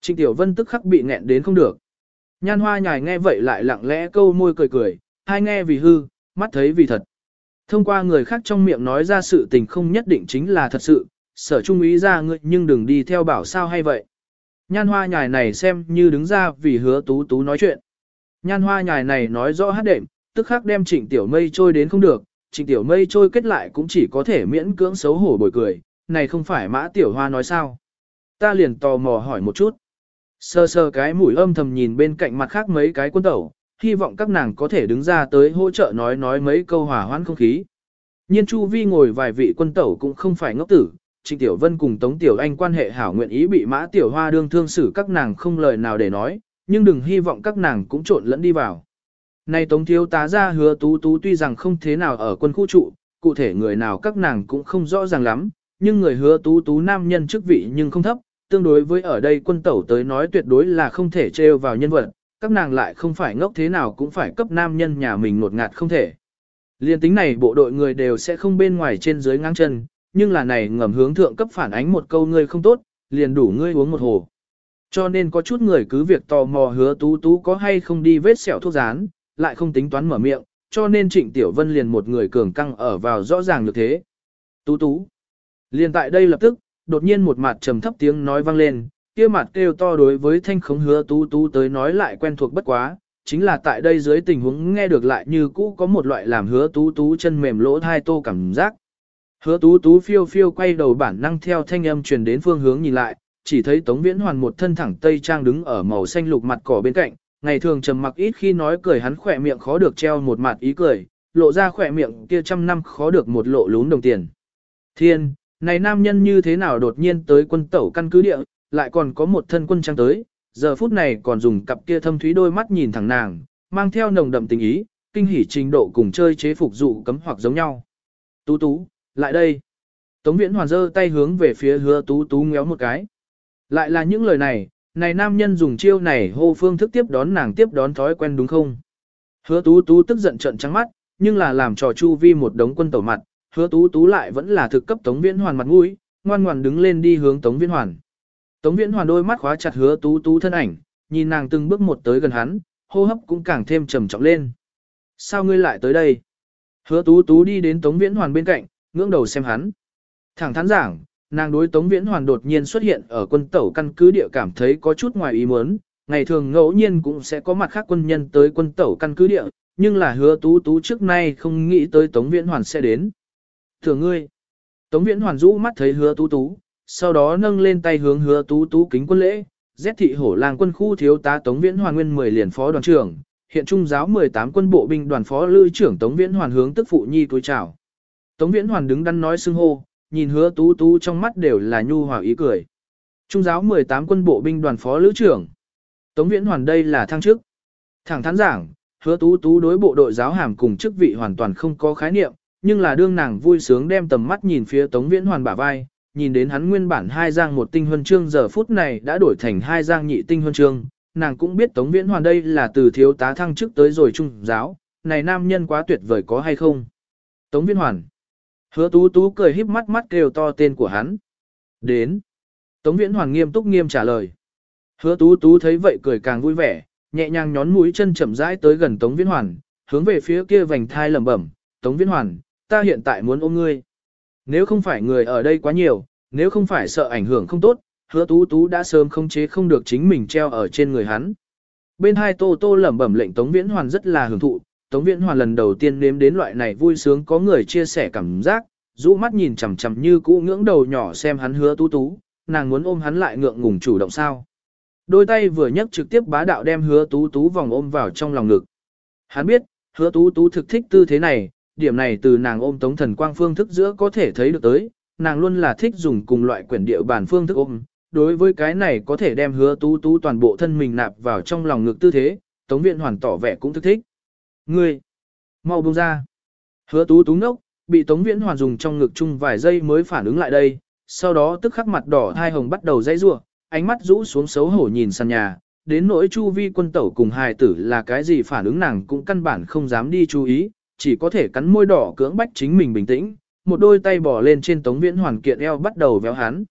Trịnh Tiểu Vân tức khắc bị nghẹn đến không được. Nhan hoa nhài nghe vậy lại lặng lẽ câu môi cười cười, hai nghe vì hư, mắt thấy vì thật. Thông qua người khác trong miệng nói ra sự tình không nhất định chính là thật sự, sở trung ý ra ngươi nhưng đừng đi theo bảo sao hay vậy. Nhan hoa nhài này xem như đứng ra vì hứa tú tú nói chuyện. Nhan hoa nhài này nói rõ hát đệm, tức khắc đem trịnh tiểu mây trôi đến không được, trịnh tiểu mây trôi kết lại cũng chỉ có thể miễn cưỡng xấu hổ bồi cười, này không phải mã tiểu hoa nói sao. Ta liền tò mò hỏi một chút. Sơ sơ cái mũi âm thầm nhìn bên cạnh mặt khác mấy cái quân tẩu, hy vọng các nàng có thể đứng ra tới hỗ trợ nói nói mấy câu hòa hoãn không khí. Nhiên Chu Vi ngồi vài vị quân tẩu cũng không phải ngốc tử, Trịnh Tiểu Vân cùng Tống Tiểu Anh quan hệ hảo nguyện ý bị Mã Tiểu Hoa đương thương xử các nàng không lời nào để nói, nhưng đừng hy vọng các nàng cũng trộn lẫn đi vào. Nay Tống Thiếu tá ra hứa tú tú tuy rằng không thế nào ở quân khu trụ, cụ thể người nào các nàng cũng không rõ ràng lắm, nhưng người hứa tú tú nam nhân chức vị nhưng không thấp, tương đối với ở đây quân tẩu tới nói tuyệt đối là không thể trêu vào nhân vật, các nàng lại không phải ngốc thế nào cũng phải cấp nam nhân nhà mình ngột ngạt không thể. Liên tính này bộ đội người đều sẽ không bên ngoài trên dưới ngang chân, nhưng là này ngầm hướng thượng cấp phản ánh một câu ngươi không tốt, liền đủ ngươi uống một hồ. Cho nên có chút người cứ việc tò mò hứa tú tú có hay không đi vết sẹo thuốc rán, lại không tính toán mở miệng, cho nên Trịnh Tiểu Vân liền một người cường căng ở vào rõ ràng được thế. Tú tú. Liền tại đây lập tức, đột nhiên một mặt trầm thấp tiếng nói vang lên, kia mặt kêu to đối với thanh khống hứa tú tú tới nói lại quen thuộc bất quá, chính là tại đây dưới tình huống nghe được lại như cũ có một loại làm hứa tú tú chân mềm lỗ thai tô cảm giác. Hứa tú tú phiêu phiêu quay đầu bản năng theo thanh âm truyền đến phương hướng nhìn lại, chỉ thấy Tống Viễn Hoàn một thân thẳng tây trang đứng ở màu xanh lục mặt cỏ bên cạnh, ngày thường trầm mặc ít khi nói cười hắn khỏe miệng khó được treo một mặt ý cười, lộ ra khỏe miệng kia trăm năm khó được một lộ lún đồng tiền. Thiên, này nam nhân như thế nào đột nhiên tới quân tẩu căn cứ địa, lại còn có một thân quân trang tới, giờ phút này còn dùng cặp kia thâm thúy đôi mắt nhìn thẳng nàng, mang theo nồng đậm tình ý, kinh hỉ trình độ cùng chơi chế phục dụ cấm hoặc giống nhau. Tú tú, lại đây. Tống viễn hoàn giơ tay hướng về phía hứa tú tú ngéo một cái. Lại là những lời này, này nam nhân dùng chiêu này hô phương thức tiếp đón nàng tiếp đón thói quen đúng không? Hứa tú tú tức giận trận trắng mắt, nhưng là làm trò chu vi một đống quân tẩu mặt, hứa tú tú lại vẫn là thực cấp Tống Viễn Hoàn mặt mũi, ngoan ngoan đứng lên đi hướng Tống Viễn Hoàn. Tống Viễn Hoàn đôi mắt khóa chặt hứa tú tú thân ảnh, nhìn nàng từng bước một tới gần hắn, hô hấp cũng càng thêm trầm trọng lên. Sao ngươi lại tới đây? Hứa tú tú đi đến Tống Viễn Hoàn bên cạnh, ngưỡng đầu xem hắn. Thẳng thắn giảng, nàng đối Tống Viễn Hoàn đột nhiên xuất hiện ở quân tẩu căn cứ địa cảm thấy có chút ngoài ý muốn, ngày thường ngẫu nhiên cũng sẽ có mặt khác quân nhân tới quân tẩu căn cứ địa, nhưng là hứa tú tú trước nay không nghĩ tới Tống Viễn Hoàn sẽ đến. Thường ngươi, Tống Viễn Hoàn rũ mắt thấy hứa tú tú, sau đó nâng lên tay hướng hứa tú tú kính quân lễ, rét thị hổ làng quân khu thiếu tá Tống Viễn Hoàn nguyên 10 liền phó đoàn trưởng, hiện trung giáo 18 quân bộ binh đoàn phó lư trưởng Tống Viễn Hoàn hướng tức phụ nhi túi chào. Tống Viễn Hoàn đứng đắn nói xưng hô, nhìn hứa tú tú trong mắt đều là nhu hòa ý cười. Trung giáo 18 quân bộ binh đoàn phó lữ trưởng. Tống Viễn Hoàn đây là thăng chức. Thẳng thắn giảng, hứa tú tú đối bộ đội giáo hàm cùng chức vị hoàn toàn không có khái niệm, nhưng là đương nàng vui sướng đem tầm mắt nhìn phía Tống Viễn Hoàn bả vai, nhìn đến hắn nguyên bản hai giang một tinh huân chương giờ phút này đã đổi thành hai giang nhị tinh huân chương, nàng cũng biết Tống Viễn Hoàn đây là từ thiếu tá thăng chức tới rồi trung giáo, này nam nhân quá tuyệt vời có hay không? Tống Viễn Hoàn. Hứa tú tú cười híp mắt mắt kêu to tên của hắn. Đến. Tống Viễn Hoàn nghiêm túc nghiêm trả lời. Hứa tú tú thấy vậy cười càng vui vẻ, nhẹ nhàng nhón mũi chân chậm rãi tới gần Tống Viễn Hoàn, hướng về phía kia vành thai lẩm bẩm, Tống Viễn Hoàn, ta hiện tại muốn ôm ngươi. Nếu không phải người ở đây quá nhiều, nếu không phải sợ ảnh hưởng không tốt, hứa tú tú đã sớm không chế không được chính mình treo ở trên người hắn. Bên hai tô tô lẩm bẩm lệnh Tống Viễn Hoàn rất là hưởng thụ, Tống Viễn Hoàn lần đầu tiên nếm đến loại này vui sướng có người chia sẻ cảm giác, rũ mắt nhìn chằm chằm như cũ ngưỡng đầu nhỏ xem hắn hứa tú tú, nàng muốn ôm hắn lại ngượng ngùng chủ động sao. Đôi tay vừa nhấc trực tiếp bá đạo đem hứa tú tú vòng ôm vào trong lòng ngực. Hắn biết, hứa tú tú thực thích tư thế này, điểm này từ nàng ôm tống thần quang phương thức giữa có thể thấy được tới, nàng luôn là thích dùng cùng loại quyển địa bản phương thức ôm. Đối với cái này có thể đem hứa tú tú toàn bộ thân mình nạp vào trong lòng ngực tư thế, tống viện hoàn tỏ vẻ cũng thức thích. Ngươi, mau buông ra. Hứa tú tú nốc bị tống viễn hoàn dùng trong ngực chung vài giây mới phản ứng lại đây, sau đó tức khắc mặt đỏ hai hồng bắt đầu dãy rua, ánh mắt rũ xuống xấu hổ nhìn sàn nhà, đến nỗi chu vi quân tẩu cùng hài tử là cái gì phản ứng nàng cũng căn bản không dám đi chú ý, chỉ có thể cắn môi đỏ cưỡng bách chính mình bình tĩnh, một đôi tay bỏ lên trên tống viễn hoàn kiện eo bắt đầu véo hắn.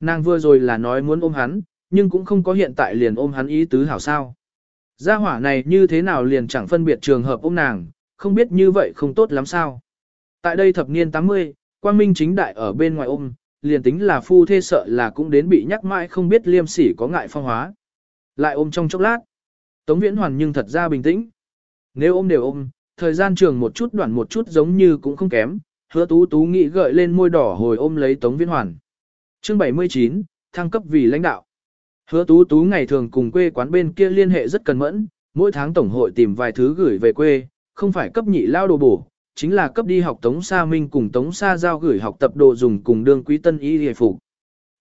Nàng vừa rồi là nói muốn ôm hắn, nhưng cũng không có hiện tại liền ôm hắn ý tứ hảo sao. Gia hỏa này như thế nào liền chẳng phân biệt trường hợp ôm nàng, không biết như vậy không tốt lắm sao. Tại đây thập niên 80, quang minh chính đại ở bên ngoài ôm, liền tính là phu thê sợ là cũng đến bị nhắc mãi không biết liêm sỉ có ngại phong hóa. Lại ôm trong chốc lát. Tống viễn hoàn nhưng thật ra bình tĩnh. Nếu ôm đều ôm, thời gian trường một chút đoạn một chút giống như cũng không kém, hứa tú tú nghĩ gợi lên môi đỏ hồi ôm lấy tống viễn hoàn. Chương 79, thăng cấp vì lãnh đạo. Hứa tú tú ngày thường cùng quê quán bên kia liên hệ rất cần mẫn, mỗi tháng tổng hội tìm vài thứ gửi về quê, không phải cấp nhị lao đồ bổ, chính là cấp đi học Tống Sa Minh cùng Tống Sa Giao gửi học tập đồ dùng cùng đương quý tân y hề phục.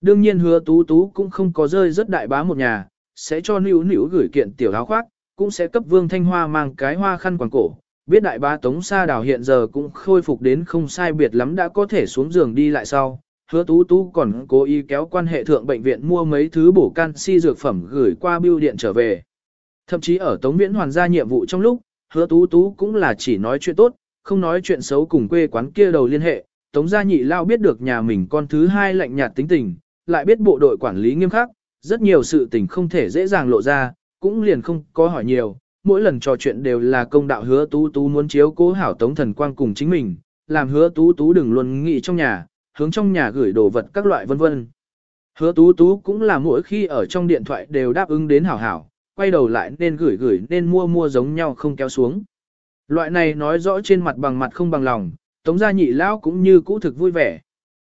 Đương nhiên hứa tú tú cũng không có rơi rất đại bá một nhà, sẽ cho nữ nữ gửi kiện tiểu áo khoác, cũng sẽ cấp Vương Thanh Hoa mang cái hoa khăn quàng cổ. Biết đại bá Tống Sa Đào hiện giờ cũng khôi phục đến không sai biệt lắm đã có thể xuống giường đi lại sau. Hứa tú tú còn cố ý kéo quan hệ thượng bệnh viện mua mấy thứ bổ canxi dược phẩm gửi qua bưu điện trở về. Thậm chí ở Tống Viễn hoàn gia nhiệm vụ trong lúc, hứa tú tú cũng là chỉ nói chuyện tốt, không nói chuyện xấu cùng quê quán kia đầu liên hệ, Tống gia nhị lao biết được nhà mình con thứ hai lạnh nhạt tính tình, lại biết bộ đội quản lý nghiêm khắc, rất nhiều sự tình không thể dễ dàng lộ ra, cũng liền không có hỏi nhiều, mỗi lần trò chuyện đều là công đạo hứa tú tú muốn chiếu cố hảo Tống thần quang cùng chính mình, làm hứa tú tú đừng luôn nghĩ trong nhà, hướng trong nhà gửi đồ vật các loại vân vân. Hứa tú tú cũng là mỗi khi ở trong điện thoại đều đáp ứng đến hảo hảo, quay đầu lại nên gửi gửi nên mua mua giống nhau không kéo xuống. Loại này nói rõ trên mặt bằng mặt không bằng lòng, tống gia nhị lão cũng như cũ thực vui vẻ.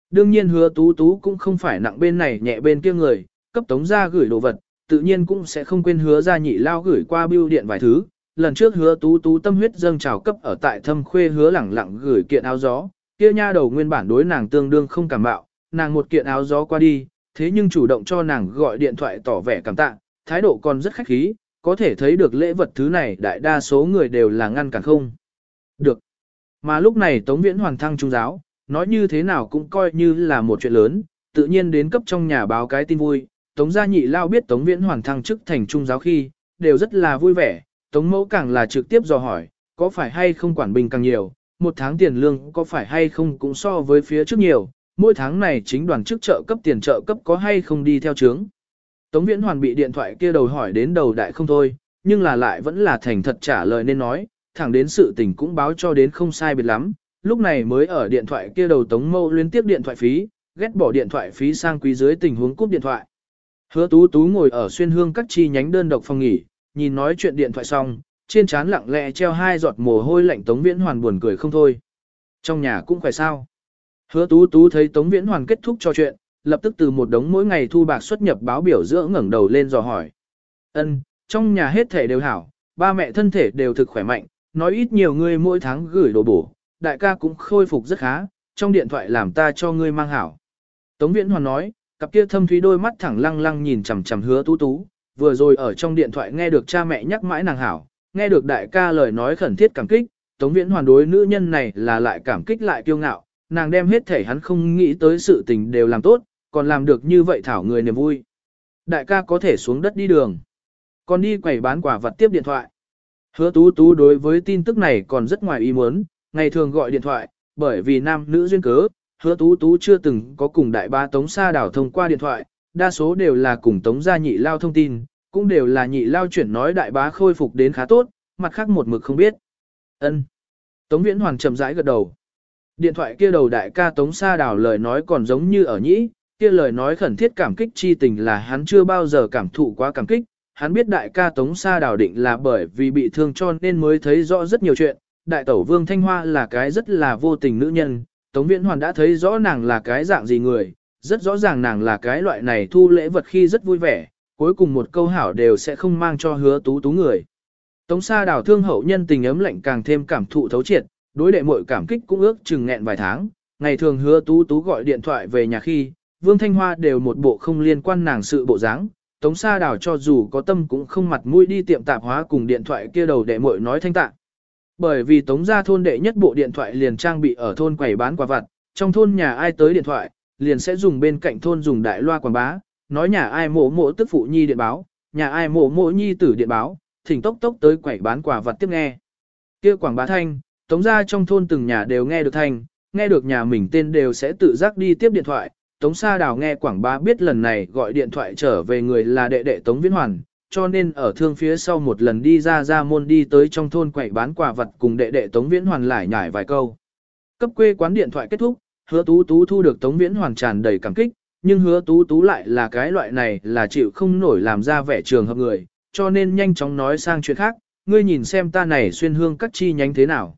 Đương nhiên hứa tú tú cũng không phải nặng bên này nhẹ bên kia người, cấp tống gia gửi đồ vật, tự nhiên cũng sẽ không quên hứa gia nhị lao gửi qua bưu điện vài thứ. Lần trước hứa tú tú tâm huyết dâng trào cấp ở tại thâm khuê hứa lẳng lặng gửi kiện áo gió, kia nha đầu nguyên bản đối nàng tương đương không cảm bạo, nàng một kiện áo gió qua đi, thế nhưng chủ động cho nàng gọi điện thoại tỏ vẻ cảm tạ, thái độ còn rất khách khí, có thể thấy được lễ vật thứ này đại đa số người đều là ngăn cản không. Được. Mà lúc này Tống Viễn hoàng thăng trung giáo, nói như thế nào cũng coi như là một chuyện lớn, tự nhiên đến cấp trong nhà báo cái tin vui. Tống gia nhị lao biết Tống Viễn hoàn thăng chức thành trung giáo khi, đều rất là vui vẻ, Tống mẫu càng là trực tiếp dò hỏi, có phải hay không quản bình càng nhiều, một tháng tiền lương có phải hay không cũng so với phía trước nhiều, mỗi tháng này chính đoàn chức trợ cấp tiền trợ cấp có hay không đi theo chướng. Tống Viễn Hoàn bị điện thoại kia đầu hỏi đến đầu đại không thôi, nhưng là lại vẫn là thành thật trả lời nên nói, thẳng đến sự tình cũng báo cho đến không sai biệt lắm, lúc này mới ở điện thoại kia đầu Tống Mâu liên tiếp điện thoại phí, ghét bỏ điện thoại phí sang quý dưới tình huống cúp điện thoại. Hứa Tú Tú ngồi ở xuyên hương các chi nhánh đơn độc phòng nghỉ, nhìn nói chuyện điện thoại xong, trên trán lặng lẽ treo hai giọt mồ hôi lạnh Tống Viễn Hoàn buồn cười không thôi. Trong nhà cũng phải sao? Hứa Tú Tú thấy Tống Viễn Hoàn kết thúc cho chuyện, lập tức từ một đống mỗi ngày thu bạc xuất nhập báo biểu giữa ngẩng đầu lên dò hỏi. Ân, trong nhà hết thể đều hảo, ba mẹ thân thể đều thực khỏe mạnh, nói ít nhiều ngươi mỗi tháng gửi đồ bổ, đại ca cũng khôi phục rất khá, trong điện thoại làm ta cho ngươi mang hảo. Tống Viễn Hoàn nói, cặp kia thâm thúy đôi mắt thẳng lăng lăng nhìn chằm chằm hứa tú tú, vừa rồi ở trong điện thoại nghe được cha mẹ nhắc mãi nàng hảo, nghe được đại ca lời nói khẩn thiết cảm kích, Tống Viễn Hoàn đối nữ nhân này là lại cảm kích lại kiêu ngạo, nàng đem hết thể hắn không nghĩ tới sự tình đều làm tốt, còn làm được như vậy thảo người niềm vui. Đại ca có thể xuống đất đi đường, còn đi quẩy bán quả vật tiếp điện thoại. Hứa tú tú đối với tin tức này còn rất ngoài ý muốn, ngày thường gọi điện thoại, bởi vì nam nữ duyên cớ, hứa tú tú chưa từng có cùng đại ba Tống Sa Đảo thông qua điện thoại, đa số đều là cùng Tống gia nhị lao thông tin, cũng đều là nhị lao chuyển nói đại bá khôi phục đến khá tốt, mặt khác một mực không biết. ân Tống Viễn Hoàng chậm rãi gật đầu. Điện thoại kia đầu đại ca Tống Sa Đảo lời nói còn giống như ở nhĩ, kia lời nói khẩn thiết cảm kích chi tình là hắn chưa bao giờ cảm thụ quá cảm kích, hắn biết đại ca Tống Sa Đảo định là bởi vì bị thương cho nên mới thấy rõ rất nhiều chuyện, đại tẩu Vương Thanh Hoa là cái rất là vô tình nữ nhân, Tống Viễn Hoàn đã thấy rõ nàng là cái dạng gì người, rất rõ ràng nàng là cái loại này thu lễ vật khi rất vui vẻ, cuối cùng một câu hảo đều sẽ không mang cho hứa tú tú người. Tống Sa Đảo thương hậu nhân tình ấm lạnh càng thêm cảm thụ thấu triệt, đối đệ muội cảm kích cũng ước chừng nghẹn vài tháng, ngày thường hứa tú tú gọi điện thoại về nhà khi, Vương Thanh Hoa đều một bộ không liên quan nàng sự bộ dáng. Tống Sa Đảo cho dù có tâm cũng không mặt mũi đi tiệm tạp hóa cùng điện thoại kia đầu đệ muội nói thanh tạ. Bởi vì Tống gia thôn đệ nhất bộ điện thoại liền trang bị ở thôn quầy bán quà vặt, trong thôn nhà ai tới điện thoại, liền sẽ dùng bên cạnh thôn dùng đại loa quảng bá, nói nhà ai mộ mộ tức phụ nhi điện báo, nhà ai mộ mộ nhi tử điện báo, thỉnh tốc tốc tới quầy bán quà vặt tiếp nghe. Kia quảng bá thanh, tống ra trong thôn từng nhà đều nghe được thanh, nghe được nhà mình tên đều sẽ tự giác đi tiếp điện thoại. Tống Sa Đào nghe quảng bá biết lần này gọi điện thoại trở về người là đệ đệ Tống Viễn Hoàn, cho nên ở thương phía sau một lần đi ra ra môn đi tới trong thôn quậy bán quà vật cùng đệ đệ Tống Viễn Hoàn lại nhải vài câu. Cấp quê quán điện thoại kết thúc, hứa tú tú thu được Tống Viễn Hoàn tràn đầy cảm kích, nhưng hứa tú tú lại là cái loại này là chịu không nổi làm ra vẻ trường hợp người, cho nên nhanh chóng nói sang chuyện khác, ngươi nhìn xem ta này xuyên hương các chi nhánh thế nào.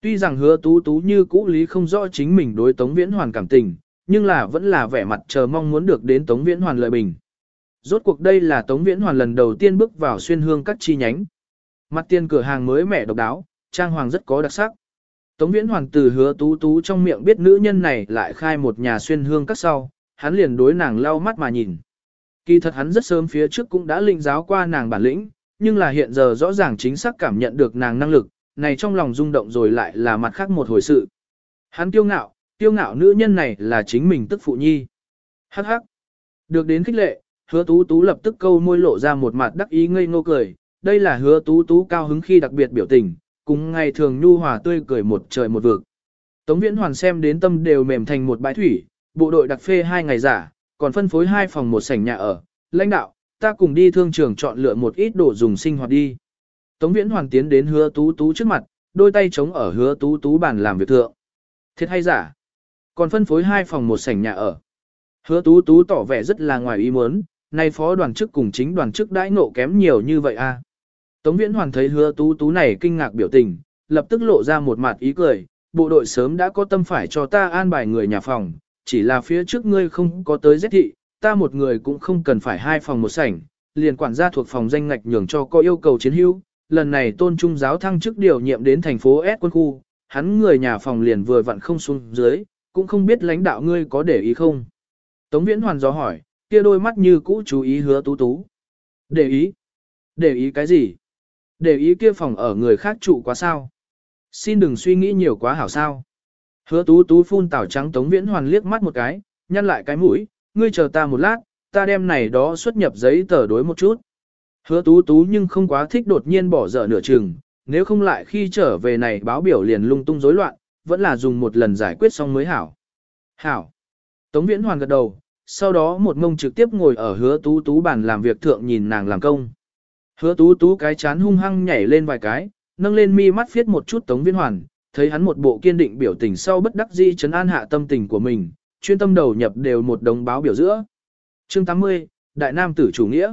Tuy rằng hứa tú tú như cũ lý không rõ chính mình đối Tống Viễn Hoàn cảm tình, nhưng là vẫn là vẻ mặt chờ mong muốn được đến Tống Viễn Hoàn lợi bình. Rốt cuộc đây là Tống Viễn Hoàn lần đầu tiên bước vào xuyên hương các chi nhánh. Mặt tiền cửa hàng mới mẻ độc đáo, trang hoàng rất có đặc sắc. Tống Viễn Hoàn từ hứa tú tú trong miệng biết nữ nhân này lại khai một nhà xuyên hương các sau, hắn liền đối nàng lau mắt mà nhìn. Kỳ thật hắn rất sớm phía trước cũng đã linh giáo qua nàng bản lĩnh, nhưng là hiện giờ rõ ràng chính xác cảm nhận được nàng năng lực, này trong lòng rung động rồi lại là mặt khác một hồi sự. Hắn kiêu ngạo, kiêu ngạo nữ nhân này là chính mình tức phụ nhi. Hắc hắc. Được đến khích lệ, hứa tú tú lập tức câu môi lộ ra một mặt đắc ý ngây ngô cười, đây là hứa tú tú cao hứng khi đặc biệt biểu tình, cùng ngày thường nhu hòa tươi cười một trời một vực. Tống Viễn Hoàn xem đến tâm đều mềm thành một bãi thủy, bộ đội đặc phê hai ngày giả, còn phân phối hai phòng một sảnh nhà ở, lãnh đạo, ta cùng đi thương trường chọn lựa một ít đồ dùng sinh hoạt đi. Tống Viễn Hoàn tiến đến hứa tú tú trước mặt, đôi tay chống ở hứa tú tú bàn làm việc thượng. Thiệt hay giả? Còn phân phối hai phòng một sảnh nhà ở. Hứa tú tú tỏ vẻ rất là ngoài ý muốn, nay phó đoàn chức cùng chính đoàn chức đãi ngộ kém nhiều như vậy a. À? Tống Viễn Hoàn thấy hứa tú tú này kinh ngạc biểu tình, lập tức lộ ra một mặt ý cười, bộ đội sớm đã có tâm phải cho ta an bài người nhà phòng, chỉ là phía trước ngươi không có tới giết thị, ta một người cũng không cần phải hai phòng một sảnh, liền quản gia thuộc phòng danh ngạch nhường cho có yêu cầu chiến hữu, lần này tôn trung giáo thăng chức điều nhiệm đến thành phố S quân khu, hắn người nhà phòng liền vừa vặn không xuống dưới, cũng không biết lãnh đạo ngươi có để ý không. Tống Viễn Hoàn do hỏi, kia đôi mắt như cũ chú ý hứa tú tú. Để ý? Để ý cái gì? Để ý kia phòng ở người khác trụ quá sao? Xin đừng suy nghĩ nhiều quá hảo sao. Hứa tú tú phun tảo trắng Tống Viễn Hoàn liếc mắt một cái, nhăn lại cái mũi, ngươi chờ ta một lát, ta đem này đó xuất nhập giấy tờ đối một chút. Hứa tú tú nhưng không quá thích đột nhiên bỏ dở nửa chừng, nếu không lại khi trở về này báo biểu liền lung tung rối loạn, vẫn là dùng một lần giải quyết xong mới hảo. Hảo. Tống Viễn Hoàn gật đầu, sau đó một mông trực tiếp ngồi ở hứa tú tú bàn làm việc thượng nhìn nàng làm công. Hứa tú tú cái chán hung hăng nhảy lên vài cái, nâng lên mi mắt viết một chút Tống Viễn Hoàn, thấy hắn một bộ kiên định biểu tình sau bất đắc dĩ chấn an hạ tâm tình của mình, chuyên tâm đầu nhập đều một đồng báo biểu giữa. Chương 80, Đại Nam tử chủ nghĩa.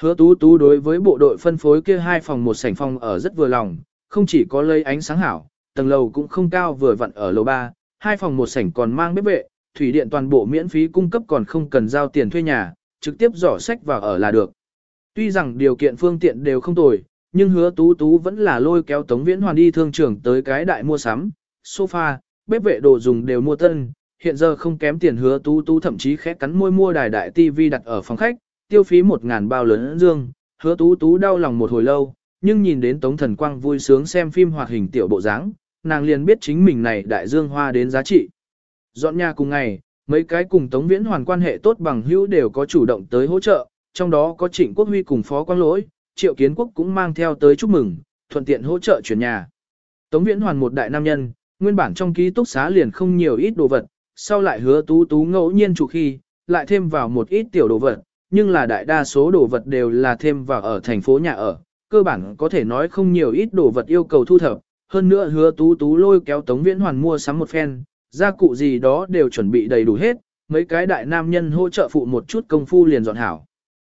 Hứa tú tú đối với bộ đội phân phối kia hai phòng một sảnh phòng ở rất vừa lòng, không chỉ có lấy ánh sáng hảo, tầng lầu cũng không cao vừa vặn ở lầu 3, hai phòng một sảnh còn mang bếp vệ, thủy điện toàn bộ miễn phí cung cấp còn không cần giao tiền thuê nhà, trực tiếp dỏ sách vào ở là được. Tuy rằng điều kiện phương tiện đều không tồi, nhưng hứa tú tú vẫn là lôi kéo Tống Viễn Hoàn đi thương trường tới cái đại mua sắm, sofa, bếp vệ đồ dùng đều mua tân, hiện giờ không kém tiền hứa tú tú thậm chí khẽ cắn môi mua đài đại tivi đặt ở phòng khách, tiêu phí một ngàn bao lớn dương, hứa tú tú đau lòng một hồi lâu, nhưng nhìn đến Tống Thần Quang vui sướng xem phim hoạt hình tiểu bộ dáng, nàng liền biết chính mình này đại dương hoa đến giá trị. Dọn nhà cùng ngày, mấy cái cùng Tống Viễn Hoàn quan hệ tốt bằng hữu đều có chủ động tới hỗ trợ, trong đó có Trịnh Quốc Huy cùng Phó Quang Lỗi, Triệu Kiến Quốc cũng mang theo tới chúc mừng, thuận tiện hỗ trợ chuyển nhà. Tống Viễn Hoàn một đại nam nhân, nguyên bản trong ký túc xá liền không nhiều ít đồ vật, sau lại hứa tú tú ngẫu nhiên chủ khi, lại thêm vào một ít tiểu đồ vật, nhưng là đại đa số đồ vật đều là thêm vào ở thành phố nhà ở, cơ bản có thể nói không nhiều ít đồ vật yêu cầu thu thập, hơn nữa hứa tú tú lôi kéo Tống Viễn Hoàn mua sắm một phen, gia cụ gì đó đều chuẩn bị đầy đủ hết, mấy cái đại nam nhân hỗ trợ phụ một chút công phu liền dọn hảo.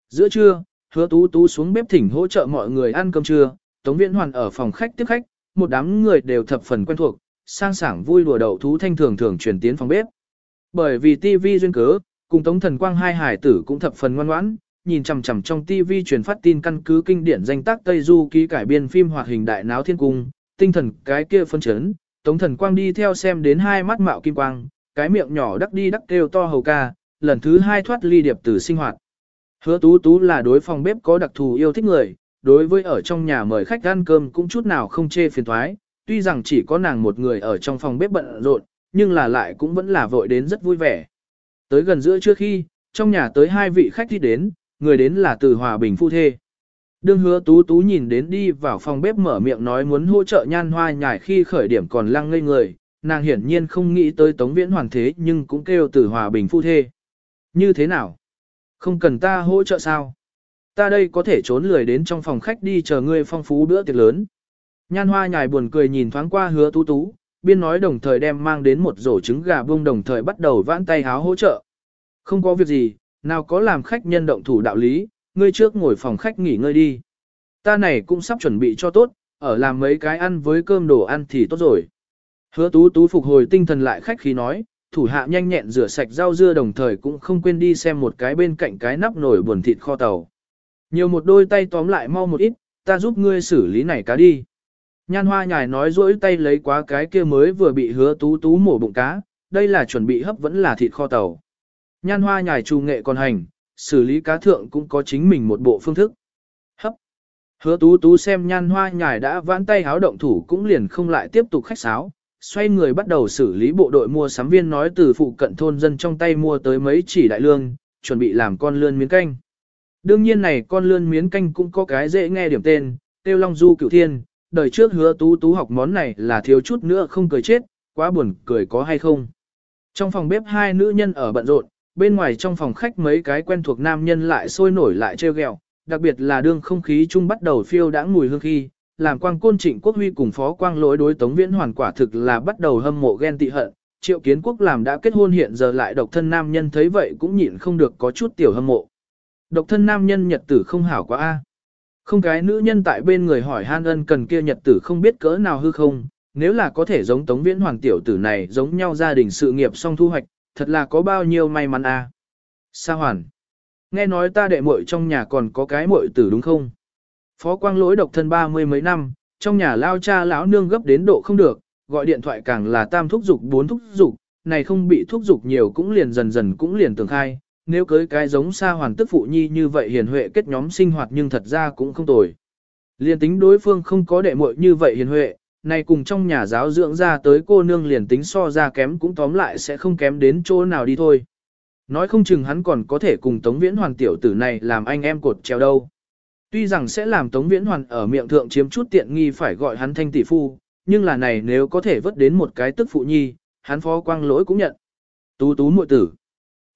Giữa trưa, hứa tú tú xuống bếp thỉnh hỗ trợ mọi người ăn cơm trưa, Tống Viễn Hoàn ở phòng khách tiếp khách, một đám người đều thập phần quen thuộc, sang sảng vui đùa đậu thú thanh thường thường truyền tiến phòng bếp. Bởi vì TV duyên cớ, cùng Tống Thần Quang hai hải tử cũng thập phần ngoan ngoãn, nhìn chằm chằm trong TV truyền phát tin căn cứ kinh điển danh tác Tây Du ký cải biên phim hoạt hình đại náo thiên cung, tinh thần cái kia phân chấn, Tống Thần Quang đi theo xem đến hai mắt mạo kim quang, cái miệng nhỏ đắc đi đắc kêu to hầu ca, lần thứ hai thoát ly điệp tử sinh hoạt. Hứa tú tú là đối phòng bếp có đặc thù yêu thích người, đối với ở trong nhà mời khách ăn cơm cũng chút nào không chê phiền thoái, tuy rằng chỉ có nàng một người ở trong phòng bếp bận rộn, nhưng là lại cũng vẫn là vội đến rất vui vẻ. Tới gần giữa trước khi, trong nhà tới hai vị khách đi đến, người đến là từ Hòa Bình phu thê. Đương hứa tú tú nhìn đến đi vào phòng bếp mở miệng nói muốn hỗ trợ nhan hoa nhải khi khởi điểm còn lăng ngây người, nàng hiển nhiên không nghĩ tới tống viễn hoàn thế nhưng cũng kêu từ Hòa Bình phu thê. Như thế nào? Không cần ta hỗ trợ sao? Ta đây có thể trốn lười đến trong phòng khách đi chờ ngươi phong phú bữa tiệc lớn. Nhan hoa nhài buồn cười nhìn thoáng qua hứa tú tú, biên nói đồng thời đem mang đến một rổ trứng gà bông đồng thời bắt đầu vãn tay háo hỗ trợ. Không có việc gì, nào có làm khách nhân động thủ đạo lý, ngươi trước ngồi phòng khách nghỉ ngơi đi. Ta này cũng sắp chuẩn bị cho tốt, ở làm mấy cái ăn với cơm đồ ăn thì tốt rồi. Hứa tú tú phục hồi tinh thần lại khách khí nói, thủ hạ nhanh nhẹn rửa sạch rau dưa đồng thời cũng không quên đi xem một cái bên cạnh cái nắp nồi buồn thịt kho tàu. Nhiều một đôi tay tóm lại mau một ít, ta giúp ngươi xử lý này cá đi. Nhan hoa nhài nói dỗi tay lấy quá cái kia mới vừa bị hứa tú tú mổ bụng cá, đây là chuẩn bị hấp vẫn là thịt kho tàu. Nhan hoa nhài trù nghệ còn hành, xử lý cá thượng cũng có chính mình một bộ phương thức. Hấp. Hứa tú tú xem nhan hoa nhài đã vãn tay háo động thủ cũng liền không lại tiếp tục khách sáo, xoay người bắt đầu xử lý bộ đội mua sắm viên nói từ phụ cận thôn dân trong tay mua tới mấy chỉ đại lương, chuẩn bị làm con lươn miến canh. Đương nhiên này con lươn miến canh cũng có cái dễ nghe điểm tên, tiêu long du cửu thiên, đời trước hứa tú tú học món này là thiếu chút nữa không cười chết, quá buồn cười có hay không. Trong phòng bếp hai nữ nhân ở bận rộn, bên ngoài trong phòng khách mấy cái quen thuộc nam nhân lại sôi nổi lại trêu ghẹo, đặc biệt là đương không khí chung bắt đầu phiêu đã mùi hương khi, làm quang côn trịnh quốc huy cùng phó quang lỗi đối tống viễn hoàn quả thực là bắt đầu hâm mộ ghen tị hận. Triệu kiến quốc làm đã kết hôn hiện giờ lại độc thân nam nhân thấy vậy cũng nhịn không được có chút tiểu hâm mộ. Độc thân nam nhân nhật tử không hảo quá a. Không cái nữ nhân tại bên người hỏi han ân cần kia nhật tử không biết cỡ nào hư không, nếu là có thể giống tống viễn hoàng tiểu tử này giống nhau gia đình sự nghiệp song thu hoạch, thật là có bao nhiêu may mắn à Sa hoàn. Nghe nói ta đệ muội trong nhà còn có cái muội tử đúng không? Phó quang lỗi độc thân ba mươi mấy năm, trong nhà lao cha lão nương gấp đến độ không được, gọi điện thoại càng là tam thúc dục bốn thúc dục, này không bị thúc dục nhiều cũng liền dần dần cũng liền tường khai, nếu cưới cái giống Sa hoàn tức phụ nhi như vậy hiền huệ kết nhóm sinh hoạt nhưng thật ra cũng không tồi. Liền tính đối phương không có đệ muội như vậy hiền huệ, này cùng trong nhà giáo dưỡng ra tới cô nương liền tính so ra kém cũng tóm lại sẽ không kém đến chỗ nào đi thôi. Nói không chừng hắn còn có thể cùng Tống Viễn Hoàn tiểu tử này làm anh em cột treo đâu. Tuy rằng sẽ làm Tống Viễn Hoàn ở miệng thượng chiếm chút tiện nghi phải gọi hắn thanh tỷ phu, nhưng là này nếu có thể vớt đến một cái tức phụ nhi, hắn phó quang lỗi cũng nhận. Tú tú muội tử.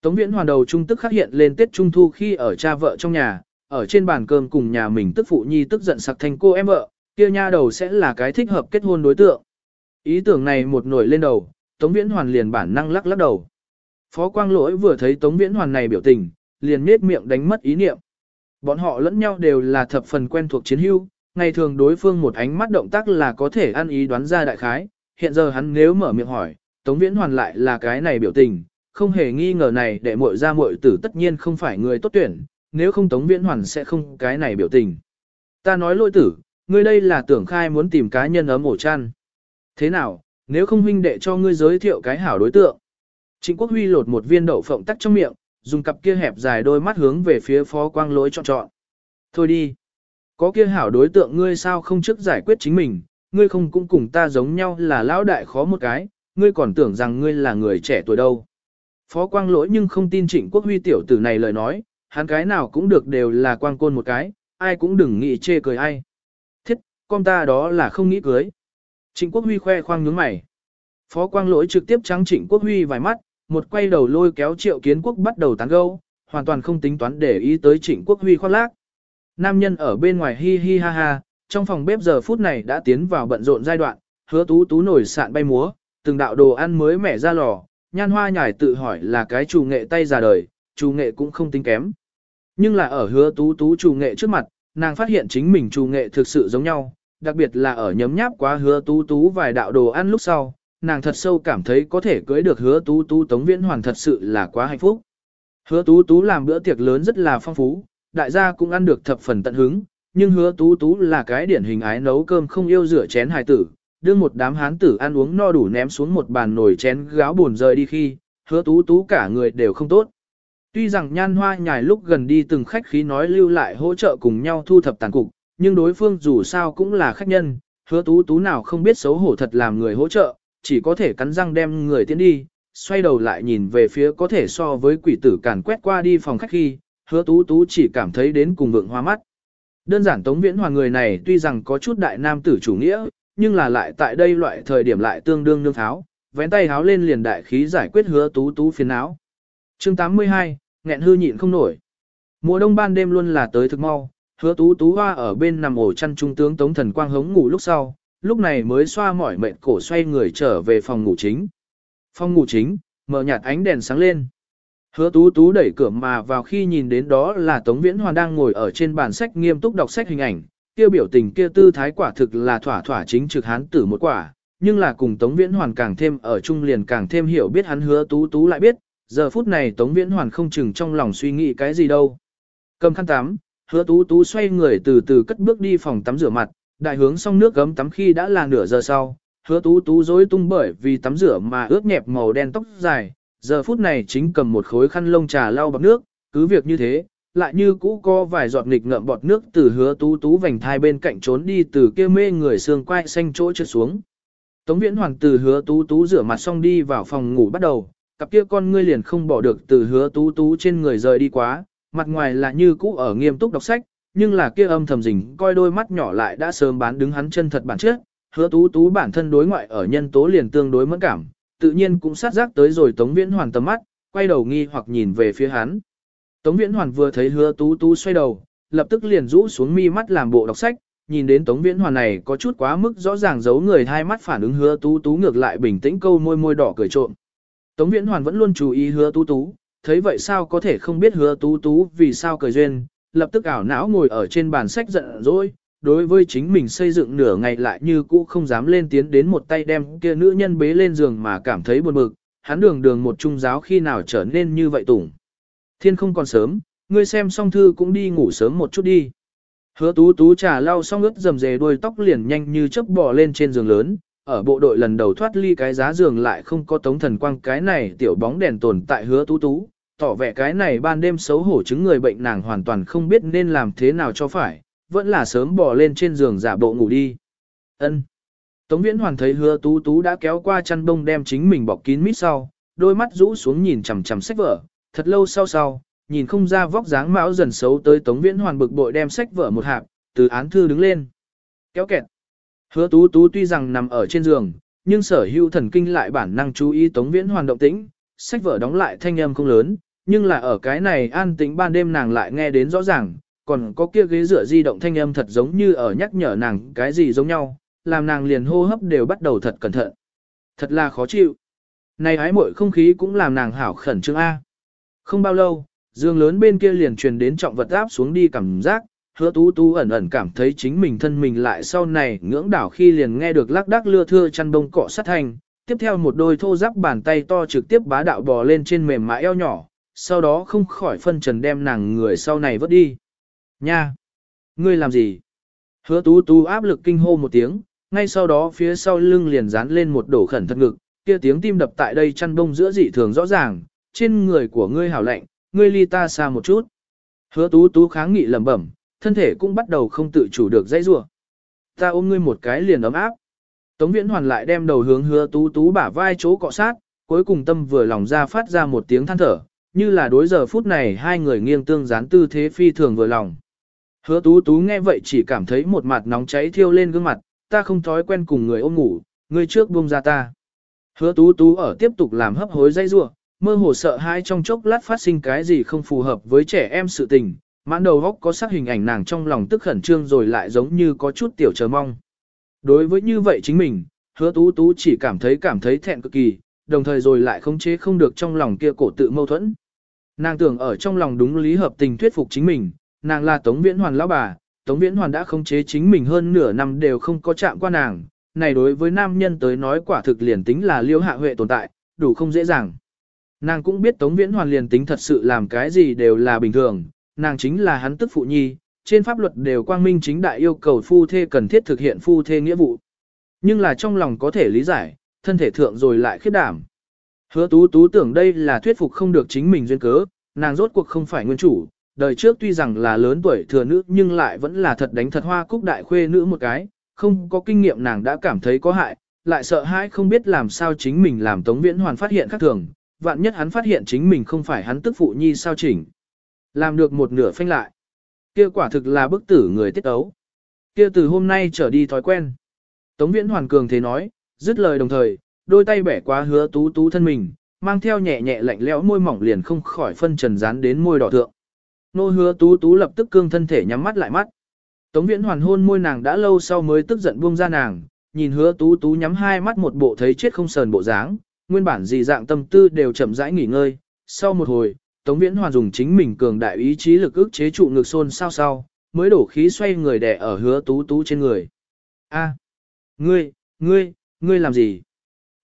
Tống Viễn Hoàn đầu trung tức khắc hiện lên Tết Trung Thu khi ở cha vợ trong nhà, ở trên bàn cơm cùng nhà mình tức phụ nhi tức giận sặc thành cô em vợ, kia nha đầu sẽ là cái thích hợp kết hôn đối tượng. Ý tưởng này một nổi lên đầu, Tống Viễn Hoàn liền bản năng lắc lắc đầu. Phó Quang Lỗi vừa thấy Tống Viễn Hoàn này biểu tình, liền nết miệng đánh mất ý niệm. Bọn họ lẫn nhau đều là thập phần quen thuộc chiến hữu, ngày thường đối phương một ánh mắt động tác là có thể ăn ý đoán ra đại khái, hiện giờ hắn nếu mở miệng hỏi, Tống Viễn Hoàn lại là cái này biểu tình, không hề nghi ngờ này để muội ra muội tử tất nhiên không phải người tốt tuyển, nếu không Tống Viễn Hoàn sẽ không cái này biểu tình. Ta nói lôi tử, ngươi đây là tưởng khai muốn tìm cá nhân ấm ổ chăn. Thế nào, nếu không huynh đệ cho ngươi giới thiệu cái hảo đối tượng. Trịnh Quốc Huy lột một viên đậu phộng tắc trong miệng, dùng cặp kia hẹp dài đôi mắt hướng về phía phó quang lỗi chọn chọn. Thôi đi. Có kia hảo đối tượng ngươi sao không trước giải quyết chính mình, ngươi không cũng cùng ta giống nhau là lão đại khó một cái, ngươi còn tưởng rằng ngươi là người trẻ tuổi đâu. Phó quang lỗi nhưng không tin trịnh quốc huy tiểu tử này lời nói, hắn cái nào cũng được đều là quang côn một cái, ai cũng đừng nghĩ chê cười ai. Con ta đó là không nghĩ cưới. Trịnh quốc huy khoe khoang nhướng mày. Phó quang lỗi trực tiếp trắng trịnh quốc huy vài mắt, một quay đầu lôi kéo triệu kiến quốc bắt đầu tán gẫu, hoàn toàn không tính toán để ý tới trịnh quốc huy khoác lác. Nam nhân ở bên ngoài hi hi ha ha, trong phòng bếp giờ phút này đã tiến vào bận rộn giai đoạn, hứa tú tú nổi sạn bay múa, từng đạo đồ ăn mới mẻ ra lò, nhan hoa nhải tự hỏi là cái chủ nghệ tay già đời, chủ nghệ cũng không tính kém. Nhưng là ở hứa tú tú chủ nghệ trước mặt, nàng phát hiện chính mình chủ nghệ thực sự giống nhau, đặc biệt là ở nhấm nháp quá hứa tú tú vài đạo đồ ăn lúc sau, nàng thật sâu cảm thấy có thể cưới được hứa tú tú tống viễn hoàn thật sự là quá hạnh phúc. Hứa tú tú làm bữa tiệc lớn rất là phong phú, đại gia cũng ăn được thập phần tận hứng, nhưng hứa tú tú là cái điển hình ái nấu cơm không yêu rửa chén hài tử, đương một đám hán tử ăn uống no đủ ném xuống một bàn nồi chén gáo buồn rời đi khi, hứa tú tú cả người đều không tốt. Tuy rằng nhan hoa nhài lúc gần đi từng khách khí nói lưu lại hỗ trợ cùng nhau thu thập tàn cục, nhưng đối phương dù sao cũng là khách nhân, hứa tú tú nào không biết xấu hổ thật làm người hỗ trợ, chỉ có thể cắn răng đem người tiến đi, xoay đầu lại nhìn về phía có thể so với quỷ tử càn quét qua đi phòng khách khi, hứa tú tú chỉ cảm thấy đến cùng vượng hoa mắt. Đơn giản Tống Viễn Hòa người này tuy rằng có chút đại nam tử chủ nghĩa, nhưng là lại tại đây loại thời điểm lại tương đương nương tháo, vén tay háo lên liền đại khí giải quyết hứa tú tú phiền não. Chương 82, nghẹn hư nhịn không nổi. Mùa đông ban đêm luôn là tới thực mau, hứa tú tú hoa ở bên nằm ổ chăn trung tướng Tống Thần Quang hống ngủ lúc sau, lúc này mới xoa mỏi mệt cổ xoay người trở về phòng ngủ chính. Phòng ngủ chính, mở nhạt ánh đèn sáng lên. Hứa tú tú đẩy cửa mà vào khi nhìn đến đó là Tống Viễn Hoàn đang ngồi ở trên bàn sách nghiêm túc đọc sách hình ảnh, kia biểu tình kia tư thái quả thực là thỏa thỏa chính trực hán tử một quả, nhưng là cùng Tống Viễn Hoàn càng thêm ở chung liền càng thêm hiểu biết hắn hứa tú tú lại biết, giờ phút này Tống Viễn Hoàn không chừng trong lòng suy nghĩ cái gì đâu. Cầm khăn tắm, hứa tú tú xoay người từ từ cất bước đi phòng tắm rửa mặt, đại hướng xong nước gấm tắm khi đã là nửa giờ sau, hứa tú tú rối tung bởi vì tắm rửa mà ướt nhẹp màu đen tóc dài, giờ phút này chính cầm một khối khăn lông trà lau bằng nước, cứ việc như thế, lại như cũ có vài giọt nghịch ngợm bọt nước từ hứa tú tú vành thai bên cạnh trốn đi từ kia mê người xương quai xanh chỗ trượt xuống. Tống viễn hoàng từ hứa tú tú rửa mặt xong đi vào phòng ngủ bắt đầu, cặp kia con ngươi liền không bỏ được từ hứa tú tú trên người rời đi quá, mặt ngoài là như cũ ở nghiêm túc đọc sách, nhưng là kia âm thầm rình coi đôi mắt nhỏ lại đã sớm bán đứng hắn chân thật bản chất, hứa tú tú bản thân đối ngoại ở nhân tố liền tương đối mẫn cảm, tự nhiên cũng sát giác tới rồi Tống Viễn Hoàn tầm mắt, quay đầu nghi hoặc nhìn về phía hắn. Tống Viễn Hoàn vừa thấy hứa tú tú xoay đầu, lập tức liền rũ xuống mi mắt làm bộ đọc sách, nhìn đến Tống Viễn Hoàn này có chút quá mức rõ ràng giấu người hai mắt phản ứng hứa tú tú ngược lại bình tĩnh câu môi môi đỏ cười trộm. Tống Viễn Hoàn vẫn luôn chú ý hứa tú tú, thấy vậy sao có thể không biết hứa tú tú vì sao cười duyên, lập tức ảo não ngồi ở trên bàn sách giận dỗi, đối với chính mình xây dựng nửa ngày lại như cũ không dám lên tiến đến một tay đem kia nữ nhân bế lên giường mà cảm thấy buồn bực, hắn đường đường một trung giáo khi nào trở nên như vậy tủng. Thiên không còn sớm, ngươi xem xong thư cũng đi ngủ sớm một chút đi. Hứa tú tú trà lau xong ướt dầm dề đuôi tóc liền nhanh như chớp bò lên trên giường lớn, ở bộ đội lần đầu thoát ly cái giá giường lại không có tống thần quang cái này tiểu bóng đèn tồn tại hứa tú tú, tỏ vẻ cái này ban đêm xấu hổ chứng người bệnh nàng hoàn toàn không biết nên làm thế nào cho phải, vẫn là sớm bỏ lên trên giường giả bộ ngủ đi. Ân. Tống Viễn Hoàn thấy Hứa Tú Tú đã kéo qua chăn bông đem chính mình bọc kín mít sau, đôi mắt rũ xuống nhìn chằm chằm sách vở, thật lâu sau sau, nhìn không ra vóc dáng mão dần xấu tới Tống Viễn Hoàn bực bội đem sách vở một hạp, từ án thư đứng lên. Kéo kẹt. Hứa Tú Tú tuy rằng nằm ở trên giường, nhưng sở hữu thần kinh lại bản năng chú ý Tống Viễn Hoàn động tĩnh, sách vở đóng lại thanh âm không lớn, nhưng là ở cái này an tĩnh ban đêm nàng lại nghe đến rõ ràng, còn có kia ghế dựa di động thanh âm thật giống như ở nhắc nhở nàng cái gì giống nhau, làm nàng liền hô hấp đều bắt đầu thật cẩn thận. Thật là khó chịu. Này hái mội không khí cũng làm nàng hảo khẩn trương A. Không bao lâu, dương lớn bên kia liền truyền đến trọng vật áp xuống đi cảm giác, hứa tú tú ẩn ẩn cảm thấy chính mình thân mình lại sau này ngưỡng đảo khi liền nghe được lắc đắc lưa thưa chăn bông cọ sát thành, tiếp theo một đôi thô giáp bàn tay to trực tiếp bá đạo bò lên trên mềm mại eo nhỏ, sau đó không khỏi phân trần đem nàng người sau này vớt đi. Nha! Ngươi làm gì? Hứa tú tú áp lực kinh hô một tiếng, ngay sau đó phía sau lưng liền dán lên một đổ khẩn thật ngực, kia tiếng tim đập tại đây chăn bông giữa dị thường rõ ràng, trên người của ngươi hảo lạnh, ngươi ly ta xa một chút. Hứa tú tú kháng nghị lẩm bẩm, thân thể cũng bắt đầu không tự chủ được dãy rủa. Ta ôm ngươi một cái liền ấm áp. Tống Viễn Hoàn lại đem đầu hướng hứa tú tú bả vai chỗ cọ sát, cuối cùng tâm vừa lòng ra phát ra một tiếng than thở, như là đối giờ phút này hai người nghiêng tương gián tư thế phi thường vừa lòng. Hứa tú tú nghe vậy chỉ cảm thấy một mặt nóng cháy thiêu lên gương mặt, ta không thói quen cùng người ôm ngủ, người trước buông ra ta. Hứa tú tú ở tiếp tục làm hấp hối dây rua, mơ hồ sợ hai trong chốc lát phát sinh cái gì không phù hợp với trẻ em sự tình, mãn đầu góc có sắc hình ảnh nàng trong lòng tức khẩn trương rồi lại giống như có chút tiểu chờ mong. Đối với như vậy chính mình, hứa tú tú chỉ cảm thấy cảm thấy thẹn cực kỳ, đồng thời rồi lại không chế không được trong lòng kia cổ tự mâu thuẫn. Nàng tưởng ở trong lòng đúng lý hợp tình thuyết phục chính mình, nàng là Tống Viễn Hoàn lão bà, Tống Viễn Hoàn đã khống chế chính mình hơn nửa năm đều không có chạm qua nàng, này đối với nam nhân tới nói quả thực liền tính là liêu hạ huệ tồn tại, đủ không dễ dàng. Nàng cũng biết Tống Viễn Hoàn liền tính thật sự làm cái gì đều là bình thường, nàng chính là hắn tức phụ nhi, trên pháp luật đều quang minh chính đại yêu cầu phu thê cần thiết thực hiện phu thê nghĩa vụ. Nhưng là trong lòng có thể lý giải, thân thể thượng rồi lại khiếp đảm. Hứa tú tú tưởng đây là thuyết phục không được chính mình duyên cớ, nàng rốt cuộc không phải nguyên chủ, đời trước tuy rằng là lớn tuổi thừa nữ nhưng lại vẫn là thật đánh thật hoa cúc đại khuê nữ một cái, không có kinh nghiệm nàng đã cảm thấy có hại, lại sợ hãi không biết làm sao chính mình làm Tống Viễn Hoàn phát hiện khác thường, vạn nhất hắn phát hiện chính mình không phải hắn tức phụ nhi sao chỉnh. Làm được một nửa phanh lại. Kia quả thực là bức tử người tiết ấu. Kia từ hôm nay trở đi thói quen. Tống Viễn Hoàn cường thế nói, dứt lời đồng thời, đôi tay bẻ qua hứa tú tú thân mình, mang theo nhẹ nhẹ lạnh lẽo môi mỏng liền không khỏi phân trần dán đến môi đỏ thượng. Nô hứa tú tú lập tức cương thân thể nhắm mắt lại mắt. Tống viễn hoàn hôn môi nàng đã lâu sau mới tức giận buông ra nàng, nhìn hứa tú tú nhắm hai mắt một bộ thấy chết không sờn bộ dáng, nguyên bản gì dạng tâm tư đều chậm rãi nghỉ ngơi. Sau một hồi, Tống viễn hoàn dùng chính mình cường đại ý chí lực ức chế trụ ngực xôn sao sao, mới đổ khí xoay người đè ở hứa tú tú trên người. A, ngươi, ngươi, ngươi làm gì?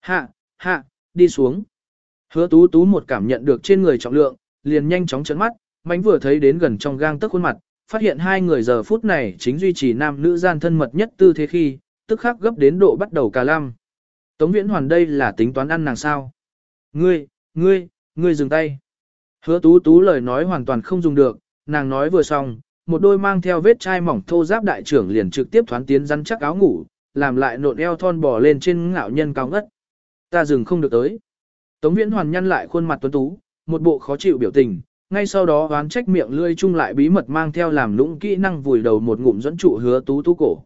Hạ, hạ, đi xuống. Hứa tú tú một cảm nhận được trên người trọng lượng, liền nhanh chóng chấn mắt, mánh vừa thấy đến gần trong gang tấc khuôn mặt, phát hiện hai người giờ phút này chính duy trì nam nữ gian thân mật nhất tư thế khi, tức khắc gấp đến độ bắt đầu cà lam. Tống viễn hoàn đây là tính toán ăn nàng sao. Ngươi, ngươi, ngươi dừng tay. Hứa tú tú lời nói hoàn toàn không dùng được, nàng nói vừa xong, một đôi mang theo vết chai mỏng thô giáp đại trưởng liền trực tiếp thoán tiến rắn chắc áo ngủ, làm lại nộn eo thon bò lên trên ngạo nhân cao ngất. Ta dừng không được tới. Tống viễn hoàn nhăn lại khuôn mặt tuấn tú, một bộ khó chịu biểu tình, ngay sau đó oán trách miệng lươi chung lại bí mật mang theo làm lũng kỹ năng vùi đầu một ngụm dẫn trụ hứa tú tú cổ.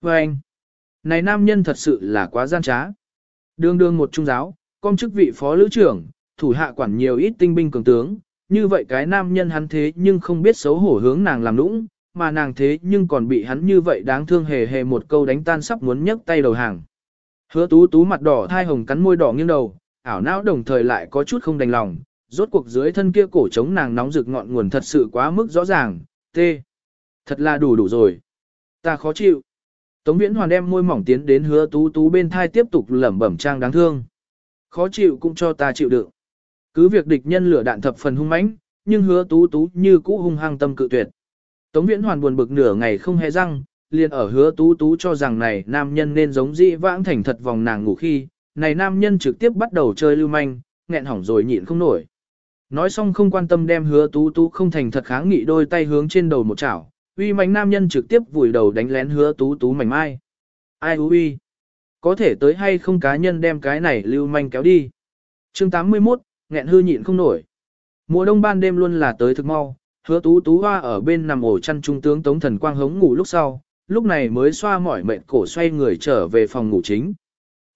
Và anh, này nam nhân thật sự là quá gian trá. Đương đương một trung giáo, công chức vị phó lữ trưởng, thủ hạ quản nhiều ít tinh binh cường tướng, như vậy cái nam nhân hắn thế nhưng không biết xấu hổ hướng nàng làm lũng, mà nàng thế nhưng còn bị hắn như vậy đáng thương hề hề một câu đánh tan sắp muốn nhấc tay đầu hàng. Hứa tú tú mặt đỏ thai hồng cắn môi đỏ nghiêng đầu, ảo não đồng thời lại có chút không đành lòng, rốt cuộc dưới thân kia cổ trống nàng nóng rực ngọn nguồn thật sự quá mức rõ ràng, tê. Thật là đủ đủ rồi. Ta khó chịu. Tống viễn hoàn đem môi mỏng tiến đến hứa tú tú bên thai tiếp tục lẩm bẩm trang đáng thương. Khó chịu cũng cho ta chịu đựng. Cứ việc địch nhân lửa đạn thập phần hung mãnh, nhưng hứa tú tú như cũ hung hăng tâm cự tuyệt. Tống viễn hoàn buồn bực nửa ngày không hề răng, liền ở hứa tú tú cho rằng này nam nhân nên giống dĩ vãng thành thật vòng nàng ngủ khi, này nam nhân trực tiếp bắt đầu chơi lưu manh, nghẹn hỏng rồi nhịn không nổi. Nói xong không quan tâm đem hứa tú tú không thành thật kháng nghị đôi tay hướng trên đầu một chảo, uy mạnh nam nhân trực tiếp vùi đầu đánh lén hứa tú tú mảnh mai. Ai uy? Có thể tới hay không cá nhân đem cái này lưu manh kéo đi. chương 81, nghẹn hư nhịn không nổi. Mùa đông ban đêm luôn là tới thực mau, hứa tú tú hoa ở bên nằm ổ chăn trung tướng tống thần quang hống ngủ lúc sau, lúc này mới xoa mỏi mệt cổ xoay người trở về phòng ngủ chính.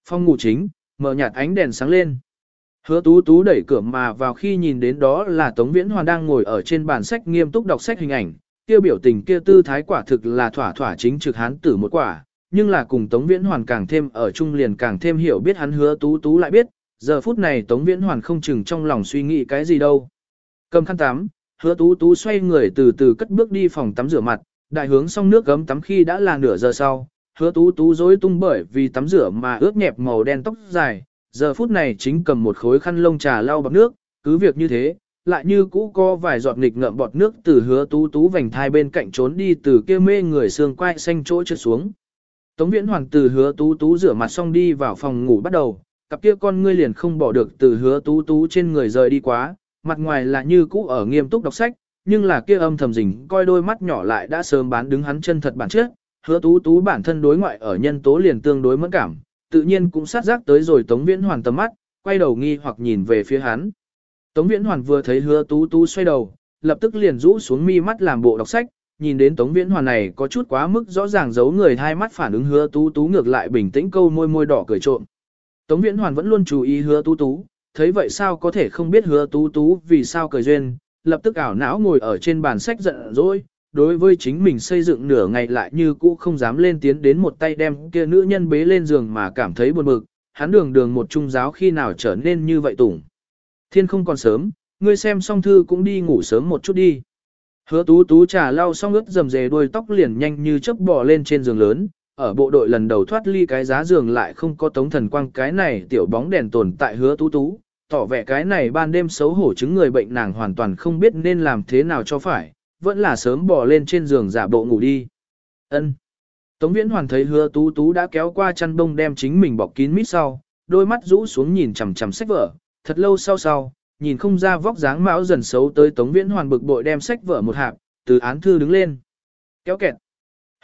Phòng ngủ chính, mở nhạt ánh đèn sáng lên. Hứa tú tú đẩy cửa mà vào khi nhìn đến đó là Tống Viễn Hoàn đang ngồi ở trên bàn sách nghiêm túc đọc sách hình ảnh, kia biểu tình kia tư thái quả thực là thỏa thỏa chính trực hán tử một quả, nhưng là cùng Tống Viễn Hoàn càng thêm ở chung liền càng thêm hiểu biết hắn hứa tú tú lại biết, giờ phút này Tống Viễn Hoàn không chừng trong lòng suy nghĩ cái gì đâu. Cầm khăn tắm, hứa tú tú xoay người từ từ cất bước đi phòng tắm rửa mặt, đại hướng xong nước gấm tắm khi đã là nửa giờ sau, hứa tú tú rối tung bởi vì tắm rửa mà ướt nhẹp màu đen tóc dài, giờ phút này chính cầm một khối khăn lông trà lau bằng nước, cứ việc như thế, lại như cũ có vài giọt nghịch ngợm bọt nước từ hứa tú tú vành thai bên cạnh trốn đi từ kia mê người xương quai xanh chỗ trượt xuống. Tống viễn hoàng từ hứa tú tú rửa mặt xong đi vào phòng ngủ bắt đầu, cặp kia con ngươi liền không bỏ được từ hứa tú tú trên người rời đi quá, mặt ngoài là như cũ ở nghiêm túc đọc sách, nhưng là kia âm thầm rình coi đôi mắt nhỏ lại đã sớm bán đứng hắn chân thật bản chất, hứa tú tú bản thân đối ngoại ở nhân tố liền tương đối mẫn cảm, tự nhiên cũng sát giác tới rồi Tống Viễn Hoàn tầm mắt, quay đầu nghi hoặc nhìn về phía hắn. Tống Viễn Hoàn vừa thấy hứa tú tú xoay đầu, lập tức liền rũ xuống mi mắt làm bộ đọc sách, nhìn đến Tống Viễn Hoàn này có chút quá mức rõ ràng giấu người hai mắt phản ứng hứa tú tú ngược lại bình tĩnh câu môi môi đỏ cười trộm. Tống Viễn Hoàn vẫn luôn chú ý hứa tú tú, thấy vậy sao có thể không biết hứa tú tú vì sao cười duyên, lập tức ảo não ngồi ở trên bàn sách giận dỗi, đối với chính mình xây dựng nửa ngày lại như cũ không dám lên tiến đến một tay đem kia nữ nhân bế lên giường mà cảm thấy buồn bực, hắn đường đường một trung giáo khi nào trở nên như vậy tủng. Thiên không còn sớm, ngươi xem xong thư cũng đi ngủ sớm một chút đi. Hứa tú tú trà lau xong ướt dầm dề đuôi tóc liền nhanh như chớp bò lên trên giường lớn, ở bộ đội lần đầu thoát ly cái giá giường lại không có tống thần quang cái này tiểu bóng đèn tồn tại hứa tú tú, tỏ vẻ cái này ban đêm xấu hổ chứng người bệnh nàng hoàn toàn không biết nên làm thế nào cho phải, vẫn là sớm bỏ lên trên giường giả bộ ngủ đi. Ân. Tống Viễn Hoàn thấy Hứa Tú Tú đã kéo qua chăn đông đem chính mình bọc kín mít sau, đôi mắt rũ xuống nhìn chằm chằm sách vở, thật lâu sau sau, nhìn không ra vóc dáng mão dần xấu tới Tống Viễn Hoàn bực bội đem sách vở một hạp, từ án thư đứng lên. Kéo kẹt.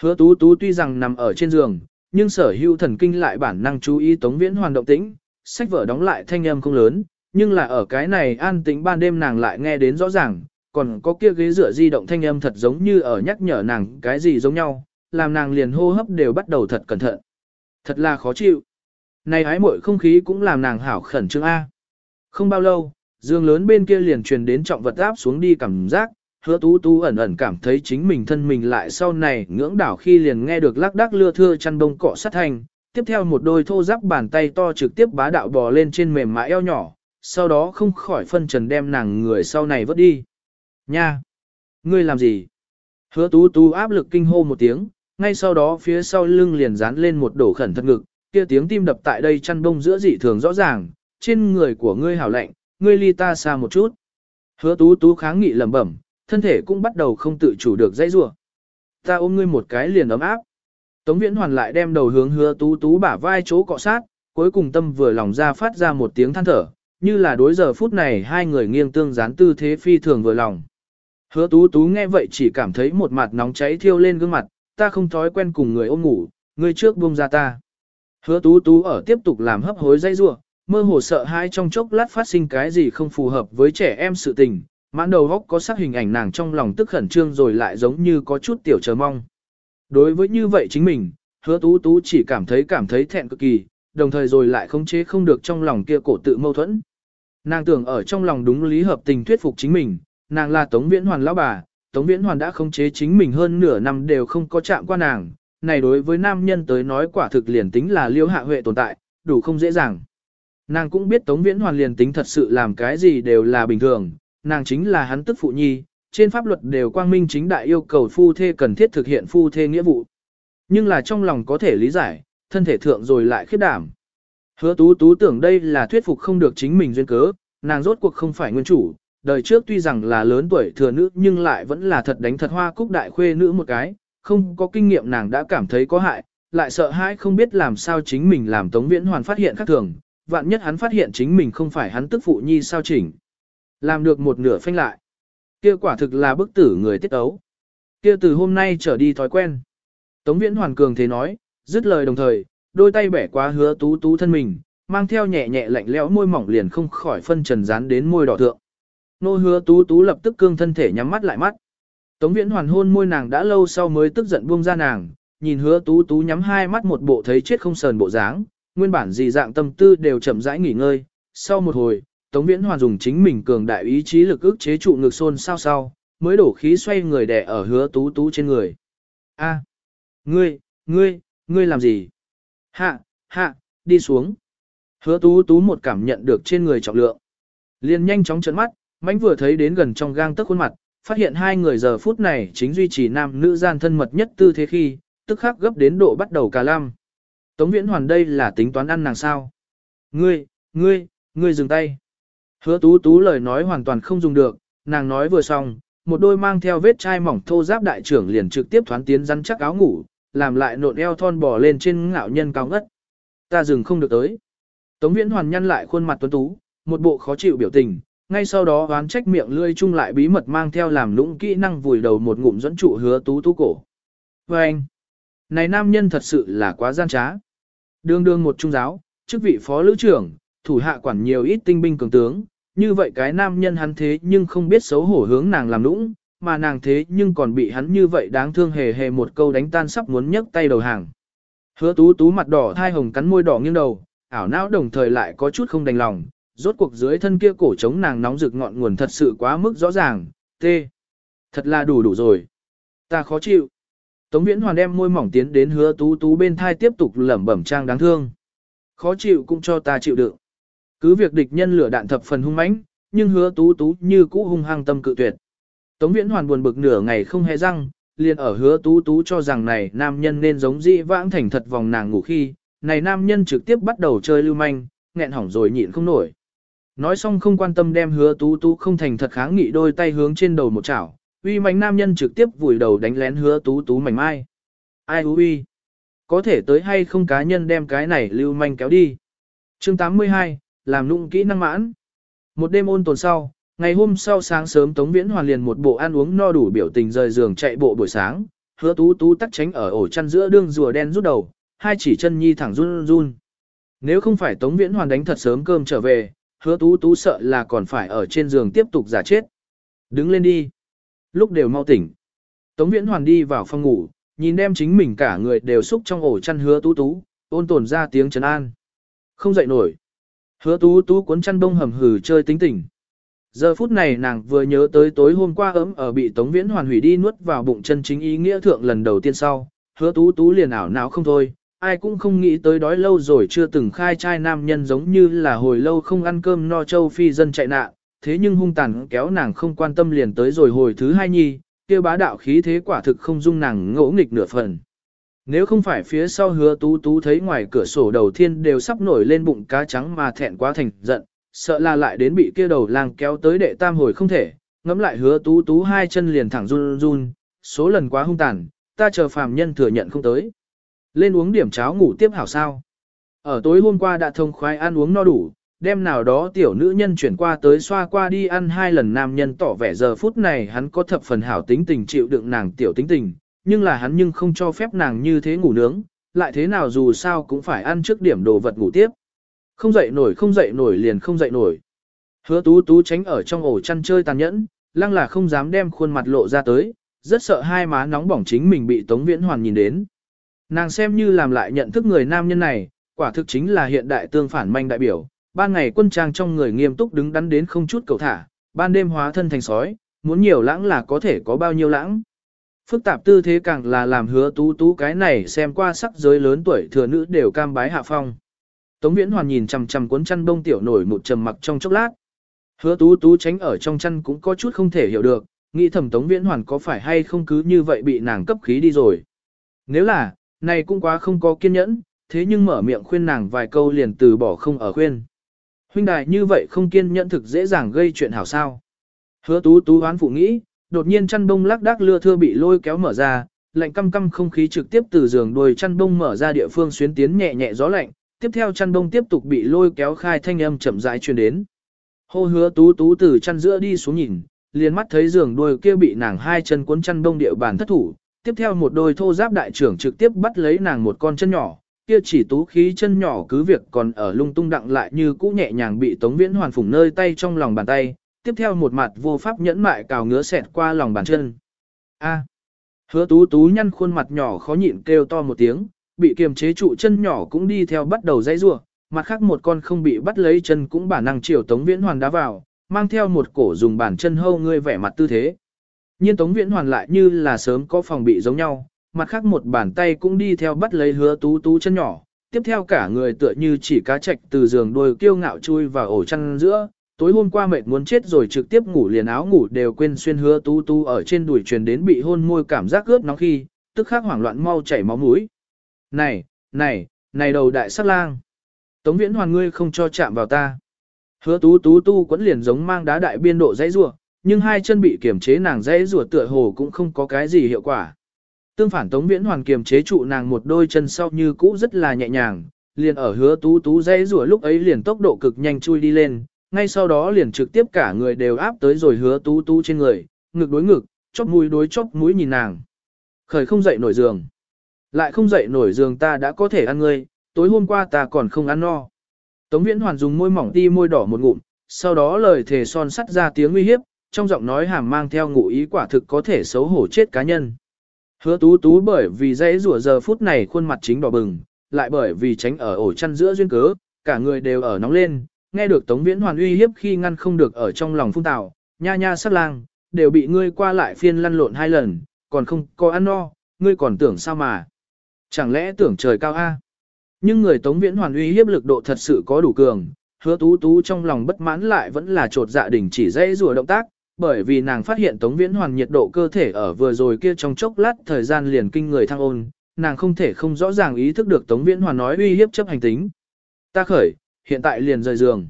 Hứa Tú Tú tuy rằng nằm ở trên giường, nhưng sở hữu thần kinh lại bản năng chú ý Tống Viễn Hoàn động tĩnh, sách vở đóng lại thanh âm không lớn, nhưng là ở cái này an tĩnh ban đêm nàng lại nghe đến rõ ràng, còn có kia ghế dựa di động thanh âm thật giống như ở nhắc nhở nàng cái gì giống nhau, làm nàng liền hô hấp đều bắt đầu thật cẩn thận. Thật là khó chịu. Này ái muội không khí cũng làm nàng hảo khẩn trương A. Không bao lâu, dương lớn bên kia liền truyền đến trọng vật áp xuống đi cảm giác, hứa tú tú ẩn ẩn cảm thấy chính mình thân mình lại sau này ngưỡng đảo khi liền nghe được lắc đắc lưa thưa chăn đông cọ sát thành, tiếp theo một đôi thô giáp bàn tay to trực tiếp bá đạo bò lên trên mềm mại eo nhỏ, sau đó không khỏi phân trần đem nàng người sau này vớt đi. Nha! Ngươi làm gì? Hứa tú tú áp lực kinh hô một tiếng, ngay sau đó phía sau lưng liền dán lên một đổ khẩn thật ngực, kia tiếng tim đập tại đây chăn bông giữa dị thường rõ ràng, trên người của ngươi hảo lạnh, ngươi ly ta xa một chút. Hứa tú tú kháng nghị lẩm bẩm, thân thể cũng bắt đầu không tự chủ được dãy rủa. Ta ôm ngươi một cái liền ấm áp. Tống Viễn Hoàn lại đem đầu hướng hứa tú tú bả vai chỗ cọ sát, cuối cùng tâm vừa lòng ra phát ra một tiếng than thở, như là đối giờ phút này hai người nghiêng tương gián tư thế phi thường vừa lòng. Hứa tú tú nghe vậy chỉ cảm thấy một mặt nóng cháy thiêu lên gương mặt, ta không thói quen cùng người ôm ngủ, người trước buông ra ta. Hứa tú tú ở tiếp tục làm hấp hối dây rua, mơ hồ sợ hai trong chốc lát phát sinh cái gì không phù hợp với trẻ em sự tình, mãn đầu góc có sắc hình ảnh nàng trong lòng tức khẩn trương rồi lại giống như có chút tiểu chờ mong. Đối với như vậy chính mình, hứa tú tú chỉ cảm thấy cảm thấy thẹn cực kỳ, đồng thời rồi lại khống chế không được trong lòng kia cổ tự mâu thuẫn. Nàng tưởng ở trong lòng đúng lý hợp tình thuyết phục chính mình, nàng là Tống Viễn Hoàn lão bà, Tống Viễn Hoàn đã khống chế chính mình hơn nửa năm đều không có chạm qua nàng, này đối với nam nhân tới nói quả thực liền tính là liêu hạ huệ tồn tại, đủ không dễ dàng. Nàng cũng biết Tống Viễn Hoàn liền tính thật sự làm cái gì đều là bình thường, nàng chính là hắn tức phụ nhi, trên pháp luật đều quang minh chính đại yêu cầu phu thê cần thiết thực hiện phu thê nghĩa vụ. Nhưng là trong lòng có thể lý giải, thân thể thượng rồi lại khiếp đảm. Hứa tú tú tưởng đây là thuyết phục không được chính mình duyên cớ, nàng rốt cuộc không phải nguyên chủ, đời trước tuy rằng là lớn tuổi thừa nữ nhưng lại vẫn là thật đánh thật hoa cúc đại khuê nữ một cái, không có kinh nghiệm nàng đã cảm thấy có hại, lại sợ hãi không biết làm sao chính mình làm Tống Viễn Hoàn phát hiện khác thường, vạn nhất hắn phát hiện chính mình không phải hắn tức phụ nhi sao chỉnh. Làm được một nửa phanh lại. Kia quả thực là bức tử người tiết ấu. Kia từ hôm nay trở đi thói quen. Tống Viễn Hoàn cường thế nói, dứt lời đồng thời, đôi tay bẻ quá hứa tú tú thân mình, mang theo nhẹ nhẹ lạnh lẽo môi mỏng liền không khỏi phân trần dán đến môi đỏ thượng. Nô hứa tú tú lập tức cương thân thể nhắm mắt lại mắt. Tống viễn hoàn hôn môi nàng đã lâu sau mới tức giận buông ra nàng, nhìn hứa tú tú nhắm hai mắt một bộ thấy chết không sờn bộ dáng, nguyên bản gì dạng tâm tư đều chậm rãi nghỉ ngơi. Sau một hồi, Tống viễn hoàn dùng chính mình cường đại ý chí lực ức chế trụ ngực xôn sao sao, mới đổ khí xoay người đè ở hứa tú tú trên người. A, ngươi, ngươi, ngươi làm gì? Hạ, hạ, đi xuống. Hứa tú tú một cảm nhận được trên người trọng lượng. liền nhanh chóng trấn mắt, mánh vừa thấy đến gần trong gang tức khuôn mặt, phát hiện hai người giờ phút này chính duy trì nam nữ gian thân mật nhất tư thế khi, tức khắc gấp đến độ bắt đầu cà lam. Tống viễn hoàn đây là tính toán ăn nàng sao. Ngươi, ngươi, ngươi dừng tay. Hứa tú tú lời nói hoàn toàn không dùng được, nàng nói vừa xong, một đôi mang theo vết chai mỏng thô giáp đại trưởng liền trực tiếp thoán tiến rắn chắc áo ngủ, làm lại nộn eo thon bò lên trên ngạo nhân cao ngất. Ta dừng không được tới. Tống viễn hoàn nhăn lại khuôn mặt tuấn tú, một bộ khó chịu biểu tình, ngay sau đó oán trách miệng lươi chung lại bí mật mang theo làm lũng kỹ năng vùi đầu một ngụm dẫn trụ hứa tú tú cổ. Và anh, này nam nhân thật sự là quá gian trá. Đương đương một trung giáo, chức vị phó lữ trưởng, thủ hạ quản nhiều ít tinh binh cường tướng, như vậy cái nam nhân hắn thế nhưng không biết xấu hổ hướng nàng làm lũng, mà nàng thế nhưng còn bị hắn như vậy đáng thương hề hề một câu đánh tan sắp muốn nhấc tay đầu hàng. Hứa tú tú mặt đỏ thai hồng cắn môi đỏ nghiêng đầu, ảo não đồng thời lại có chút không đành lòng, rốt cuộc dưới thân kia cổ trống nàng nóng rực ngọn nguồn thật sự quá mức rõ ràng, tê. Thật là đủ đủ rồi. Ta khó chịu. Tống viễn hoàn đem môi mỏng tiến đến hứa tú tú bên thai tiếp tục lẩm bẩm trang đáng thương. Khó chịu cũng cho ta chịu đựng. Cứ việc địch nhân lửa đạn thập phần hung mãnh, nhưng hứa tú tú như cũ hung hăng tâm cự tuyệt. Tống viễn hoàn buồn bực nửa ngày không hề răng, liền ở hứa tú tú cho rằng này nam nhân nên giống dĩ vãng thành thật vòng nàng ngủ khi, này nam nhân trực tiếp bắt đầu chơi lưu manh, nghẹn hỏng rồi nhịn không nổi. Nói xong không quan tâm đem hứa tú tú không thành thật kháng nghị đôi tay hướng trên đầu một chảo, uy mạnh nam nhân trực tiếp vùi đầu đánh lén hứa tú tú mảnh mai. Ai hú uy? Có thể tới hay không cá nhân đem cái này lưu manh kéo đi. chương 82, làm nụng kỹ năng mãn. Một đêm ôn tồn sau, ngày hôm sau sáng sớm Tống Viễn Hoàn liền một bộ ăn uống no đủ biểu tình rời giường chạy bộ buổi sáng, hứa tú tú tắt tránh ở ổ chăn giữa đương rùa đen rút đầu, hai chỉ chân nhi thẳng run run. Nếu không phải Tống Viễn Hoàn đánh thật sớm cơm trở về, hứa tú tú sợ là còn phải ở trên giường tiếp tục giả chết. Đứng lên đi. Lúc đều mau tỉnh. Tống Viễn Hoàn đi vào phòng ngủ, nhìn đem chính mình cả người đều xúc trong ổ chăn hứa tú tú, ôn tồn ra tiếng trấn an. Không dậy nổi. Hứa tú tú cuốn chăn bông hầm hừ chơi tính tỉnh. Giờ phút này nàng vừa nhớ tới tối hôm qua ấm ở bị Tống Viễn hoàn hủy đi nuốt vào bụng chân chính ý nghĩa thượng lần đầu tiên sau, hứa tú tú liền ảo não không thôi, ai cũng không nghĩ tới đói lâu rồi chưa từng khai trai nam nhân giống như là hồi lâu không ăn cơm no châu phi dân chạy nạn, thế nhưng hung tàn kéo nàng không quan tâm liền tới rồi hồi thứ hai nhi, kia bá đạo khí thế quả thực không dung nàng ngỗ nghịch nửa phần. Nếu không phải phía sau hứa tú tú thấy ngoài cửa sổ đầu thiên đều sắp nổi lên bụng cá trắng mà thẹn quá thành giận, sợ là lại đến bị kia đầu lang kéo tới đệ tam hồi không thể, ngẫm lại hứa tú tú hai chân liền thẳng run run, số lần quá hung tàn, ta chờ phàm nhân thừa nhận không tới. Lên uống điểm cháo ngủ tiếp hảo sao. Ở tối hôm qua đã thông khoái ăn uống no đủ, đêm nào đó tiểu nữ nhân chuyển qua tới xoa qua đi ăn hai lần nam nhân tỏ vẻ giờ phút này hắn có thập phần hảo tính tình chịu đựng nàng tiểu tính tình, nhưng là hắn nhưng không cho phép nàng như thế ngủ nướng, lại thế nào dù sao cũng phải ăn trước điểm đồ vật ngủ tiếp. Không dậy nổi không dậy nổi liền không dậy nổi. Hứa tú tú tránh ở trong ổ chăn chơi tàn nhẫn, lăng là không dám đem khuôn mặt lộ ra tới, rất sợ hai má nóng bỏng chính mình bị Tống Viễn Hoàn nhìn đến. Nàng xem như làm lại nhận thức người nam nhân này, quả thực chính là hiện đại tương phản manh đại biểu, ban ngày quân trang trong người nghiêm túc đứng đắn đến không chút cầu thả, ban đêm hóa thân thành sói, muốn nhiều lãng là có thể có bao nhiêu lãng. Phức tạp tư thế càng là làm hứa tú tú cái này xem qua sắc giới lớn tuổi thừa nữ đều cam bái hạ phong. Tống Viễn Hoàn nhìn chằm chằm cuốn chăn đông tiểu nổi một trầm mặc trong chốc lát. Hứa tú tú tránh ở trong chăn cũng có chút không thể hiểu được, nghĩ thầm Tống Viễn Hoàn có phải hay không cứ như vậy bị nàng cấp khí đi rồi. Nếu là, này cũng quá không có kiên nhẫn, thế nhưng mở miệng khuyên nàng vài câu liền từ bỏ không ở khuyên. Huynh đài như vậy không kiên nhẫn thực dễ dàng gây chuyện hảo sao. Hứa tú tú hoán phụ nghĩ, đột nhiên chăn bông lắc đắc lưa thưa bị lôi kéo mở ra, lạnh căm căm không khí trực tiếp từ giường đuôi chăn bông mở ra địa phương xuyến tiến nhẹ nhẹ gió lạnh, tiếp theo chăn đông tiếp tục bị lôi kéo khai thanh âm chậm rãi truyền đến. Hô hứa tú tú từ chăn giữa đi xuống nhìn, liền mắt thấy giường đuôi kia bị nàng hai chân cuốn chăn đông địa bàn thất thủ, tiếp theo một đôi thô giáp đại trưởng trực tiếp bắt lấy nàng một con chân nhỏ, kia chỉ tú khí chân nhỏ cứ việc còn ở lung tung đặng lại như cũ nhẹ nhàng bị Tống Viễn Hoàn phủng nơi tay trong lòng bàn tay, tiếp theo một mặt vô pháp nhẫn mại cào ngứa xẹt qua lòng bàn chân. A. Hứa tú tú nhăn khuôn mặt nhỏ khó nhịn kêu to một tiếng, bị kiềm chế trụ chân nhỏ cũng đi theo bắt đầu dãy rủa, mặt khác một con không bị bắt lấy chân cũng bản năng chiều Tống Viễn Hoàn đá vào, mang theo một cổ dùng bàn chân hâu ngươi vẻ mặt tư thế. Nhiên Tống Viễn Hoàn lại như là sớm có phòng bị giống nhau, mặt khác một bàn tay cũng đi theo bắt lấy hứa tú tú chân nhỏ, tiếp theo cả người tựa như chỉ cá chạch từ giường đôi kiêu ngạo chui vào ổ chăn giữa, tối hôm qua mệt muốn chết rồi trực tiếp ngủ liền áo ngủ đều quên xuyên hứa tú tú ở trên đùi truyền đến bị hôn môi cảm giác ướt nóng khi, tức khắc hoảng loạn mau chảy máu mũi. Này, này, này đầu đại sát lang. Tống viễn hoàn ngươi không cho chạm vào ta. Hứa tú tú tu quấn liền giống mang đá đại biên độ dãy rùa, nhưng hai chân bị kiềm chế nàng dãy rùa tựa hồ cũng không có cái gì hiệu quả. Tương phản Tống Viễn Hoàn kiềm chế trụ nàng một đôi chân sau như cũ rất là nhẹ nhàng, liền ở hứa tú tú dãy rùa lúc ấy liền tốc độ cực nhanh chui đi lên, ngay sau đó liền trực tiếp cả người đều áp tới rồi hứa tú tú trên người, ngực đối ngực, chóp mũi đối chóp mũi nhìn nàng. Khởi không dậy nổi giường. Lại không dậy nổi giường ta đã có thể ăn ngươi, tối hôm qua ta còn không ăn no. Tống Viễn Hoàn dùng môi mỏng ti môi đỏ một ngụm, sau đó lời thề son sắt ra tiếng uy hiếp, trong giọng nói hàm mang theo ngụ ý quả thực có thể xấu hổ chết cá nhân. Hứa tú tú bởi vì dãy rủa giờ phút này khuôn mặt chính đỏ bừng, lại bởi vì tránh ở ổ chăn giữa duyên cớ, cả người đều ở nóng lên, nghe được Tống Viễn Hoàn uy hiếp khi ngăn không được ở trong lòng phun tào, nha nha sắc lang, đều bị ngươi qua lại phiên lăn lộn hai lần, còn không có ăn no, ngươi còn tưởng sao mà. Chẳng lẽ tưởng trời cao a? Nhưng người Tống Viễn Hoàn uy hiếp lực độ thật sự có đủ cường, hứa tú tú trong lòng bất mãn lại vẫn là trột dạ đỉnh chỉ dây rùa động tác, bởi vì nàng phát hiện Tống Viễn Hoàn nhiệt độ cơ thể ở vừa rồi kia trong chốc lát thời gian liền kinh người thăng ôn, nàng không thể không rõ ràng ý thức được Tống Viễn Hoàn nói uy hiếp chấp hành tính. Ta khởi, hiện tại liền rời giường.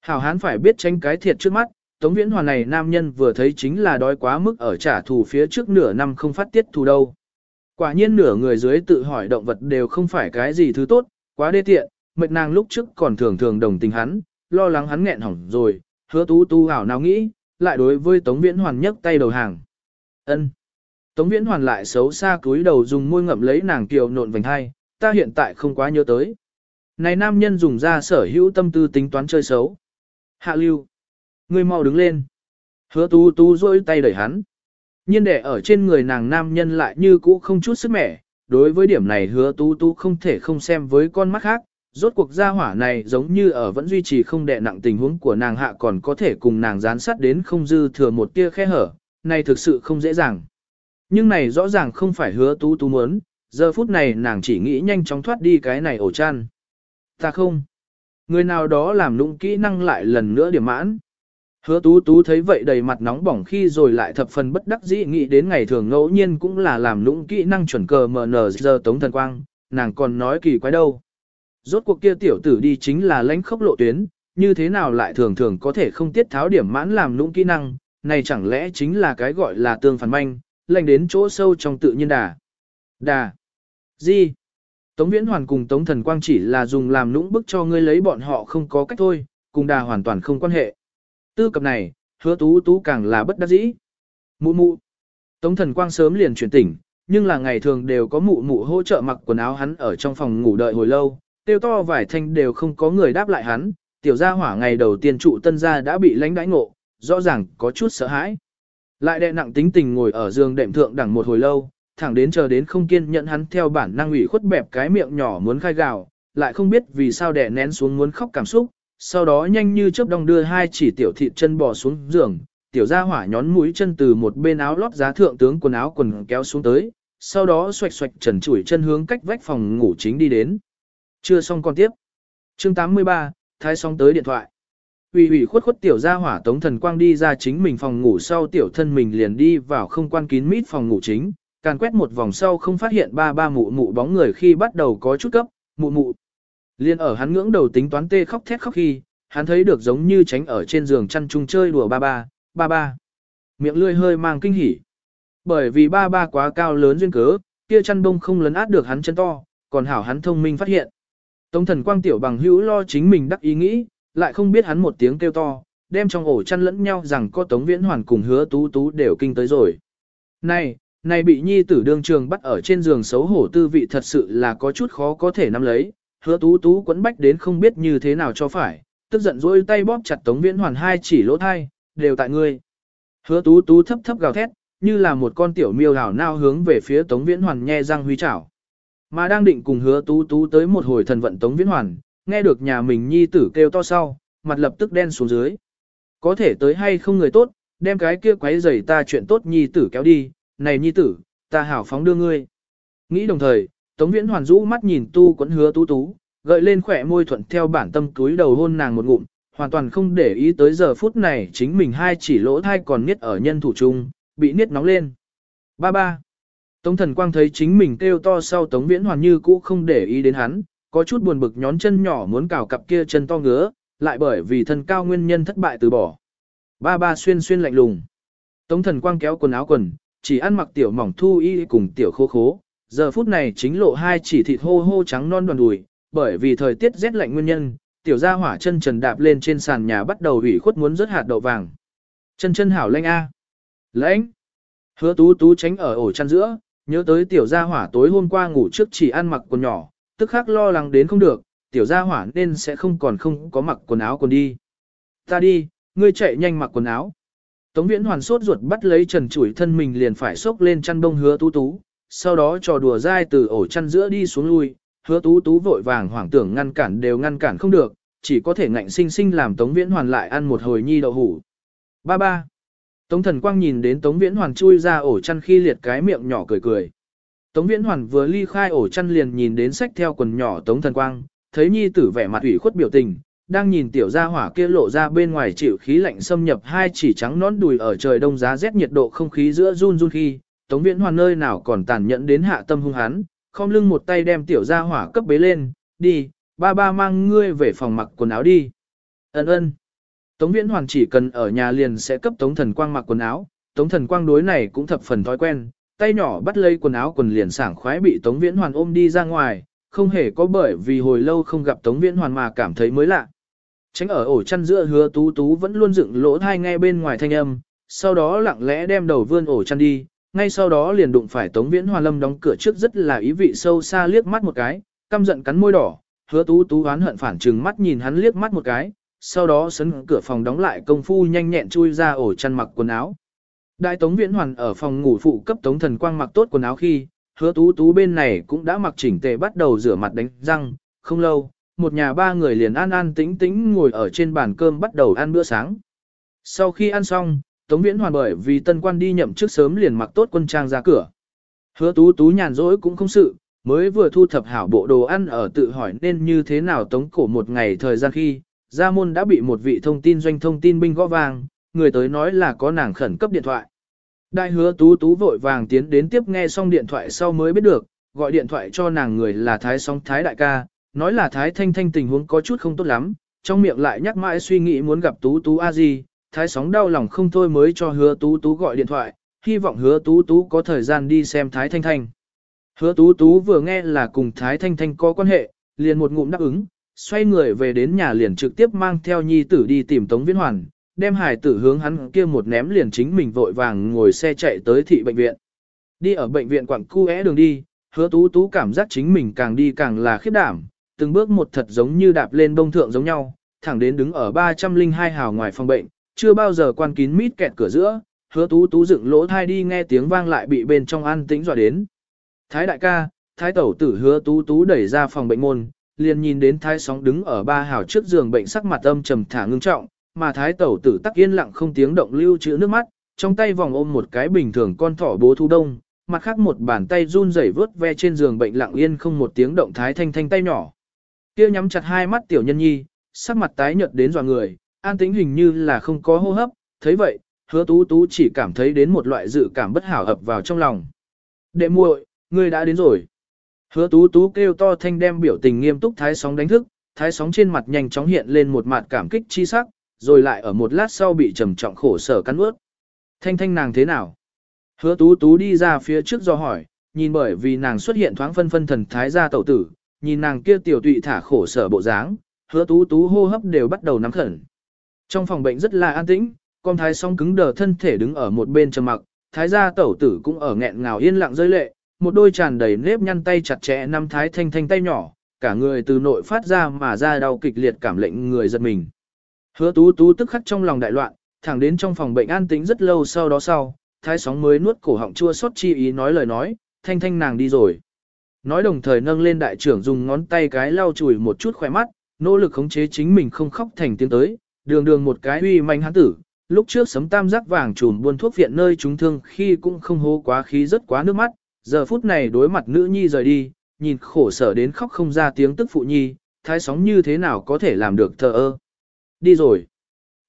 Hảo hán phải biết tranh cái thiệt trước mắt, Tống Viễn Hoàn này nam nhân vừa thấy chính là đói quá mức ở trả thù phía trước nửa năm không phát tiết thù đâu. Quả nhiên nửa người dưới tự hỏi động vật đều không phải cái gì thứ tốt, quá đê tiện, mệt nàng lúc trước còn thường thường đồng tình hắn, lo lắng hắn nghẹn hỏng rồi, hứa tú tu hảo nào nghĩ, lại đối với Tống Viễn Hoàn nhấc tay đầu hàng. ân Tống Viễn Hoàn lại xấu xa cúi đầu dùng môi ngậm lấy nàng kiều nộn vành hai, ta hiện tại không quá nhớ tới. Này nam nhân dùng ra sở hữu tâm tư tính toán chơi xấu. Hạ lưu. người mau đứng lên. Hứa tu tu rôi tay đẩy hắn. Nhiên đẻ ở trên người nàng nam nhân lại như cũ không chút sức mẻ. Đối với điểm này hứa tú tú không thể không xem với con mắt khác. Rốt cuộc gia hỏa này giống như ở vẫn duy trì không đè nặng tình huống của nàng hạ còn có thể cùng nàng dán sát đến không dư thừa một tia khe hở. Này thực sự không dễ dàng. Nhưng này rõ ràng không phải hứa tú tú muốn. Giờ phút này nàng chỉ nghĩ nhanh chóng thoát đi cái này ổ chăn. Ta không. Người nào đó làm nũng kỹ năng lại lần nữa điểm mãn. Hứa tú tú thấy vậy đầy mặt nóng bỏng khi rồi lại thập phần bất đắc dĩ nghĩ đến ngày thường ngẫu nhiên cũng là làm lũng kỹ năng chuẩn cờ MN giờ tống thần quang, nàng còn nói kỳ quái đâu. Rốt cuộc kia tiểu tử đi chính là lãnh khốc lộ tuyến, như thế nào lại thường thường có thể không tiết tháo điểm mãn làm lũng kỹ năng, này chẳng lẽ chính là cái gọi là tương phản manh, lành đến chỗ sâu trong tự nhiên đà. Đà. Gì? Tống Viễn Hoàn cùng Tống Thần Quang chỉ là dùng làm nũng bức cho ngươi lấy bọn họ không có cách thôi, cùng đà hoàn toàn không quan hệ. Tư cập này, hứa tú tú càng là bất đắc dĩ. Mụ mụ. Tống Thần Quang sớm liền chuyển tỉnh, nhưng là ngày thường đều có mụ mụ hỗ trợ mặc quần áo hắn ở trong phòng ngủ đợi hồi lâu, tiêu to vải thanh đều không có người đáp lại hắn, tiểu gia hỏa ngày đầu tiên trụ tân gia đã bị lãnh đãi ngộ, rõ ràng có chút sợ hãi. Lại đệ nặng tính tình ngồi ở giường đệm thượng đẳng một hồi lâu, thẳng đến chờ đến không kiên nhẫn hắn theo bản năng ủy khuất bẹp cái miệng nhỏ muốn khai gào, lại không biết vì sao đè nén xuống muốn khóc cảm xúc, sau đó nhanh như chớp đong đưa hai chỉ tiểu thịt chân bò xuống giường, tiểu gia hỏa nhón mũi chân từ một bên áo lót giá thượng tướng quần áo quần kéo xuống tới, sau đó xoạch xoạch trần chủi chân hướng cách vách phòng ngủ chính đi đến. Chưa xong con tiếp. Chương 83, thái xong tới điện thoại. Ủy ủy khuất khuất tiểu gia hỏa tống thần quang đi ra chính mình phòng ngủ sau tiểu thân mình liền đi vào không quan kín mít phòng ngủ chính, Càn quét một vòng sau không phát hiện ba ba mụ mụ bóng người khi bắt đầu có chút cấp, mụ mụ. Liên ở hắn ngưỡng đầu tính toán tê khóc thét khóc khi, hắn thấy được giống như tránh ở trên giường chăn chung chơi đùa ba ba, ba ba. Miệng lươi hơi mang kinh hỉ. Bởi vì ba ba quá cao lớn duyên cớ, kia chăn đông không lấn át được hắn chân to, còn hảo hắn thông minh phát hiện. Tống thần quang tiểu bằng hữu lo chính mình đắc ý nghĩ, lại không biết hắn một tiếng kêu to, đem trong ổ chăn lẫn nhau rằng có tống viễn hoàn cùng hứa tú tú đều kinh tới rồi. Này, này bị nhi tử đương trường bắt ở trên giường xấu hổ tư vị thật sự là có chút khó có thể nắm lấy, hứa tú tú quấn bách đến không biết như thế nào cho phải, tức giận dỗi tay bóp chặt tống viễn hoàn hai chỉ lỗ thai, đều tại ngươi. Hứa tú tú thấp thấp gào thét, như là một con tiểu miêu hảo nao hướng về phía tống viễn hoàn nhe răng huy chảo. Mà đang định cùng hứa tú tú tới một hồi thần vận tống viễn hoàn, nghe được nhà mình nhi tử kêu to sau, mặt lập tức đen xuống dưới. Có thể tới hay không người tốt, đem cái kia quấy rầy ta chuyện tốt nhi tử kéo đi, này nhi tử, ta hảo phóng đưa ngươi. Nghĩ đồng thời, Tống Viễn Hoàn rũ mắt nhìn tu quẫn hứa tú tú, gợi lên khỏe môi thuận theo bản tâm túi đầu hôn nàng một ngụm, hoàn toàn không để ý tới giờ phút này chính mình hai chỉ lỗ thai còn niết ở nhân thủ chung, bị niết nóng lên. Ba ba. Tống thần quang thấy chính mình kêu to sau Tống Viễn Hoàn như cũ không để ý đến hắn, có chút buồn bực nhón chân nhỏ muốn cào cặp kia chân to ngứa, lại bởi vì thân cao nguyên nhân thất bại từ bỏ. Ba ba xuyên xuyên lạnh lùng. Tống thần quang kéo quần áo quần, chỉ ăn mặc tiểu mỏng thu y cùng tiểu khô khố, giờ phút này chính lộ hai chỉ thịt hô hô trắng non đoàn đùi, bởi vì thời tiết rét lạnh nguyên nhân, tiểu gia hỏa chân trần đạp lên trên sàn nhà bắt đầu ủy khuất muốn rớt hạt đậu vàng. Chân chân hảo lanh a. Lãnh. Hứa tú tú tránh ở ổ chăn giữa, nhớ tới tiểu gia hỏa tối hôm qua ngủ trước chỉ ăn mặc quần nhỏ, tức khắc lo lắng đến không được, tiểu gia hỏa nên sẽ không còn không có mặc quần áo còn đi. Ta đi, ngươi chạy nhanh mặc quần áo. Tống viễn hoàn sốt ruột bắt lấy trần chủi thân mình liền phải xốc lên chăn đông hứa tú tú, sau đó trò đùa dai từ ổ chăn giữa đi xuống lui, hứa tú tú vội vàng hoảng tưởng ngăn cản đều ngăn cản không được, chỉ có thể ngạnh sinh sinh làm Tống Viễn Hoàn lại ăn một hồi nhi đậu hủ. Ba ba. Tống thần quang nhìn đến Tống Viễn Hoàn chui ra ổ chăn khi liệt cái miệng nhỏ cười cười. Tống Viễn Hoàn vừa ly khai ổ chăn liền nhìn đến sách theo quần nhỏ Tống thần quang, thấy nhi tử vẻ mặt ủy khuất biểu tình, đang nhìn tiểu gia hỏa kia lộ ra bên ngoài chịu khí lạnh xâm nhập hai chỉ trắng nón đùi ở trời đông giá rét nhiệt độ không khí giữa run run khi, Tống Viễn Hoàn nơi nào còn tàn nhẫn đến hạ tâm hung hắn, khom lưng một tay đem tiểu gia hỏa cấp bế lên, đi, ba ba mang ngươi về phòng mặc quần áo đi. Ấn ơn. Tống Viễn Hoàn chỉ cần ở nhà liền sẽ cấp Tống Thần Quang mặc quần áo, Tống Thần Quang đối này cũng thập phần thói quen, tay nhỏ bắt lấy quần áo quần liền sảng khoái bị Tống Viễn Hoàn ôm đi ra ngoài, không hề có bởi vì hồi lâu không gặp Tống Viễn Hoàn mà cảm thấy mới lạ. Tránh ở ổ chăn giữa hứa tú tú vẫn luôn dựng lỗ thai nghe bên ngoài thanh âm, sau đó lặng lẽ đem đầu vươn ổ chăn đi, ngay sau đó liền đụng phải Tống Viễn Hoa Lâm đóng cửa trước rất là ý vị sâu xa liếc mắt một cái, căm giận cắn môi đỏ, hứa tú tú oán hận phản trừng mắt nhìn hắn liếc mắt một cái, sau đó sấn cửa phòng đóng lại công phu nhanh nhẹn chui ra ổ chăn mặc quần áo. Đại Tống Viễn Hoàn ở phòng ngủ phụ cấp Tống Thần Quang mặc tốt quần áo khi, hứa tú tú bên này cũng đã mặc chỉnh tề bắt đầu rửa mặt đánh răng, không lâu, một nhà ba người liền an an tĩnh tĩnh ngồi ở trên bàn cơm bắt đầu ăn bữa sáng. Sau khi ăn xong, Tống Viễn Hoàn bởi vì tân quan đi nhậm trước sớm liền mặc tốt quân trang ra cửa. Hứa tú tú nhàn rỗi cũng không sự, mới vừa thu thập hảo bộ đồ ăn ở tự hỏi nên như thế nào tống cổ một ngày thời gian khi, gia môn đã bị một vị thông tin doanh thông tin binh gõ vàng, người tới nói là có nàng khẩn cấp điện thoại. Đại hứa tú tú vội vàng tiến đến tiếp nghe xong điện thoại sau mới biết được, gọi điện thoại cho nàng người là Thái Song Thái Đại ca, nói là Thái Thanh Thanh tình huống có chút không tốt lắm, trong miệng lại nhắc mãi suy nghĩ muốn gặp tú tú a gì thái sóng đau lòng không thôi mới cho hứa tú tú gọi điện thoại, hy vọng hứa tú tú có thời gian đi xem thái thanh thanh. Hứa tú tú vừa nghe là cùng thái thanh thanh có quan hệ, liền một ngụm đáp ứng, xoay người về đến nhà liền trực tiếp mang theo nhi tử đi tìm Tống Viễn Hoàn, đem hải tử hướng hắn kia một ném liền chính mình vội vàng ngồi xe chạy tới thị bệnh viện. Đi ở bệnh viện quặng cu é đường đi, hứa tú tú cảm giác chính mình càng đi càng là khiếp đảm, từng bước một thật giống như đạp lên bông thượng giống nhau, thẳng đến đứng ở 302 hào ngoài phòng bệnh, chưa bao giờ quan kín mít kẹt cửa giữa, hứa tú tú dựng lỗ thai đi nghe tiếng vang lại bị bên trong an tĩnh dọa đến. Thái đại ca, thái tẩu tử hứa tú tú đẩy ra phòng bệnh môn, liền nhìn đến thái sóng đứng ở ba hào trước giường bệnh sắc mặt âm trầm thả ngưng trọng, mà thái tẩu tử tắc yên lặng không tiếng động lưu chữ nước mắt, trong tay vòng ôm một cái bình thường con thỏ bố thu đông, mặt khác một bàn tay run rẩy vớt ve trên giường bệnh lặng yên không một tiếng động thái thanh thanh tay nhỏ. Kia nhắm chặt hai mắt tiểu nhân nhi, sắc mặt tái nhợt đến dọa người, an tĩnh hình như là không có hô hấp, thấy vậy, hứa tú tú chỉ cảm thấy đến một loại dự cảm bất hảo ập vào trong lòng. Đệ muội, ngươi đã đến rồi. Hứa tú tú kêu to thanh đem biểu tình nghiêm túc thái sóng đánh thức, thái sóng trên mặt nhanh chóng hiện lên một mặt cảm kích chi sắc, rồi lại ở một lát sau bị trầm trọng khổ sở cắn ướt. Thanh thanh nàng thế nào? Hứa tú tú đi ra phía trước do hỏi, nhìn bởi vì nàng xuất hiện thoáng phân phân thần thái ra tẩu tử, nhìn nàng kia tiểu tụy thả khổ sở bộ dáng, hứa tú tú hô hấp đều bắt đầu nắm khẩn. Trong phòng bệnh rất là an tĩnh, con thái song cứng đờ thân thể đứng ở một bên trầm mặc, thái gia tẩu tử cũng ở nghẹn ngào yên lặng rơi lệ, một đôi tràn đầy nếp nhăn tay chặt chẽ năm thái thanh thanh tay nhỏ, cả người từ nội phát ra mà ra đau kịch liệt cảm lệnh người giật mình. Hứa tú tú tức khắc trong lòng đại loạn, thẳng đến trong phòng bệnh an tĩnh rất lâu sau đó sau, thái sóng mới nuốt cổ họng chua xót chi ý nói lời nói, thanh thanh nàng đi rồi. Nói đồng thời nâng lên đại trưởng dùng ngón tay cái lau chùi một chút khỏe mắt, nỗ lực khống chế chính mình không khóc thành tiếng tới, đường đường một cái uy manh hắn tử, lúc trước sấm tam giác vàng trùm buôn thuốc viện nơi chúng thương khi cũng không hô quá khí rất quá nước mắt, giờ phút này đối mặt nữ nhi rời đi, nhìn khổ sở đến khóc không ra tiếng tức phụ nhi, thái sóng như thế nào có thể làm được thờ ơ. Đi rồi.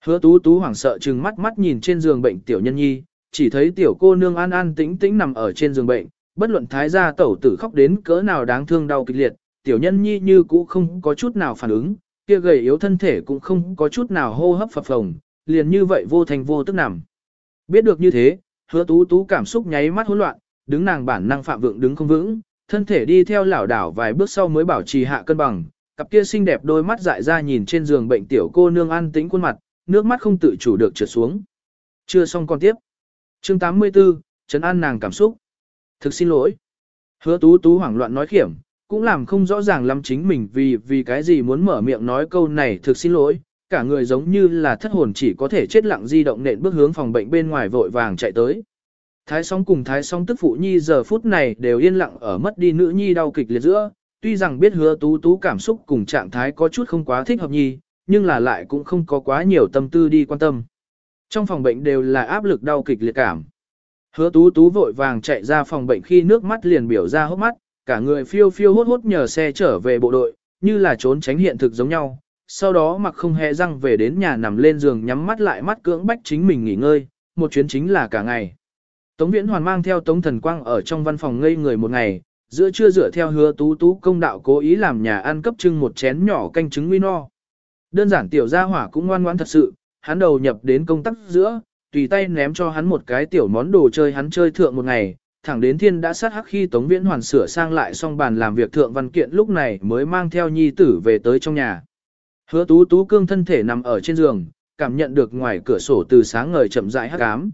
Hứa tú tú hoảng sợ trừng mắt mắt nhìn trên giường bệnh tiểu nhân nhi, chỉ thấy tiểu cô nương an an tĩnh tĩnh nằm ở trên giường bệnh, bất luận thái gia tẩu tử khóc đến cỡ nào đáng thương đau kịch liệt, tiểu nhân nhi như cũ không có chút nào phản ứng, kia gầy yếu thân thể cũng không có chút nào hô hấp phập phồng, liền như vậy vô thành vô tức nằm. Biết được như thế, hứa tú tú cảm xúc nháy mắt hỗn loạn, đứng nàng bản năng phạm vượng đứng không vững, thân thể đi theo lảo đảo vài bước sau mới bảo trì hạ cân bằng, cặp kia xinh đẹp đôi mắt dại ra nhìn trên giường bệnh tiểu cô nương an tĩnh khuôn mặt, nước mắt không tự chủ được trượt xuống. Chưa xong còn tiếp. Chương 84, Trấn An nàng cảm xúc. Thực xin lỗi. Hứa tú tú hoảng loạn nói khiểm, cũng làm không rõ ràng lắm chính mình vì vì cái gì muốn mở miệng nói câu này thực xin lỗi, cả người giống như là thất hồn chỉ có thể chết lặng di động nện bước hướng phòng bệnh bên ngoài vội vàng chạy tới. Thái sóng cùng thái sóng tức phụ nhi giờ phút này đều yên lặng ở mất đi nữ nhi đau kịch liệt giữa, tuy rằng biết hứa tú tú cảm xúc cùng trạng thái có chút không quá thích hợp nhi, nhưng là lại cũng không có quá nhiều tâm tư đi quan tâm. Trong phòng bệnh đều là áp lực đau kịch liệt cảm. Hứa tú tú vội vàng chạy ra phòng bệnh khi nước mắt liền biểu ra hốc mắt, cả người phiêu phiêu hốt hốt nhờ xe trở về bộ đội, như là trốn tránh hiện thực giống nhau. Sau đó mặc không hề răng về đến nhà nằm lên giường nhắm mắt lại mắt cưỡng bách chính mình nghỉ ngơi, một chuyến chính là cả ngày. Tống Viễn Hoàn mang theo Tống Thần Quang ở trong văn phòng ngây người một ngày, giữa trưa dựa theo hứa tú tú công đạo cố ý làm nhà ăn cấp trưng một chén nhỏ canh trứng nguy no. Đơn giản tiểu gia hỏa cũng ngoan ngoãn thật sự, hắn đầu nhập đến công tác giữa, tùy tay ném cho hắn một cái tiểu món đồ chơi hắn chơi thượng một ngày, thẳng đến thiên đã sát hắc khi Tống Viễn Hoàn sửa sang lại xong bàn làm việc thượng văn kiện lúc này mới mang theo nhi tử về tới trong nhà. Hứa tú tú cương thân thể nằm ở trên giường, cảm nhận được ngoài cửa sổ từ sáng ngời chậm rãi hắc ám.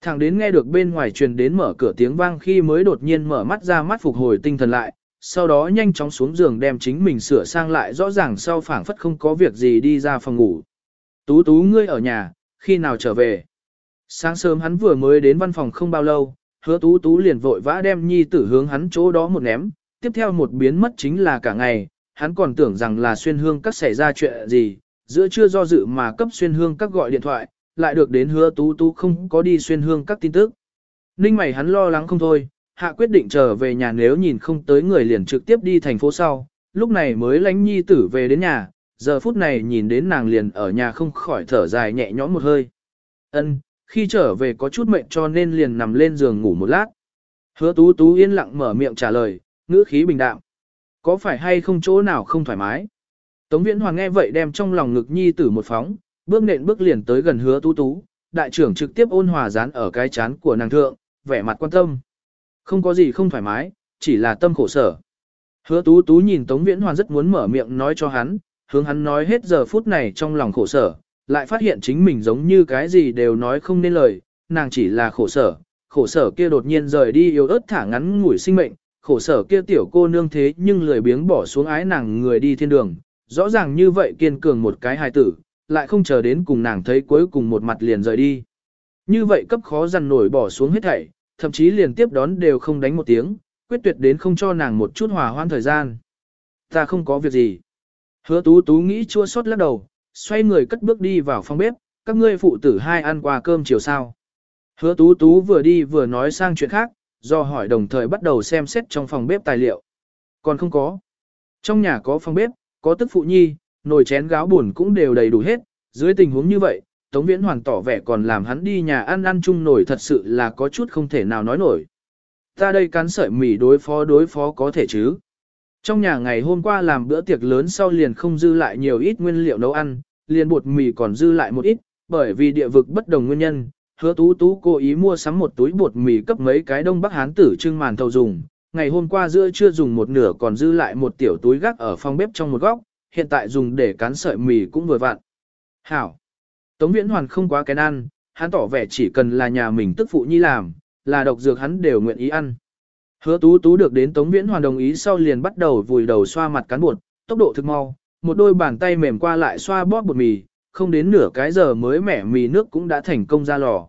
Thẳng đến nghe được bên ngoài truyền đến mở cửa tiếng vang khi mới đột nhiên mở mắt ra mắt phục hồi tinh thần lại, sau đó nhanh chóng xuống giường đem chính mình sửa sang lại rõ ràng sau phảng phất không có việc gì đi ra phòng ngủ. Tú tú ngươi ở nhà, khi nào trở về? Sáng sớm hắn vừa mới đến văn phòng không bao lâu, hứa tú tú liền vội vã đem nhi tử hướng hắn chỗ đó một ném, tiếp theo một biến mất chính là cả ngày, hắn còn tưởng rằng là xuyên hương các xảy ra chuyện gì, giữa chưa do dự mà cấp xuyên hương các gọi điện thoại, lại được đến hứa tú tú không có đi xuyên hương các tin tức. Ninh mày hắn lo lắng không thôi, hạ quyết định trở về nhà nếu nhìn không tới người liền trực tiếp đi thành phố sau, lúc này mới lánh nhi tử về đến nhà, giờ phút này nhìn đến nàng liền ở nhà không khỏi thở dài nhẹ nhõm một hơi. Ân, khi trở về có chút mệt cho nên liền nằm lên giường ngủ một lát. Hứa tú tú yên lặng mở miệng trả lời, ngữ khí bình đạm. Có phải hay không chỗ nào không thoải mái? Tống viễn hoàng nghe vậy đem trong lòng ngực nhi tử một phóng, bước nện bước liền tới gần hứa tú tú, đại trưởng trực tiếp ôn hòa dán ở cái chán của nàng thượng, vẻ mặt quan tâm. Không có gì không thoải mái, chỉ là tâm khổ sở. Hứa tú tú nhìn Tống Viễn Hoàng rất muốn mở miệng nói cho hắn, hướng hắn nói hết giờ phút này trong lòng khổ sở, lại phát hiện chính mình giống như cái gì đều nói không nên lời, nàng chỉ là khổ sở, khổ sở kia đột nhiên rời đi yếu ớt thả ngắn ngủi sinh mệnh, khổ sở kia tiểu cô nương thế nhưng lười biếng bỏ xuống ái nàng người đi thiên đường, rõ ràng như vậy kiên cường một cái hài tử, lại không chờ đến cùng nàng thấy cuối cùng một mặt liền rời đi. Như vậy cấp khó dằn nổi bỏ xuống hết thảy, thậm chí liền tiếp đón đều không đánh một tiếng, quyết tuyệt đến không cho nàng một chút hòa hoan thời gian. Ta không có việc gì. Hứa tú tú nghĩ chua xót lắc đầu, xoay người cất bước đi vào phòng bếp, các ngươi phụ tử hai ăn qua cơm chiều sao. Hứa tú tú vừa đi vừa nói sang chuyện khác, do hỏi đồng thời bắt đầu xem xét trong phòng bếp tài liệu. Còn không có. Trong nhà có phòng bếp, có tức phụ nhi, nồi chén gáo buồn cũng đều đầy đủ hết, dưới tình huống như vậy, Tống Viễn Hoàng tỏ vẻ còn làm hắn đi nhà ăn ăn chung nổi thật sự là có chút không thể nào nói nổi. Ta đây cắn sợi mì đối phó đối phó có thể chứ. Trong nhà ngày hôm qua làm bữa tiệc lớn sau liền không dư lại nhiều ít nguyên liệu nấu ăn, liền bột mì còn dư lại một ít, bởi vì địa vực bất đồng nguyên nhân, hứa tú tú cố ý mua sắm một túi bột mì cấp mấy cái đông bắc hán tử trưng màn thầu dùng. Ngày hôm qua giữa chưa dùng một nửa còn dư lại một tiểu túi gác ở phòng bếp trong một góc, hiện tại dùng để cán sợi mì cũng vừa vặn. Hảo! Tống Viễn Hoàn không quá kén ăn, hắn tỏ vẻ chỉ cần là nhà mình tức phụ nhi làm, là độc dược hắn đều nguyện ý ăn. Hứa tú tú được đến Tống Viễn Hoàn đồng ý sau liền bắt đầu vùi đầu xoa mặt cán bột, tốc độ thực mau, một đôi bàn tay mềm qua lại xoa bóp bột mì, không đến nửa cái giờ mới mẻ mì nước cũng đã thành công ra lò.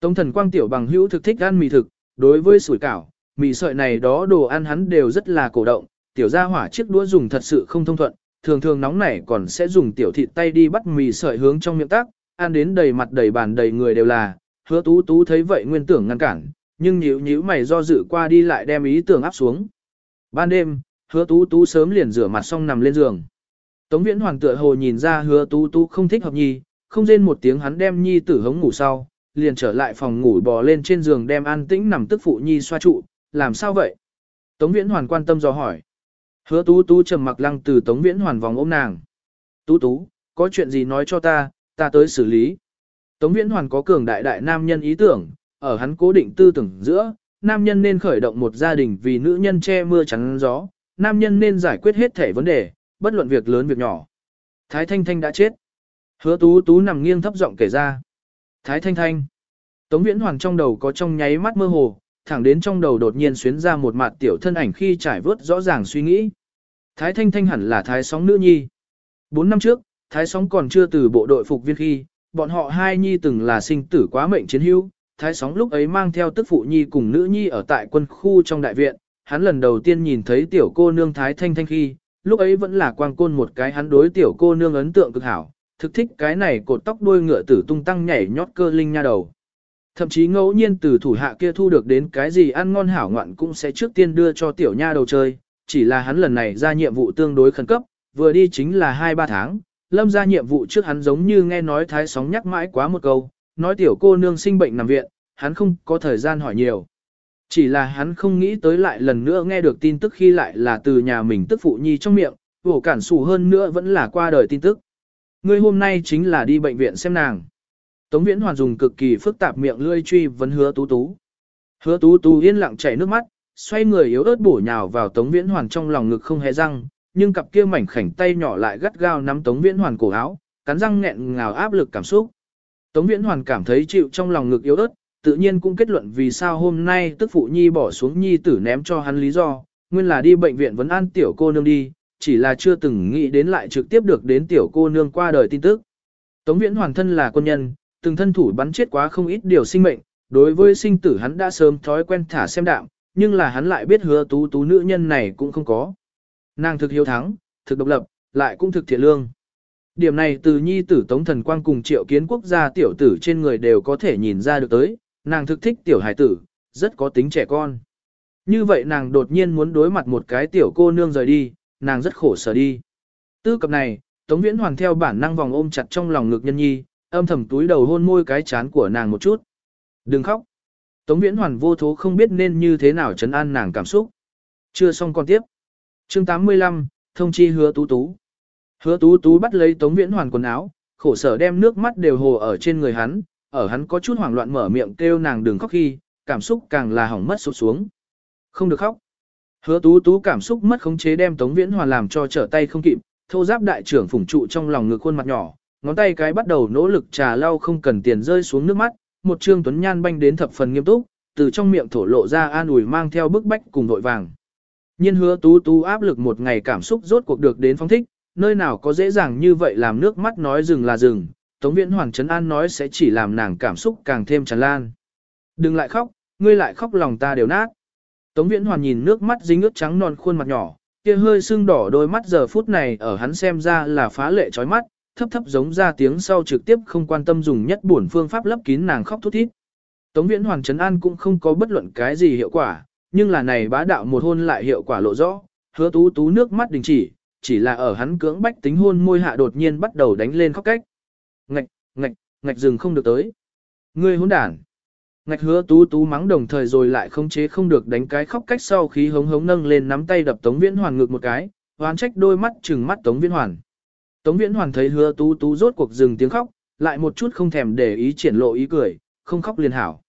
Tống thần quang tiểu bằng hữu thực thích ăn mì thực, đối với sủi cảo, mì sợi này đó đồ ăn hắn đều rất là cổ động, tiểu gia hỏa chiếc đũa dùng thật sự không thông thuận, thường thường nóng nảy còn sẽ dùng tiểu thịt tay đi bắt mì sợi hướng trong miệng tác, ăn đến đầy mặt đầy bàn đầy người đều là, hứa tú tú thấy vậy nguyên tưởng ngăn cản, nhưng nhíu nhíu mày do dự qua đi lại đem ý tưởng áp xuống. Ban đêm, hứa tú tú sớm liền rửa mặt xong nằm lên giường. Tống viễn hoàng tựa hồ nhìn ra hứa tú tú không thích hợp nhi, không rên một tiếng hắn đem nhi tử hống ngủ sau, liền trở lại phòng ngủ bò lên trên giường đem an tĩnh nằm tức phụ nhi xoa trụ, làm sao vậy? Tống viễn hoàn quan tâm do hỏi. Hứa tú tú trầm mặc lăng từ tống viễn hoàn vòng ôm nàng. Tú tú, có chuyện gì nói cho ta, ta tới xử lý. Tống Viễn Hoàn có cường đại đại nam nhân ý tưởng, ở hắn cố định tư tưởng giữa, nam nhân nên khởi động một gia đình vì nữ nhân che mưa chắn gió, nam nhân nên giải quyết hết thể vấn đề, bất luận việc lớn việc nhỏ. Thái Thanh Thanh đã chết. Hứa tú tú nằm nghiêng thấp giọng kể ra. Thái Thanh Thanh. Tống Viễn Hoàng trong đầu có trong nháy mắt mơ hồ, thẳng đến trong đầu đột nhiên xuyến ra một mặt tiểu thân ảnh khi trải vớt rõ ràng suy nghĩ. Thái Thanh Thanh hẳn là Thái Sóng nữ nhi. Bốn năm trước, Thái Sóng còn chưa từ bộ đội phục viên khi, bọn họ hai nhi từng là sinh tử quá mệnh chiến hữu. Thái Sóng lúc ấy mang theo tức phụ nhi cùng nữ nhi ở tại quân khu trong đại viện, hắn lần đầu tiên nhìn thấy tiểu cô nương Thái Thanh Thanh khi, lúc ấy vẫn là quang côn một cái hắn đối tiểu cô nương ấn tượng cực hảo, thực thích cái này cột tóc đuôi ngựa tử tung tăng nhảy nhót cơ linh nha đầu. Thậm chí ngẫu nhiên từ thủ hạ kia thu được đến cái gì ăn ngon hảo ngoạn cũng sẽ trước tiên đưa cho tiểu nha đầu chơi, chỉ là hắn lần này ra nhiệm vụ tương đối khẩn cấp, vừa đi chính là 2-3 tháng, lâm ra nhiệm vụ trước hắn giống như nghe nói thái sóng nhắc mãi quá một câu, nói tiểu cô nương sinh bệnh nằm viện, hắn không có thời gian hỏi nhiều. Chỉ là hắn không nghĩ tới lại lần nữa nghe được tin tức khi lại là từ nhà mình tức phụ nhi trong miệng, vổ cản sủ hơn nữa vẫn là qua đời tin tức. Ngươi hôm nay chính là đi bệnh viện xem nàng. Tống Viễn Hoàn dùng cực kỳ phức tạp miệng lươi truy vấn hứa tú tú. Hứa tú tú yên lặng chảy nước mắt, xoay người yếu ớt bổ nhào vào Tống Viễn Hoàn trong lòng ngực không hề răng, nhưng cặp kia mảnh khảnh tay nhỏ lại gắt gao nắm Tống Viễn Hoàn cổ áo, cắn răng nghẹn ngào áp lực cảm xúc. Tống Viễn Hoàn cảm thấy chịu trong lòng ngực yếu ớt, tự nhiên cũng kết luận vì sao hôm nay tức phụ nhi bỏ xuống nhi tử ném cho hắn lý do, nguyên là đi bệnh viện vấn an tiểu cô nương đi, chỉ là chưa từng nghĩ đến lại trực tiếp được đến tiểu cô nương qua đời tin tức. Tống Viễn Hoàn thân là quân nhân, từng thân thủ bắn chết quá không ít điều sinh mệnh, đối với sinh tử hắn đã sớm thói quen thả xem đạm, nhưng là hắn lại biết hứa tú tú nữ nhân này cũng không có. Nàng thực hiếu thắng, thực độc lập, lại cũng thực thiện lương. Điểm này từ nhi tử Tống Thần Quang cùng triệu kiến quốc gia tiểu tử trên người đều có thể nhìn ra được tới, nàng thực thích tiểu hải tử, rất có tính trẻ con. Như vậy nàng đột nhiên muốn đối mặt một cái tiểu cô nương rời đi, nàng rất khổ sở đi. Tư cập này, Tống Viễn Hoàn theo bản năng vòng ôm chặt trong lòng ngực nhân nhi, âm thầm túi đầu hôn môi cái chán của nàng một chút. Đừng khóc. Tống Viễn Hoàn vô thố không biết nên như thế nào chấn an nàng cảm xúc. Chưa xong còn tiếp. Chương 85, thông chi hứa tú tú. Hứa tú tú bắt lấy Tống Viễn Hoàn quần áo, khổ sở đem nước mắt đều hồ ở trên người hắn, ở hắn có chút hoảng loạn mở miệng kêu nàng đừng khóc khi, cảm xúc càng là hỏng mất sụp xuống. Không được khóc. Hứa tú tú cảm xúc mất khống chế đem Tống Viễn Hoàn làm cho trở tay không kịp, thô giáp đại trưởng phủng trụ trong lòng ngực khuôn mặt nhỏ, ngón tay cái bắt đầu nỗ lực trà lau không cần tiền rơi xuống nước mắt, một trương tuấn nhan banh đến thập phần nghiêm túc, từ trong miệng thổ lộ ra an ủi mang theo bức bách cùng vội vàng. Nhiên hứa tú tú áp lực một ngày cảm xúc rốt cuộc được đến phong thích, nơi nào có dễ dàng như vậy làm nước mắt nói dừng là dừng, Tống Viễn Hoàng Trấn An nói sẽ chỉ làm nàng cảm xúc càng thêm tràn lan. Đừng lại khóc, ngươi lại khóc lòng ta đều nát. Tống Viễn Hoàn nhìn nước mắt dính ướt trắng non khuôn mặt nhỏ, kia hơi sưng đỏ đôi mắt giờ phút này ở hắn xem ra là phá lệ chói mắt, thấp thấp giống ra tiếng sau trực tiếp không quan tâm dùng nhất buồn phương pháp lấp kín nàng khóc thút thít. Tống Viễn Hoàng Trấn An cũng không có bất luận cái gì hiệu quả, nhưng là này bá đạo một hôn lại hiệu quả lộ rõ, hứa tú tú nước mắt đình chỉ, chỉ là ở hắn cưỡng bách tính hôn môi hạ đột nhiên bắt đầu đánh lên khóc cách. Ngạch, ngạch, ngạch dừng không được tới. Ngươi hỗn đản. Ngạch hứa tú tú mắng đồng thời rồi lại không chế không được đánh cái khóc cách sau khi hống hống nâng lên nắm tay đập Tống Viễn Hoàn ngược một cái, hoán trách đôi mắt trừng mắt Tống Viễn Hoàn. Tống Viễn Hoàn thấy hứa tú tú rốt cuộc dừng tiếng khóc, lại một chút không thèm để ý triển lộ ý cười, không khóc liền hảo.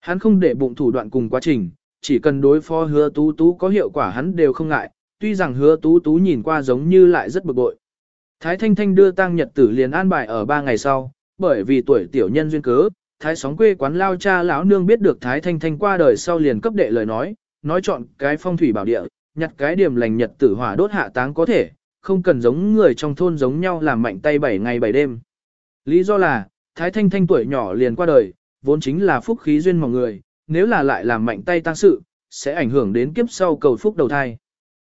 Hắn không để bụng thủ đoạn cùng quá trình, chỉ cần đối phó hứa tú tú có hiệu quả hắn đều không ngại, tuy rằng hứa tú tú nhìn qua giống như lại rất bực bội. Thái Thanh Thanh đưa tang nhật tử liền an bài ở ba ngày sau, bởi vì tuổi tiểu nhân duyên cớ, Thái sóng quê quán lao cha lão nương biết được Thái Thanh Thanh qua đời sau liền cấp đệ lời nói, nói chọn cái phong thủy bảo địa, nhặt cái điểm lành nhật tử hỏa đốt hạ táng có thể, không cần giống người trong thôn giống nhau làm mạnh tay 7 ngày 7 đêm. Lý do là, Thái Thanh Thanh tuổi nhỏ liền qua đời, vốn chính là phúc khí duyên mọi người, nếu là lại làm mạnh tay tăng sự, sẽ ảnh hưởng đến kiếp sau cầu phúc đầu thai.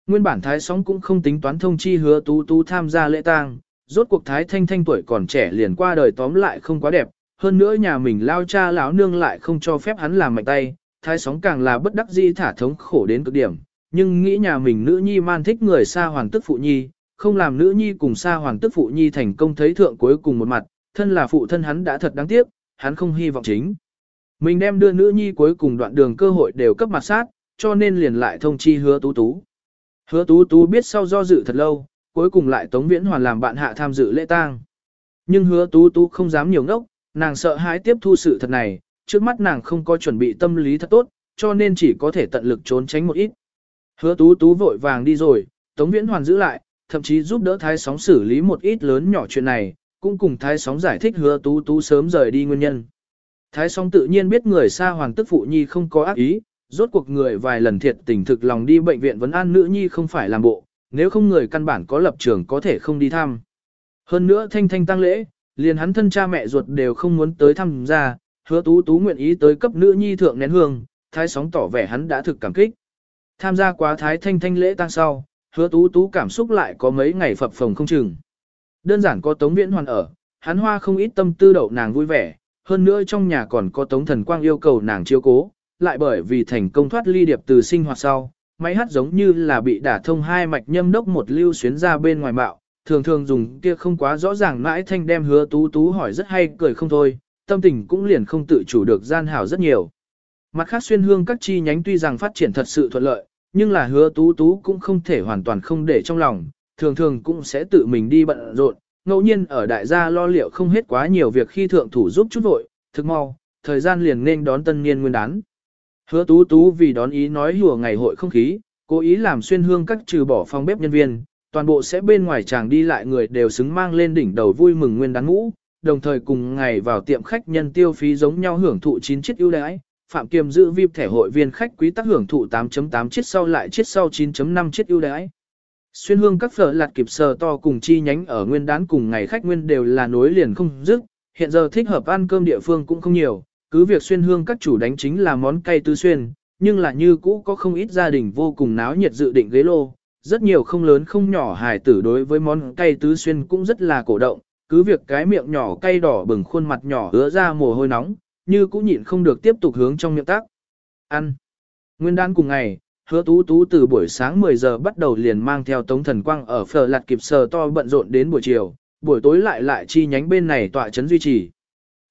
Nguyên bản Thái Sóng cũng không tính toán thông chi hứa tú tú tham gia lễ tang, rốt cuộc Thái Thanh Thanh tuổi còn trẻ liền qua đời tóm lại không quá đẹp, hơn nữa nhà mình lao cha lão nương lại không cho phép hắn làm mạnh tay, Thái Sóng càng là bất đắc dĩ thả thống khổ đến cực điểm, nhưng nghĩ nhà mình nữ nhi man thích người xa hoàng tức phụ nhi, không làm nữ nhi cùng xa hoàng tức phụ nhi thành công thấy thượng cuối cùng một mặt, thân là phụ thân hắn đã thật đáng tiếc, hắn không hy vọng chính. Mình đem đưa nữ nhi cuối cùng đoạn đường cơ hội đều cấp mặt sát, cho nên liền lại thông chi hứa tú tú. Hứa tú tú biết sau do dự thật lâu, cuối cùng lại Tống Viễn Hoàn làm bạn hạ tham dự lễ tang. Nhưng hứa tú tú không dám nhiều ngốc, nàng sợ hãi tiếp thu sự thật này, trước mắt nàng không có chuẩn bị tâm lý thật tốt, cho nên chỉ có thể tận lực trốn tránh một ít. Hứa tú tú vội vàng đi rồi, Tống Viễn Hoàn giữ lại, thậm chí giúp đỡ Thái Sóng xử lý một ít lớn nhỏ chuyện này, cũng cùng Thái Sóng giải thích hứa tú tú sớm rời đi nguyên nhân. Thái Sóng tự nhiên biết người xa hoàng tức phụ nhi không có ác ý, rốt cuộc người vài lần thiệt tình thực lòng đi bệnh viện vấn an nữ nhi không phải làm bộ, nếu không người căn bản có lập trường có thể không đi thăm. Hơn nữa thanh thanh tăng lễ, liền hắn thân cha mẹ ruột đều không muốn tới thăm ra, hứa tú tú nguyện ý tới cấp nữ nhi thượng nén hương, thái sóng tỏ vẻ hắn đã thực cảm kích. Tham gia quá thái thanh thanh lễ tăng sau, hứa tú tú cảm xúc lại có mấy ngày phập phồng không chừng. Đơn giản có tống viễn hoàn ở, hắn hoa không ít tâm tư đậu nàng vui vẻ, hơn nữa trong nhà còn có tống thần quang yêu cầu nàng chiếu cố, lại bởi vì thành công thoát ly điệp từ sinh hoạt sau, máy hát giống như là bị đả thông hai mạch nhâm đốc một lưu xuyến ra bên ngoài bạo, thường thường dùng kia không quá rõ ràng mãi thanh đem hứa tú tú hỏi rất hay cười không thôi, tâm tình cũng liền không tự chủ được gian hảo rất nhiều. Mặt khác xuyên hương các chi nhánh tuy rằng phát triển thật sự thuận lợi, nhưng là hứa tú tú cũng không thể hoàn toàn không để trong lòng, thường thường cũng sẽ tự mình đi bận rộn, ngẫu nhiên ở đại gia lo liệu không hết quá nhiều việc khi thượng thủ giúp chút vội, thực mau, thời gian liền nên đón tân niên nguyên đán. Hứa tú tú vì đón ý nói hùa ngày hội không khí, cố ý làm xuyên hương các trừ bỏ phòng bếp nhân viên, toàn bộ sẽ bên ngoài chàng đi lại người đều xứng mang lên đỉnh đầu vui mừng nguyên đán ngũ, đồng thời cùng ngày vào tiệm khách nhân tiêu phí giống nhau hưởng thụ 9 chiếc ưu đãi, Phạm Kiềm giữ VIP thẻ hội viên khách quý tắc hưởng thụ 8.8 chiếc sau lại chiếc sau 9.5 chiếc ưu đãi. Xuyên hương các phở lạt kịp sờ to cùng chi nhánh ở nguyên đán cùng ngày khách nguyên đều là nối liền không dứt, hiện giờ thích hợp ăn cơm địa phương cũng không nhiều, cứ việc xuyên hương các chủ đánh chính là món cay tứ xuyên, nhưng là như cũ có không ít gia đình vô cùng náo nhiệt dự định ghế lô, rất nhiều không lớn không nhỏ hài tử đối với món cay tứ xuyên cũng rất là cổ động, cứ việc cái miệng nhỏ cay đỏ bừng khuôn mặt nhỏ ứa ra mồ hôi nóng, như cũng nhịn không được tiếp tục hướng trong miệng tác. Ăn. Nguyên đán cùng ngày, hứa tú tú từ buổi sáng 10 giờ bắt đầu liền mang theo tống thần quang ở phở lạt kịp sờ to bận rộn đến buổi chiều, buổi tối lại lại chi nhánh bên này tọa chấn duy trì.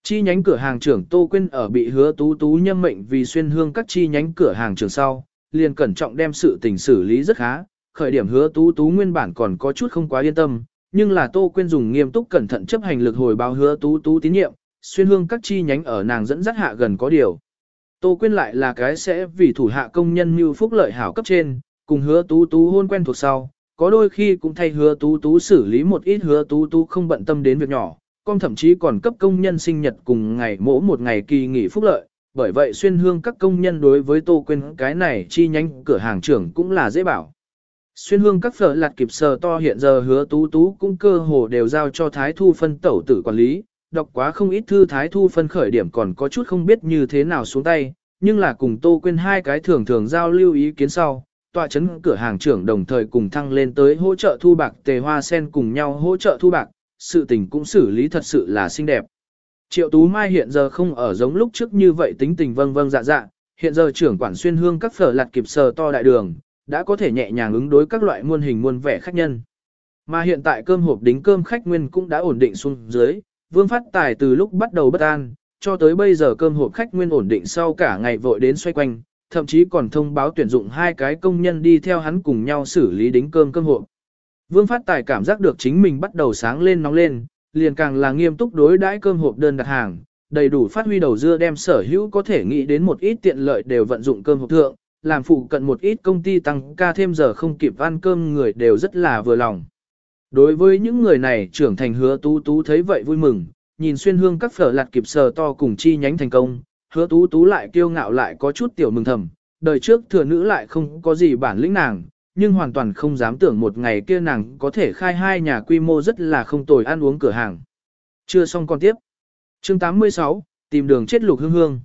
Chi nhánh cửa hàng trưởng Tô Quyên ở bị hứa tú tú nhâm mệnh vì xuyên hương các chi nhánh cửa hàng trưởng sau, liền cẩn trọng đem sự tình xử lý rất khá, khởi điểm hứa tú tú nguyên bản còn có chút không quá yên tâm, nhưng là Tô Quyên dùng nghiêm túc cẩn thận chấp hành lực hồi báo hứa tú tú tín nhiệm, xuyên hương các chi nhánh ở nàng dẫn dắt hạ gần có điều. Tô Quyên lại là cái sẽ vì thủ hạ công nhân như phúc lợi hảo cấp trên, cùng hứa tú tú hôn quen thuộc sau, có đôi khi cũng thay hứa tú tú xử lý một ít hứa tú tú không bận tâm đến việc nhỏ, con thậm chí còn cấp công nhân sinh nhật cùng ngày mỗ một ngày kỳ nghỉ phúc lợi, bởi vậy xuyên hương các công nhân đối với Tô Quyên cái này chi nhánh cửa hàng trưởng cũng là dễ bảo. Xuyên hương các phở lạt kịp sờ to hiện giờ hứa tú tú cũng cơ hồ đều giao cho Thái Thu phân tẩu tử quản lý, đọc quá không ít thư Thái Thu phân khởi điểm còn có chút không biết như thế nào xuống tay, nhưng là cùng Tô Quyên hai cái thường thường giao lưu ý kiến sau, tọa chấn cửa hàng trưởng đồng thời cùng thăng lên tới hỗ trợ thu bạc tề hoa sen cùng nhau hỗ trợ thu bạc, sự tình cũng xử lý thật sự là xinh đẹp. Triệu Tú Mai hiện giờ không ở giống lúc trước như vậy tính tình vâng vâng dạ dạ, hiện giờ trưởng quản xuyên hương các phở lạt kịp sờ to đại đường, đã có thể nhẹ nhàng ứng đối các loại muôn hình muôn vẻ khách nhân. Mà hiện tại cơm hộp đính cơm khách nguyên cũng đã ổn định xuống dưới, vương phát tài từ lúc bắt đầu bất an, cho tới bây giờ cơm hộp khách nguyên ổn định sau cả ngày vội đến xoay quanh, thậm chí còn thông báo tuyển dụng hai cái công nhân đi theo hắn cùng nhau xử lý đính cơm cơm hộp. Vương Phát Tài cảm giác được chính mình bắt đầu sáng lên nóng lên, liền càng là nghiêm túc đối đãi cơm hộp đơn đặt hàng, đầy đủ phát huy đầu dưa đem sở hữu có thể nghĩ đến một ít tiện lợi đều vận dụng cơm hộp thượng, làm phụ cận một ít công ty tăng ca thêm giờ không kịp ăn cơm người đều rất là vừa lòng. Đối với những người này trưởng thành hứa tú tú thấy vậy vui mừng, nhìn xuyên hương các phở lạt kịp sờ to cùng chi nhánh thành công, hứa tú tú lại kiêu ngạo lại có chút tiểu mừng thầm, đời trước thừa nữ lại không có gì bản lĩnh nàng, nhưng hoàn toàn không dám tưởng một ngày kia nàng có thể khai hai nhà quy mô rất là không tồi ăn uống cửa hàng. Chưa xong còn tiếp. Chương 86, tìm đường chết lục hương hương.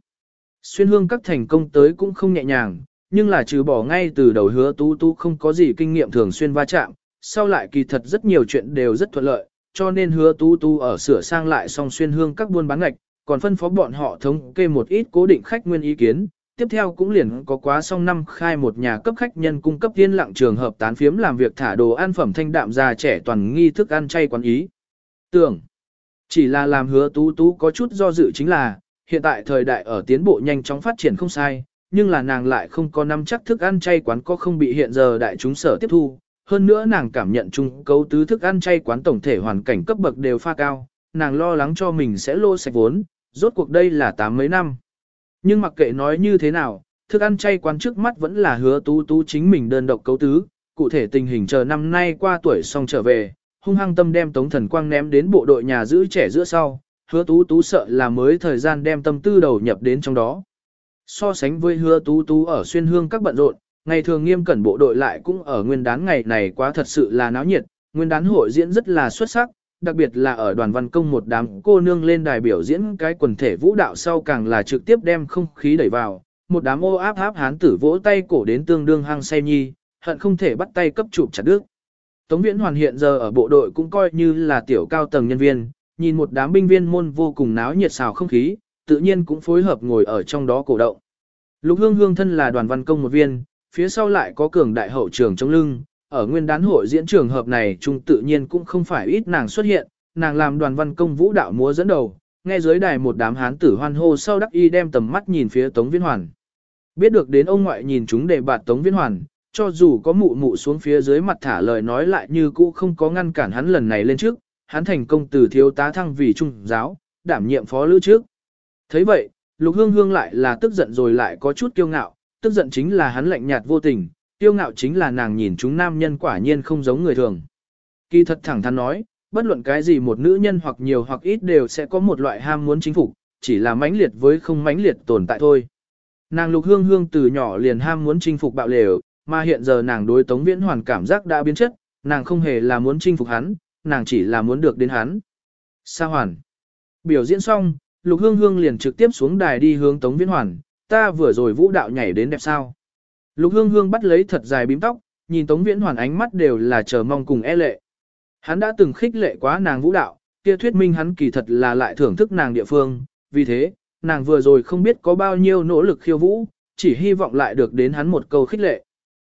Xuyên hương các thành công tới cũng không nhẹ nhàng, nhưng là trừ bỏ ngay từ đầu hứa tú tú không có gì kinh nghiệm thường xuyên va chạm, sau lại kỳ thật rất nhiều chuyện đều rất thuận lợi, cho nên hứa tú tú ở sửa sang lại xong xuyên hương các buôn bán ngạch, còn phân phó bọn họ thống kê một ít cố định khách nguyên ý kiến, tiếp theo cũng liền có quá xong năm khai một nhà cấp khách nhân cung cấp tiên lặng trường hợp tán phiếm làm việc thả đồ ăn phẩm thanh đạm già trẻ toàn nghi thức ăn chay quán ý. Tưởng, chỉ là làm hứa tú tú có chút do dự chính là, hiện tại thời đại ở tiến bộ nhanh chóng phát triển không sai, nhưng là nàng lại không có năm chắc thức ăn chay quán có không bị hiện giờ đại chúng sở tiếp thu. hơn nữa nàng cảm nhận chung cấu tứ thức ăn chay quán tổng thể hoàn cảnh cấp bậc đều pha cao, nàng lo lắng cho mình sẽ lô sạch vốn, rốt cuộc đây là tám mấy năm. Nhưng mặc kệ nói như thế nào, thức ăn chay quán trước mắt vẫn là hứa tú tú chính mình đơn độc cấu tứ, cụ thể tình hình chờ năm nay qua tuổi xong trở về, hung hăng tâm đem Tống Thần Quang ném đến bộ đội nhà giữ trẻ giữa sau, hứa tú tú sợ là mới thời gian đem tâm tư đầu nhập đến trong đó. So sánh với hứa tú tú ở xuyên hương các bận rộn, ngày thường nghiêm cẩn bộ đội lại cũng ở nguyên đán ngày này quá thật sự là náo nhiệt, nguyên đán hội diễn rất là xuất sắc, đặc biệt là ở đoàn văn công một đám cô nương lên đài biểu diễn cái quần thể vũ đạo sau càng là trực tiếp đem không khí đẩy vào, một đám ô áp áp hán tử vỗ tay cổ đến tương đương hang say nhi, hận không thể bắt tay cấp chụp chặt đứt. Tống Viễn Hoàn hiện giờ ở bộ đội cũng coi như là tiểu cao tầng nhân viên, nhìn một đám binh viên môn vô cùng náo nhiệt xào không khí, tự nhiên cũng phối hợp ngồi ở trong đó cổ động. Lục Hương Hương thân là đoàn văn công một viên, phía sau lại có cường đại hậu trường trong lưng, ở nguyên đán hội diễn trường hợp này trung tự nhiên cũng không phải ít nàng xuất hiện, nàng làm đoàn văn công vũ đạo múa dẫn đầu, nghe dưới đài một đám hán tử hoan hô sau đắc y đem tầm mắt nhìn phía Tống Viễn Hoàn. Biết được đến ông ngoại nhìn chúng để bạt Tống Viễn Hoàn, cho dù có mụ mụ xuống phía dưới mặt thả lời nói lại như cũ không có ngăn cản hắn lần này lên trước, hắn thành công từ thiếu tá thăng vì trung giáo, đảm nhiệm phó lữ trước. thấy vậy, Lục Hương Hương lại là tức giận rồi lại có chút kiêu ngạo, tức giận chính là hắn lạnh nhạt vô tình, Tiêu ngạo chính là nàng nhìn chúng nam nhân quả nhiên không giống người thường. Kỳ thật thẳng thắn nói, bất luận cái gì một nữ nhân hoặc nhiều hoặc ít đều sẽ có một loại ham muốn chính phục, chỉ là mãnh liệt với không mãnh liệt tồn tại thôi. Nàng lục hương hương từ nhỏ liền ham muốn chinh phục bạo lều, mà hiện giờ nàng đối tống viễn hoàn cảm giác đã biến chất, nàng không hề là muốn chinh phục hắn, nàng chỉ là muốn được đến hắn. Sa hoàn. Biểu diễn xong, lục hương hương liền trực tiếp xuống đài đi hướng tống viễn hoàn, ta vừa rồi vũ đạo nhảy đến đẹp sao. Lục hương hương bắt lấy thật dài bím tóc, nhìn tống viễn hoàn ánh mắt đều là chờ mong cùng e lệ. Hắn đã từng khích lệ quá nàng vũ đạo, kia thuyết minh hắn kỳ thật là lại thưởng thức nàng địa phương, vì thế, nàng vừa rồi không biết có bao nhiêu nỗ lực khiêu vũ, chỉ hy vọng lại được đến hắn một câu khích lệ.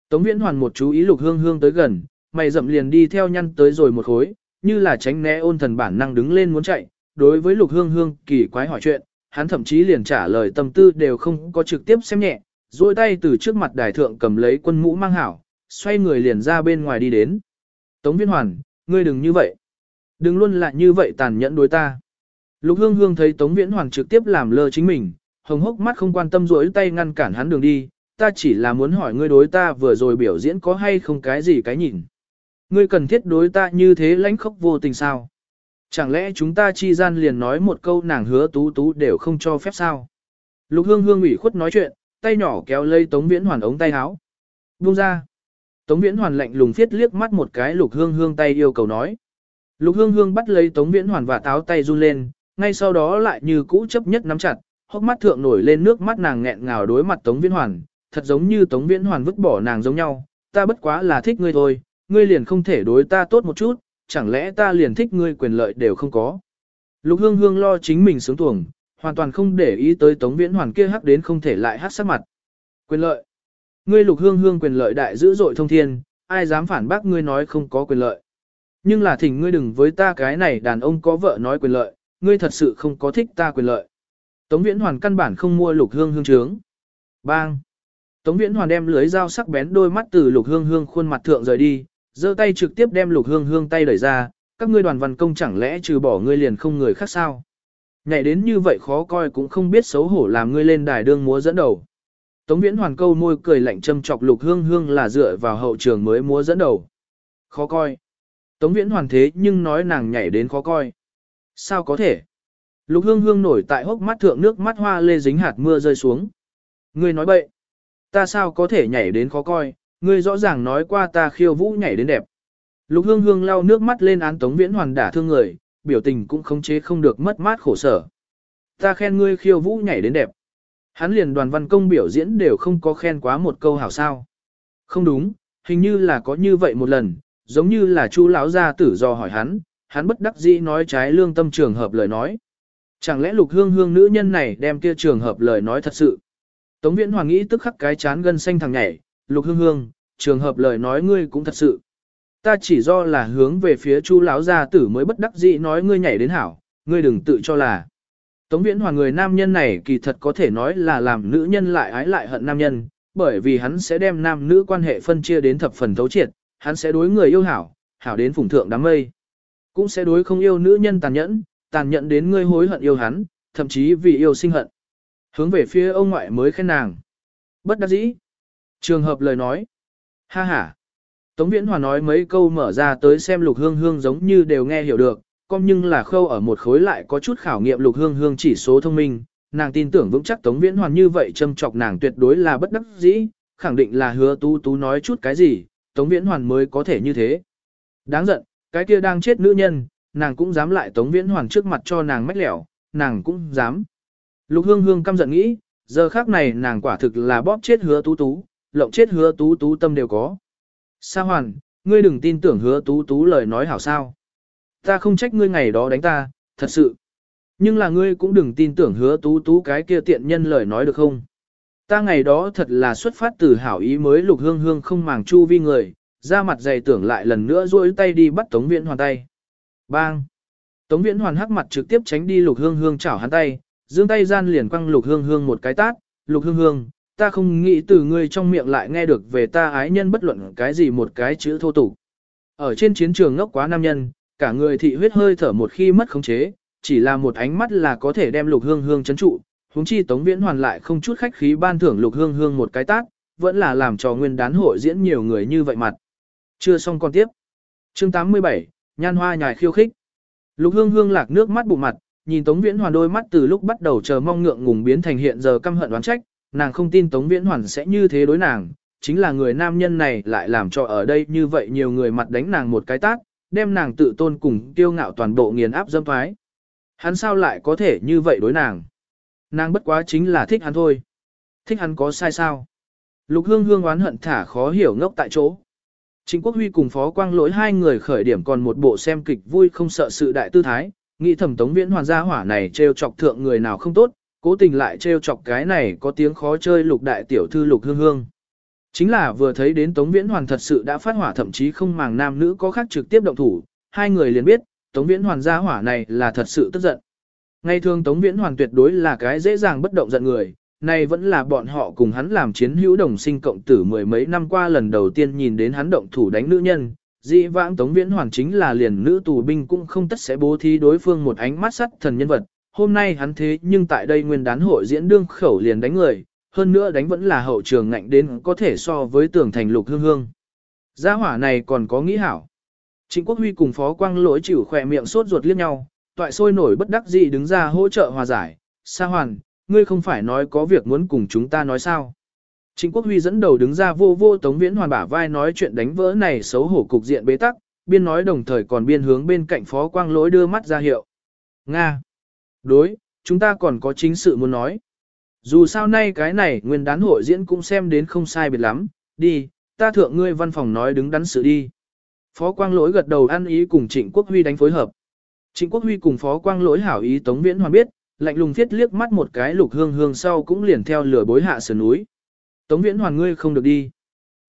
Tống Viễn Hoàn một chú ý Lục Hương Hương tới gần, mày rậm liền đi theo nhăn tới rồi một khối, như là tránh né ôn thần bản năng đứng lên muốn chạy. Đối với Lục Hương Hương kỳ quái hỏi chuyện, hắn thậm chí liền trả lời tâm tư đều không có trực tiếp xem nhẹ, duỗi tay từ trước mặt đài thượng cầm lấy quân mũ mang hảo, xoay người liền ra bên ngoài đi đến. Tống Viễn Hoàn, ngươi đừng như vậy. Đừng luôn lại như vậy tàn nhẫn đối ta. Lục Hương Hương thấy Tống Viễn Hoàng trực tiếp làm lơ chính mình, hồng hốc mắt không quan tâm rỗi tay ngăn cản hắn đường đi, ta chỉ là muốn hỏi ngươi đối ta vừa rồi biểu diễn có hay không cái gì cái nhìn. Ngươi cần thiết đối ta như thế lãnh khốc vô tình sao? Chẳng lẽ chúng ta chi gian liền nói một câu nàng hứa tú tú đều không cho phép sao? Lục Hương Hương ủy khuất nói chuyện, tay nhỏ kéo lấy Tống Viễn Hoàn ống tay áo. Buông ra. Tống Viễn Hoàn lạnh lùng phiết liếc mắt một cái Lục Hương Hương tay yêu cầu nói. Lục Hương Hương bắt lấy Tống Viễn Hoàn và táo tay run lên, ngay sau đó lại như cũ chấp nhất nắm chặt, hốc mắt thượng nổi lên nước mắt nàng nghẹn ngào đối mặt Tống Viễn Hoàn, thật giống như Tống Viễn Hoàn vứt bỏ nàng giống nhau, ta bất quá là thích ngươi thôi, ngươi liền không thể đối ta tốt một chút, chẳng lẽ ta liền thích ngươi quyền lợi đều không có. Lục Hương Hương lo chính mình sướng tuồng, hoàn toàn không để ý tới Tống Viễn Hoàn kia hắc đến không thể lại hắc sắc mặt. Quyền lợi. Ngươi Lục Hương Hương quyền lợi đại dữ dội thông thiên, ai dám phản bác ngươi nói không có quyền lợi. Nhưng là thỉnh ngươi đừng với ta cái này đàn ông có vợ nói quyền lợi, ngươi thật sự không có thích ta quyền lợi. Tống Viễn Hoàn căn bản không mua lục hương hương trướng. Bang! Tống Viễn Hoàn đem lưới dao sắc bén đôi mắt từ lục hương hương khuôn mặt thượng rời đi, giơ tay trực tiếp đem lục hương hương tay đẩy ra, các ngươi đoàn văn công chẳng lẽ trừ bỏ ngươi liền không người khác sao? Nhảy đến như vậy khó coi cũng không biết xấu hổ làm ngươi lên đài đương múa dẫn đầu. Tống Viễn Hoàn câu môi cười lạnh châm chọc lục hương hương là dựa vào hậu trường mới múa dẫn đầu. Khó coi. Tống Viễn Hoàn thế nhưng nói nàng nhảy đến khó coi. Sao có thể? Lục hương hương nổi tại hốc mắt thượng nước mắt hoa lê dính hạt mưa rơi xuống. Ngươi nói bậy. Ta sao có thể nhảy đến khó coi, ngươi rõ ràng nói qua ta khiêu vũ nhảy đến đẹp. Lục hương hương lau nước mắt lên án tống viễn hoàn đả thương người, biểu tình cũng khống chế không được mất mát khổ sở. Ta khen ngươi khiêu vũ nhảy đến đẹp. Hắn liền đoàn văn công biểu diễn đều không có khen quá một câu hảo sao. Không đúng, hình như là có như vậy một lần, giống như là chu lão gia tử do hỏi hắn, hắn bất đắc dĩ nói trái lương tâm trường hợp lời nói. Chẳng lẽ lục hương hương nữ nhân này đem kia trường hợp lời nói thật sự? Tống viễn hoàng nghĩ tức khắc cái chán gân xanh thằng nhảy, lục hương hương, trường hợp lời nói ngươi cũng thật sự. Ta chỉ do là hướng về phía chu lão gia tử mới bất đắc dĩ nói ngươi nhảy đến hảo, ngươi đừng tự cho là. Tống viễn hòa người nam nhân này kỳ thật có thể nói là làm nữ nhân lại ái lại hận nam nhân, bởi vì hắn sẽ đem nam nữ quan hệ phân chia đến thập phần thấu triệt, hắn sẽ đối người yêu hảo, hảo đến phùng thượng đám mây. Cũng sẽ đối không yêu nữ nhân tàn nhẫn, tàn nhẫn đến ngươi hối hận yêu hắn, thậm chí vì yêu sinh hận. Hướng về phía ông ngoại mới khen nàng. Bất đắc dĩ. Trường hợp lời nói. Ha ha. Tống Viễn Hòa nói mấy câu mở ra tới xem lục hương hương giống như đều nghe hiểu được, con nhưng là khâu ở một khối lại có chút khảo nghiệm lục hương hương chỉ số thông minh, nàng tin tưởng vững chắc Tống Viễn Hoàn như vậy châm chọc nàng tuyệt đối là bất đắc dĩ, khẳng định là hứa tú tú nói chút cái gì, Tống Viễn Hoàn mới có thể như thế. Đáng giận, cái kia đang chết nữ nhân, nàng cũng dám lại Tống Viễn Hoàn trước mặt cho nàng mách lẻo, nàng cũng dám. Lục hương hương căm giận nghĩ, giờ khác này nàng quả thực là bóp chết hứa tú tú, lộng chết hứa tú tú tâm đều có. Sa hoàn, ngươi đừng tin tưởng hứa tú tú lời nói hảo sao. Ta không trách ngươi ngày đó đánh ta, thật sự. Nhưng là ngươi cũng đừng tin tưởng hứa tú tú cái kia tiện nhân lời nói được không. Ta ngày đó thật là xuất phát từ hảo ý mới lục hương hương không màng chu vi người, ra mặt dày tưởng lại lần nữa duỗi tay đi bắt Tống Viễn Hoàn tay. Bang! Tống Viễn Hoàn hắc mặt trực tiếp tránh đi lục hương hương chảo hắn tay, dương tay gian liền quăng lục hương hương một cái tát, lục hương hương, ta không nghĩ từ ngươi trong miệng lại nghe được về ta ái nhân bất luận cái gì một cái chữ thô tục. Ở trên chiến trường ngốc quá nam nhân, cả người thị huyết hơi thở một khi mất khống chế, chỉ là một ánh mắt là có thể đem lục hương hương chấn trụ, huống chi Tống Viễn Hoàn lại không chút khách khí ban thưởng lục hương hương một cái tát, vẫn là làm cho nguyên đán hội diễn nhiều người như vậy mặt. Chưa xong con tiếp. Chương 87, Nhan Hoa nhài khiêu khích. Lục hương hương lạc nước mắt bụng mặt, nhìn Tống Viễn Hoàn đôi mắt từ lúc bắt đầu chờ mong ngượng ngùng biến thành hiện giờ căm hận đoán trách, nàng không tin Tống Viễn Hoàn sẽ như thế đối nàng, chính là người nam nhân này lại làm cho ở đây như vậy nhiều người mặt đánh nàng một cái tát, đem nàng tự tôn cùng kiêu ngạo toàn bộ nghiền áp dâm thoái. Hắn sao lại có thể như vậy đối nàng? Nàng bất quá chính là thích hắn thôi. Thích hắn có sai sao? Lục hương hương oán hận thả khó hiểu ngốc tại chỗ. Trịnh Quốc Huy cùng Phó Quang Lỗi hai người khởi điểm còn một bộ xem kịch vui không sợ sự đại tư thái, nghĩ thẩm tống viễn hoàn gia hỏa này trêu chọc thượng người nào không tốt, cố tình lại trêu chọc cái này có tiếng khó chơi lục đại tiểu thư lục hương hương. Chính là vừa thấy đến Tống Viễn Hoàn thật sự đã phát hỏa thậm chí không màng nam nữ có khác trực tiếp động thủ, hai người liền biết, Tống Viễn Hoàn gia hỏa này là thật sự tức giận. Ngày thường Tống Viễn Hoàn tuyệt đối là cái dễ dàng bất động giận người, này vẫn là bọn họ cùng hắn làm chiến hữu đồng sinh cộng tử mười mấy năm qua lần đầu tiên nhìn đến hắn động thủ đánh nữ nhân. Dĩ vãng Tống Viễn Hoàn chính là liền nữ tù binh cũng không tất sẽ bố thí đối phương một ánh mắt sắt thần nhân vật. Hôm nay hắn thế nhưng tại đây nguyên đán hội diễn đương khẩu liền đánh người, hơn nữa đánh vẫn là hậu trường ngạnh đến có thể so với tường thành lục hương hương. Gia hỏa này còn có nghĩ hảo. Trịnh Quốc Huy cùng Phó Quang lỗi chịu khỏe miệng sốt ruột liếc nhau, toại sôi nổi bất đắc dĩ đứng ra hỗ trợ hòa giải. Sa hoàn, ngươi không phải nói có việc muốn cùng chúng ta nói sao. Trịnh Quốc Huy dẫn đầu đứng ra vô vô Tống Viễn Hoàn bả vai nói chuyện đánh vỡ này xấu hổ cục diện bế tắc, biên nói đồng thời còn biên hướng bên cạnh Phó Quang lỗi đưa mắt ra hiệu. Nga. Đối, chúng ta còn có chính sự muốn nói. Dù sao nay cái này nguyên đán hội diễn cũng xem đến không sai biệt lắm, đi, ta thượng ngươi văn phòng nói đứng đắn sự đi. Phó Quang Lỗi gật đầu ăn ý cùng Trịnh Quốc Huy đánh phối hợp. Trịnh Quốc Huy cùng Phó Quang Lỗi hảo ý Tống Viễn Hoàn biết, lạnh lùng thiết liếc mắt một cái lục hương hương sau cũng liền theo lửa bối hạ sườn núi. Tống Viễn Hoàn ngươi không được đi.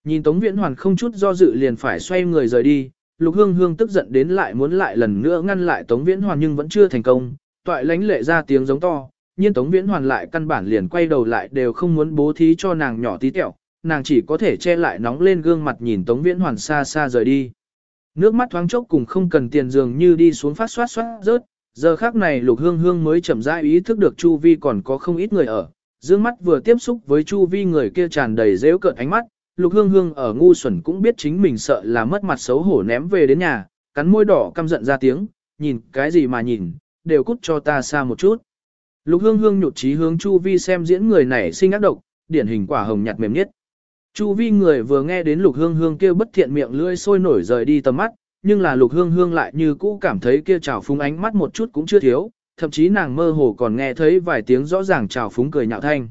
Nhìn Tống Viễn Hoàn không chút do dự liền phải xoay người rời đi, lục hương hương tức giận đến lại muốn lại lần nữa ngăn lại Tống Viễn Hoàn nhưng vẫn chưa thành công, toại lánh lệ ra tiếng giống to, nhiên Tống Viễn Hoàn lại căn bản liền quay đầu lại đều không muốn bố thí cho nàng nhỏ tí tẹo, nàng chỉ có thể che lại nóng lên gương mặt nhìn Tống Viễn Hoàn xa xa rời đi. Nước mắt thoáng chốc cùng không cần tiền dường như đi xuống phát xoát xoát rớt, giờ khác này Lục Hương Hương mới chậm rãi ý thức được Chu Vi còn có không ít người ở. Dương mắt vừa tiếp xúc với Chu Vi người kia tràn đầy dễu cợt ánh mắt, Lục Hương Hương ở ngu xuẩn cũng biết chính mình sợ là mất mặt xấu hổ ném về đến nhà, cắn môi đỏ căm giận ra tiếng, nhìn cái gì mà nhìn, đều cút cho ta xa một chút. Lục hương hương nhụt chí hướng Chu Vi xem diễn người này sinh ác độc, điển hình quả hồng nhạt mềm nhất. Chu Vi người vừa nghe đến lục hương hương kêu bất thiện miệng lưỡi sôi nổi rời đi tầm mắt, nhưng là lục hương hương lại như cũ cảm thấy kia trào phúng ánh mắt một chút cũng chưa thiếu, thậm chí nàng mơ hồ còn nghe thấy vài tiếng rõ ràng trào phúng cười nhạo thanh.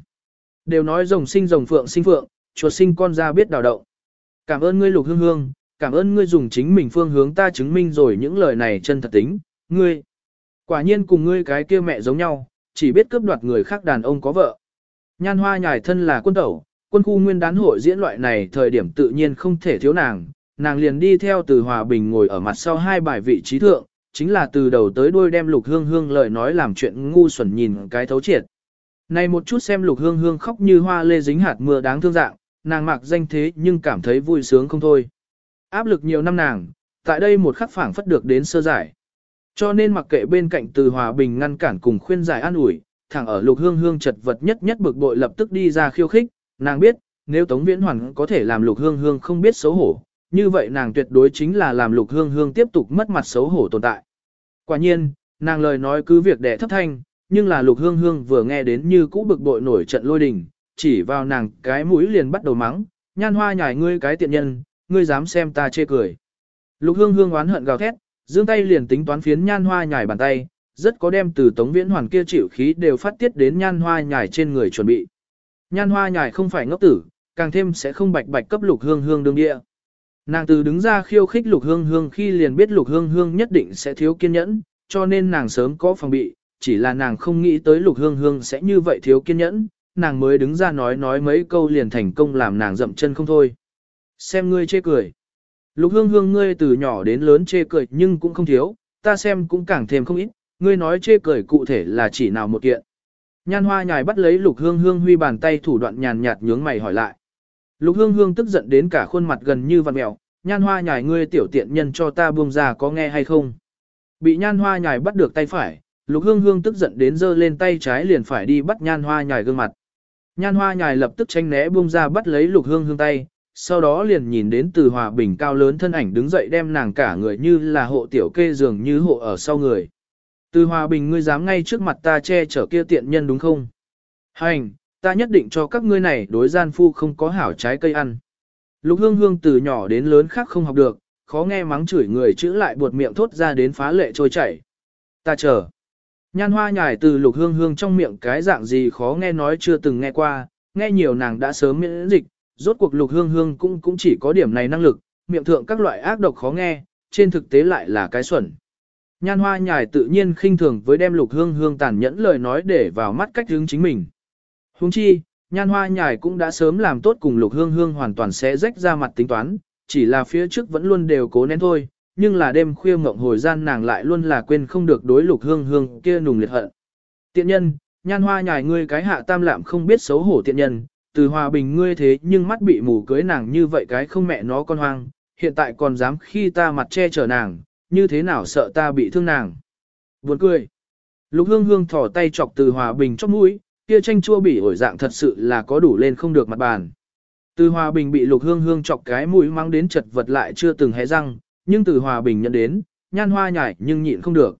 Đều nói rồng sinh rồng phượng sinh phượng, chuột sinh con ra biết đào động. Cảm ơn ngươi lục hương hương, cảm ơn ngươi dùng chính mình phương hướng ta chứng minh rồi những lời này chân thật tính, ngươi. Quả nhiên cùng ngươi cái kia mẹ giống nhau, chỉ biết cướp đoạt người khác đàn ông có vợ. Nhan hoa nhài thân là quân tẩu, quân khu nguyên đán hội diễn loại này thời điểm tự nhiên không thể thiếu nàng, nàng liền đi theo từ hòa bình ngồi ở mặt sau hai bài vị trí thượng, chính là từ đầu tới đuôi đem lục hương hương lời nói làm chuyện ngu xuẩn nhìn cái thấu triệt. Này một chút xem lục hương hương khóc như hoa lê dính hạt mưa đáng thương dạng, nàng mặc danh thế nhưng cảm thấy vui sướng không thôi. Áp lực nhiều năm nàng, tại đây một khắc phảng phất được đến sơ giải. Cho nên mặc kệ bên cạnh từ hòa bình ngăn cản cùng khuyên giải an ủi, thẳng ở lục hương hương chật vật nhất nhất bực bội lập tức đi ra khiêu khích, nàng biết, nếu Tống Viễn Hoàn có thể làm lục hương hương không biết xấu hổ, như vậy nàng tuyệt đối chính là làm lục hương hương tiếp tục mất mặt xấu hổ tồn tại. Quả nhiên, nàng lời nói cứ việc đẻ thấp thanh, nhưng là lục hương hương vừa nghe đến như cũ bực bội nổi trận lôi đình, chỉ vào nàng cái mũi liền bắt đầu mắng, nhan hoa nhải ngươi cái tiện nhân, ngươi dám xem ta chê cười. Lục hương hương oán hận gào thét, giương tay liền tính toán phiến nhan hoa nhài bàn tay, rất có đem từ tống viễn hoàn kia chịu khí đều phát tiết đến nhan hoa nhài trên người chuẩn bị. Nhan hoa nhài không phải ngốc tử, càng thêm sẽ không bạch bạch cấp lục hương hương đương địa. Nàng từ đứng ra khiêu khích lục hương hương khi liền biết lục hương hương nhất định sẽ thiếu kiên nhẫn, cho nên nàng sớm có phòng bị, chỉ là nàng không nghĩ tới lục hương hương sẽ như vậy thiếu kiên nhẫn, nàng mới đứng ra nói nói mấy câu liền thành công làm nàng dậm chân không thôi. Xem ngươi chê cười. Lục hương hương ngươi từ nhỏ đến lớn chê cười nhưng cũng không thiếu, ta xem cũng càng thêm không ít, ngươi nói chê cười cụ thể là chỉ nào một kiện. Nhan hoa nhài bắt lấy lục hương hương huy bàn tay thủ đoạn nhàn nhạt nhướng mày hỏi lại. Lục hương hương tức giận đến cả khuôn mặt gần như vặn mèo, nhan hoa nhài ngươi tiểu tiện nhân cho ta buông ra có nghe hay không. Bị nhan hoa nhài bắt được tay phải, lục hương hương tức giận đến giơ lên tay trái liền phải đi bắt nhan hoa nhài gương mặt. Nhan hoa nhài lập tức tranh né buông ra bắt lấy lục hương hương tay, sau đó liền nhìn đến từ hòa bình cao lớn thân ảnh đứng dậy đem nàng cả người như là hộ tiểu kê dường như hộ ở sau người. Từ hòa bình ngươi dám ngay trước mặt ta che chở kia tiện nhân đúng không? Hành, ta nhất định cho các ngươi này đối gian phu không có hảo trái cây ăn. Lục hương hương từ nhỏ đến lớn khác không học được, khó nghe mắng chửi người chữ lại buột miệng thốt ra đến phá lệ trôi chảy. Ta chờ. Nhan hoa nhài từ lục hương hương trong miệng cái dạng gì khó nghe nói chưa từng nghe qua, nghe nhiều nàng đã sớm miễn dịch, rốt cuộc lục hương hương cũng cũng chỉ có điểm này năng lực, miệng thượng các loại ác độc khó nghe, trên thực tế lại là cái xuẩn. Nhan hoa nhài tự nhiên khinh thường với đem lục hương hương tàn nhẫn lời nói để vào mắt cách hướng chính mình. Huống chi, nhan hoa nhài cũng đã sớm làm tốt cùng lục hương hương hoàn toàn sẽ rách ra mặt tính toán, chỉ là phía trước vẫn luôn đều cố nén thôi, nhưng là đêm khuya ngộng hồi gian nàng lại luôn là quên không được đối lục hương hương kia nùng liệt hận. Tiện nhân, nhan hoa nhài ngươi cái hạ tam lạm không biết xấu hổ tiện nhân, từ hòa bình ngươi thế nhưng mắt bị mù cưới nàng như vậy cái không mẹ nó con hoang, hiện tại còn dám khi ta mặt che chở nàng, như thế nào sợ ta bị thương nàng. Buồn cười. Lục hương hương thỏ tay chọc từ hòa bình chóc mũi, kia tranh chua bỉ ổi dạng thật sự là có đủ lên không được mặt bàn. Từ hòa bình bị lục hương hương chọc cái mũi mang đến chật vật lại chưa từng hé răng, nhưng từ hòa bình nhận đến, nhan hoa nhảy nhưng nhịn không được.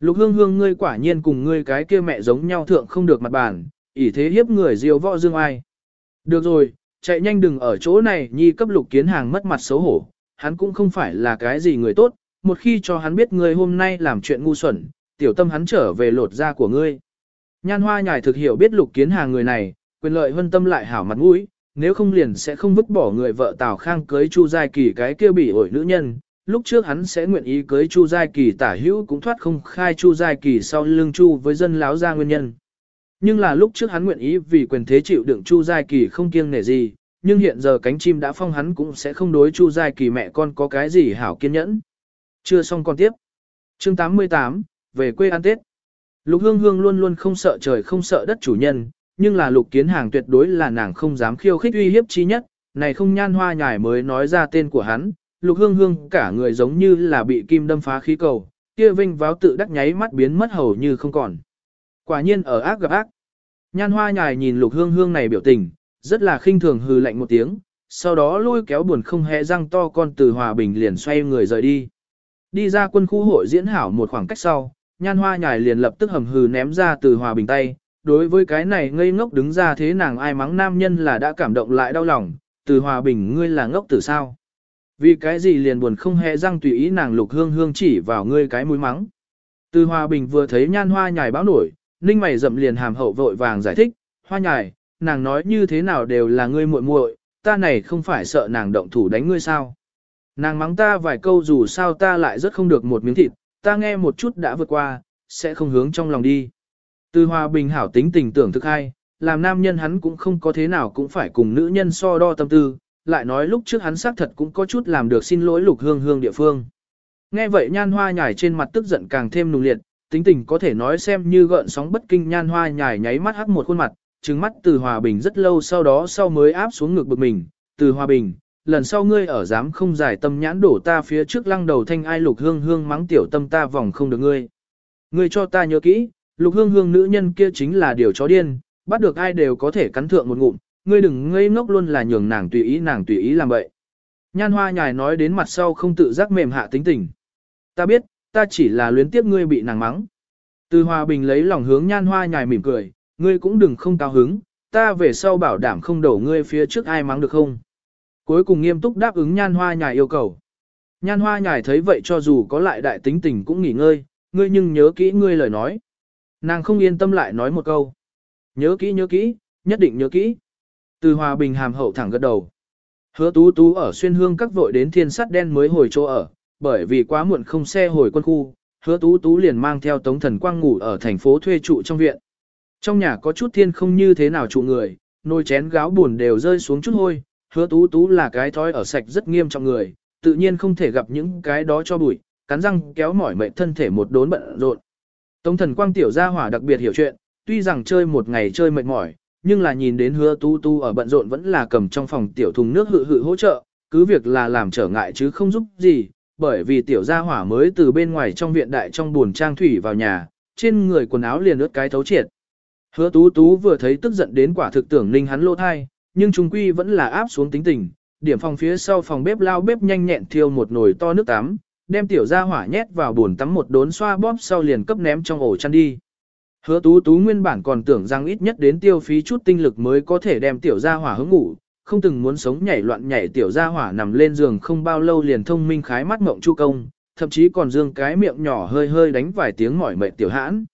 Lục hương hương ngươi quả nhiên cùng ngươi cái kia mẹ giống nhau thượng không được mặt bàn, ỷ thế hiếp người diêu võ dương ai. Được rồi, chạy nhanh đừng ở chỗ này nhi cấp lục kiến hàng mất mặt xấu hổ, hắn cũng không phải là cái gì người tốt, một khi cho hắn biết ngươi hôm nay làm chuyện ngu xuẩn, tiểu tâm hắn trở về lột da của ngươi. Nhan hoa nhài thực hiểu biết lục kiến hàng người này, quyền lợi hân tâm lại hảo mặt mũi, nếu không liền sẽ không vứt bỏ người vợ Tào Khang cưới Chu Giai Kỳ cái kia bị ổi nữ nhân. Lúc trước hắn sẽ nguyện ý cưới Chu Giai Kỳ tả hữu cũng thoát không khai Chu Giai Kỳ sau lưng Chu với dân láo ra nguyên nhân. Nhưng là lúc trước hắn nguyện ý vì quyền thế chịu đựng Chu Giai Kỳ không kiêng nể gì, nhưng hiện giờ cánh chim đã phong hắn cũng sẽ không đối Chu Giai Kỳ mẹ con có cái gì hảo kiên nhẫn. Chưa xong con tiếp. Chương 88, về quê ăn Tết. Lục Hương Hương luôn luôn không sợ trời không sợ đất chủ nhân, nhưng là Lục Kiến Hàng tuyệt đối là nàng không dám khiêu khích uy hiếp chi nhất, này không nhan hoa nhải mới nói ra tên của hắn, Lục Hương Hương cả người giống như là bị kim đâm phá khí cầu, kia vinh váo tự đắc nháy mắt biến mất hầu như không còn. Quả nhiên ở ác gặp ác. Nhan hoa nhài nhìn Lục Hương Hương này biểu tình, rất là khinh thường hừ lạnh một tiếng, sau đó lôi kéo buồn không hề răng to con từ hòa bình liền xoay người rời đi. Đi ra quân khu hội diễn hảo một khoảng cách sau, nhan hoa nhài liền lập tức hầm hừ ném ra từ hòa bình tay. Đối với cái này ngây ngốc đứng ra thế nàng ai mắng nam nhân là đã cảm động lại đau lòng, từ hòa bình ngươi là ngốc từ sao. Vì cái gì liền buồn không hề răng tùy ý nàng lục hương hương chỉ vào ngươi cái mũi mắng. Từ hòa bình vừa thấy nhan hoa nhài báo nổi, ninh mày dậm liền hàm hậu vội vàng giải thích, hoa nhài, nàng nói như thế nào đều là ngươi muội muội, ta này không phải sợ nàng động thủ đánh ngươi sao. Nàng mắng ta vài câu dù sao ta lại rất không được một miếng thịt, ta nghe một chút đã vượt qua, sẽ không hướng trong lòng đi. Từ hòa bình hảo tính tình tưởng thực hay, làm nam nhân hắn cũng không có thế nào cũng phải cùng nữ nhân so đo tâm tư, lại nói lúc trước hắn xác thật cũng có chút làm được xin lỗi lục hương hương địa phương. Nghe vậy nhan hoa nhải trên mặt tức giận càng thêm nùng liệt, tính tình có thể nói xem như gợn sóng bất kinh nhan hoa nhài nháy mắt hắc một khuôn mặt, trừng mắt từ hòa bình rất lâu sau đó sau mới áp xuống ngực bực mình, từ hòa bình, lần sau ngươi ở dám không giải tâm nhãn đổ ta phía trước lăng đầu thanh ai lục hương hương mắng tiểu tâm ta vòng không được ngươi. Ngươi cho ta nhớ kỹ, lục hương hương nữ nhân kia chính là điều chó điên, bắt được ai đều có thể cắn thượng một ngụm, ngươi đừng ngây ngốc luôn là nhường nàng tùy ý nàng tùy ý làm vậy. Nhan hoa nhài nói đến mặt sau không tự giác mềm hạ tính tình. Ta biết, ta chỉ là luyến tiếp ngươi bị nàng mắng. Từ hòa bình lấy lòng hướng nhan hoa nhài mỉm cười, ngươi cũng đừng không cao hứng, ta về sau bảo đảm không đổ ngươi phía trước ai mắng được không. Cuối cùng nghiêm túc đáp ứng nhan hoa nhài yêu cầu. Nhan hoa nhài thấy vậy cho dù có lại đại tính tình cũng nghỉ ngơi, ngươi nhưng nhớ kỹ ngươi lời nói. Nàng không yên tâm lại nói một câu. Nhớ kỹ nhớ kỹ, nhất định nhớ kỹ. Từ hòa bình hàm hậu thẳng gật đầu. Hứa tú tú ở xuyên hương các vội đến thiên sắt đen mới hồi chỗ ở, bởi vì quá muộn không xe hồi quân khu, hứa tú tú liền mang theo tống thần quang ngủ ở thành phố thuê trụ trong viện. Trong nhà có chút thiên không như thế nào trụ người, nồi chén gáo buồn đều rơi xuống chút hôi, hứa tú tú là cái thói ở sạch rất nghiêm trọng người, tự nhiên không thể gặp những cái đó cho bụi, cắn răng kéo mỏi mệt thân thể một đốn bận rộn. Tống thần quang tiểu gia hỏa đặc biệt hiểu chuyện, tuy rằng chơi một ngày chơi mệt mỏi, nhưng là nhìn đến hứa tu tu ở bận rộn vẫn là cầm trong phòng tiểu thùng nước hự hự hỗ trợ, cứ việc là làm trở ngại chứ không giúp gì, bởi vì tiểu gia hỏa mới từ bên ngoài trong viện đại trong buồn trang thủy vào nhà, trên người quần áo liền ướt cái thấu triệt. Hứa tú tú vừa thấy tức giận đến quả thực tưởng ninh hắn lô thai, nhưng trung quy vẫn là áp xuống tính tình, điểm phòng phía sau phòng bếp lao bếp nhanh nhẹn thiêu một nồi to nước tắm, đem tiểu gia hỏa nhét vào bồn tắm một đốn xoa bóp sau liền cấp ném trong ổ chăn đi. Hứa tú tú nguyên bản còn tưởng rằng ít nhất đến tiêu phí chút tinh lực mới có thể đem tiểu gia hỏa hứng ngủ, không từng muốn sống nhảy loạn nhảy tiểu gia hỏa nằm lên giường không bao lâu liền thông minh khái mắt mộng chu công, thậm chí còn dương cái miệng nhỏ hơi hơi đánh vài tiếng mỏi mệt tiểu hãn.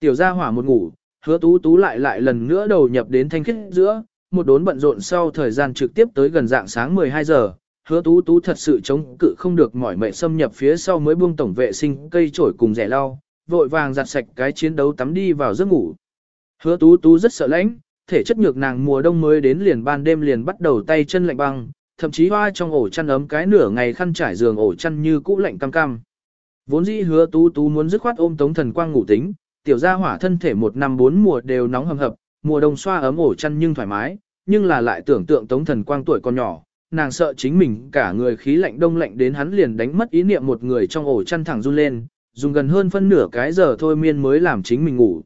Tiểu gia hỏa một ngủ, hứa tú tú lại lại lần nữa đầu nhập đến thanh khiết giữa, một đốn bận rộn sau thời gian trực tiếp tới gần dạng sáng 12 giờ, hứa tú tú thật sự chống cự không được mỏi mệt xâm nhập phía sau mới buông tổng vệ sinh cây trổi cùng rẻ lau, vội vàng giặt sạch cái chiến đấu tắm đi vào giấc ngủ. Hứa tú tú rất sợ lãnh, thể chất nhược nàng mùa đông mới đến liền ban đêm liền bắt đầu tay chân lạnh băng, thậm chí hoa trong ổ chăn ấm cái nửa ngày khăn trải giường ổ chăn như cũ lạnh cam cam. Vốn dĩ hứa tú tú muốn dứt khoát ôm tống thần quang ngủ tính, tiểu gia hỏa thân thể một năm bốn mùa đều nóng hầm hập, mùa đông xoa ấm ổ chăn nhưng thoải mái, nhưng là lại tưởng tượng tống thần quang tuổi còn nhỏ, nàng sợ chính mình cả người khí lạnh đông lạnh đến hắn liền đánh mất ý niệm một người trong ổ chăn thẳng run lên, dùng gần hơn phân nửa cái giờ thôi miên mới làm chính mình ngủ.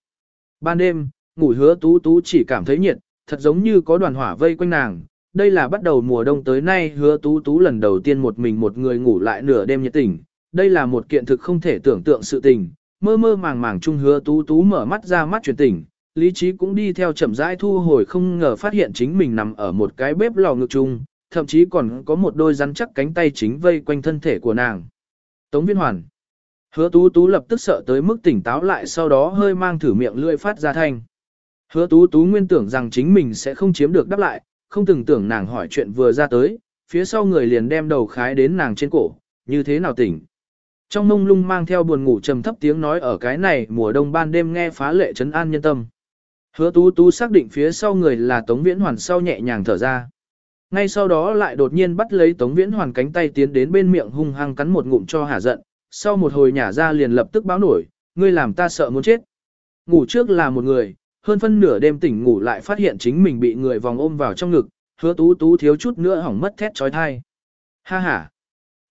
Ban đêm, ngủ hứa tú tú chỉ cảm thấy nhiệt, thật giống như có đoàn hỏa vây quanh nàng. Đây là bắt đầu mùa đông tới nay hứa tú tú lần đầu tiên một mình một người ngủ lại nửa đêm nhiệt tình. Đây là một kiện thực không thể tưởng tượng sự tình. Mơ mơ màng màng chung hứa tú tú mở mắt ra mắt chuyển tỉnh, lý trí cũng đi theo chậm rãi thu hồi không ngờ phát hiện chính mình nằm ở một cái bếp lò ngực chung, thậm chí còn có một đôi rắn chắc cánh tay chính vây quanh thân thể của nàng. Tống viên hoàn. Hứa tú tú lập tức sợ tới mức tỉnh táo lại sau đó hơi mang thử miệng lưỡi phát ra thanh. Hứa tú tú nguyên tưởng rằng chính mình sẽ không chiếm được đáp lại, không từng tưởng nàng hỏi chuyện vừa ra tới, phía sau người liền đem đầu khái đến nàng trên cổ, như thế nào tỉnh. Trong mông lung mang theo buồn ngủ trầm thấp tiếng nói ở cái này mùa đông ban đêm nghe phá lệ trấn an nhân tâm. Hứa tú tú xác định phía sau người là Tống Viễn Hoàn sau nhẹ nhàng thở ra. Ngay sau đó lại đột nhiên bắt lấy Tống Viễn Hoàn cánh tay tiến đến bên miệng hung hăng cắn một ngụm cho hả giận, sau một hồi nhả ra liền lập tức báo nổi, ngươi làm ta sợ muốn chết. Ngủ trước là một người, hơn phân nửa đêm tỉnh ngủ lại phát hiện chính mình bị người vòng ôm vào trong ngực, hứa tú tú thiếu chút nữa hỏng mất thét trói thai. Ha ha.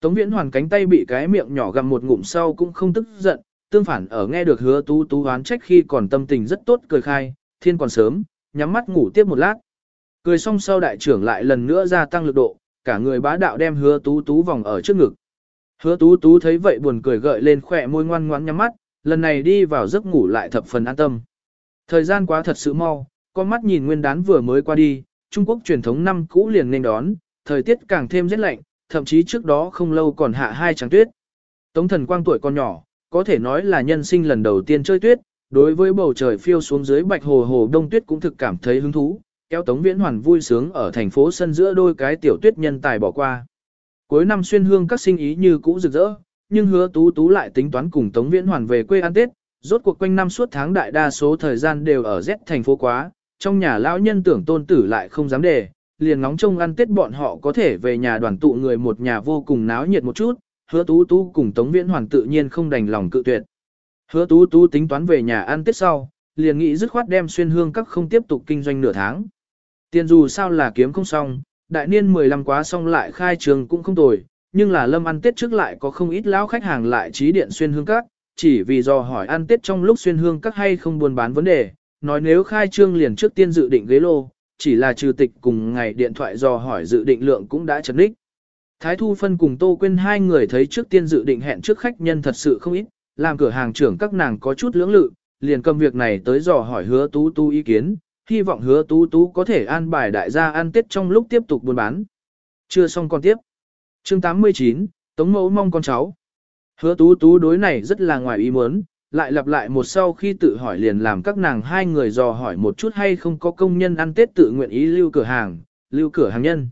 Tống viễn hoàn cánh tay bị cái miệng nhỏ gặm một ngụm sau cũng không tức giận, tương phản ở nghe được hứa tú tú oán trách khi còn tâm tình rất tốt cười khai, thiên còn sớm, nhắm mắt ngủ tiếp một lát. Cười xong sau đại trưởng lại lần nữa gia tăng lực độ, cả người bá đạo đem hứa tú tú vòng ở trước ngực. Hứa tú tú thấy vậy buồn cười gợi lên khỏe môi ngoan ngoãn nhắm mắt, lần này đi vào giấc ngủ lại thập phần an tâm. Thời gian quá thật sự mau, con mắt nhìn nguyên đán vừa mới qua đi, Trung Quốc truyền thống năm cũ liền nên đón, thời tiết càng thêm rét lạnh, thậm chí trước đó không lâu còn hạ hai trắng tuyết. Tống thần quang tuổi còn nhỏ, có thể nói là nhân sinh lần đầu tiên chơi tuyết, đối với bầu trời phiêu xuống dưới bạch hồ hồ đông tuyết cũng thực cảm thấy hứng thú, kéo Tống Viễn Hoàn vui sướng ở thành phố sân giữa đôi cái tiểu tuyết nhân tài bỏ qua. Cuối năm xuyên hương các sinh ý như cũ rực rỡ, nhưng hứa tú tú lại tính toán cùng Tống Viễn Hoàn về quê ăn Tết, rốt cuộc quanh năm suốt tháng đại đa số thời gian đều ở Z thành phố quá, trong nhà lão nhân tưởng tôn tử lại không dám đề, liền ngóng trông ăn Tết bọn họ có thể về nhà đoàn tụ người một nhà vô cùng náo nhiệt một chút, hứa tú tú cùng Tống Viễn Hoàn tự nhiên không đành lòng cự tuyệt. Hứa tú tú tính toán về nhà ăn Tết sau, liền nghĩ dứt khoát đem xuyên hương các không tiếp tục kinh doanh nửa tháng. Tiền dù sao là kiếm không xong, đại niên 15 quá xong lại khai trường cũng không tồi, nhưng là lâm ăn tết trước lại có không ít lão khách hàng lại trí điện xuyên hương các, chỉ vì do hỏi ăn tết trong lúc xuyên hương các hay không buôn bán vấn đề, nói nếu khai trương liền trước tiên dự định ghế lô, chỉ là trừ tịch cùng ngày điện thoại do hỏi dự định lượng cũng đã chấn đích. Thái Thu Phân cùng Tô Quyên hai người thấy trước tiên dự định hẹn trước khách nhân thật sự không ít, làm cửa hàng trưởng các nàng có chút lưỡng lự, liền cầm việc này tới dò hỏi hứa tú tú ý kiến, hy vọng hứa tú tú có thể an bài đại gia ăn tết trong lúc tiếp tục buôn bán. Chưa xong còn tiếp. Chương 89, Tống Mẫu mong con cháu. Hứa tú tú đối này rất là ngoài ý muốn, lại lặp lại một sau khi tự hỏi liền làm các nàng hai người dò hỏi một chút hay không có công nhân ăn tết tự nguyện ý lưu cửa hàng, lưu cửa hàng nhân.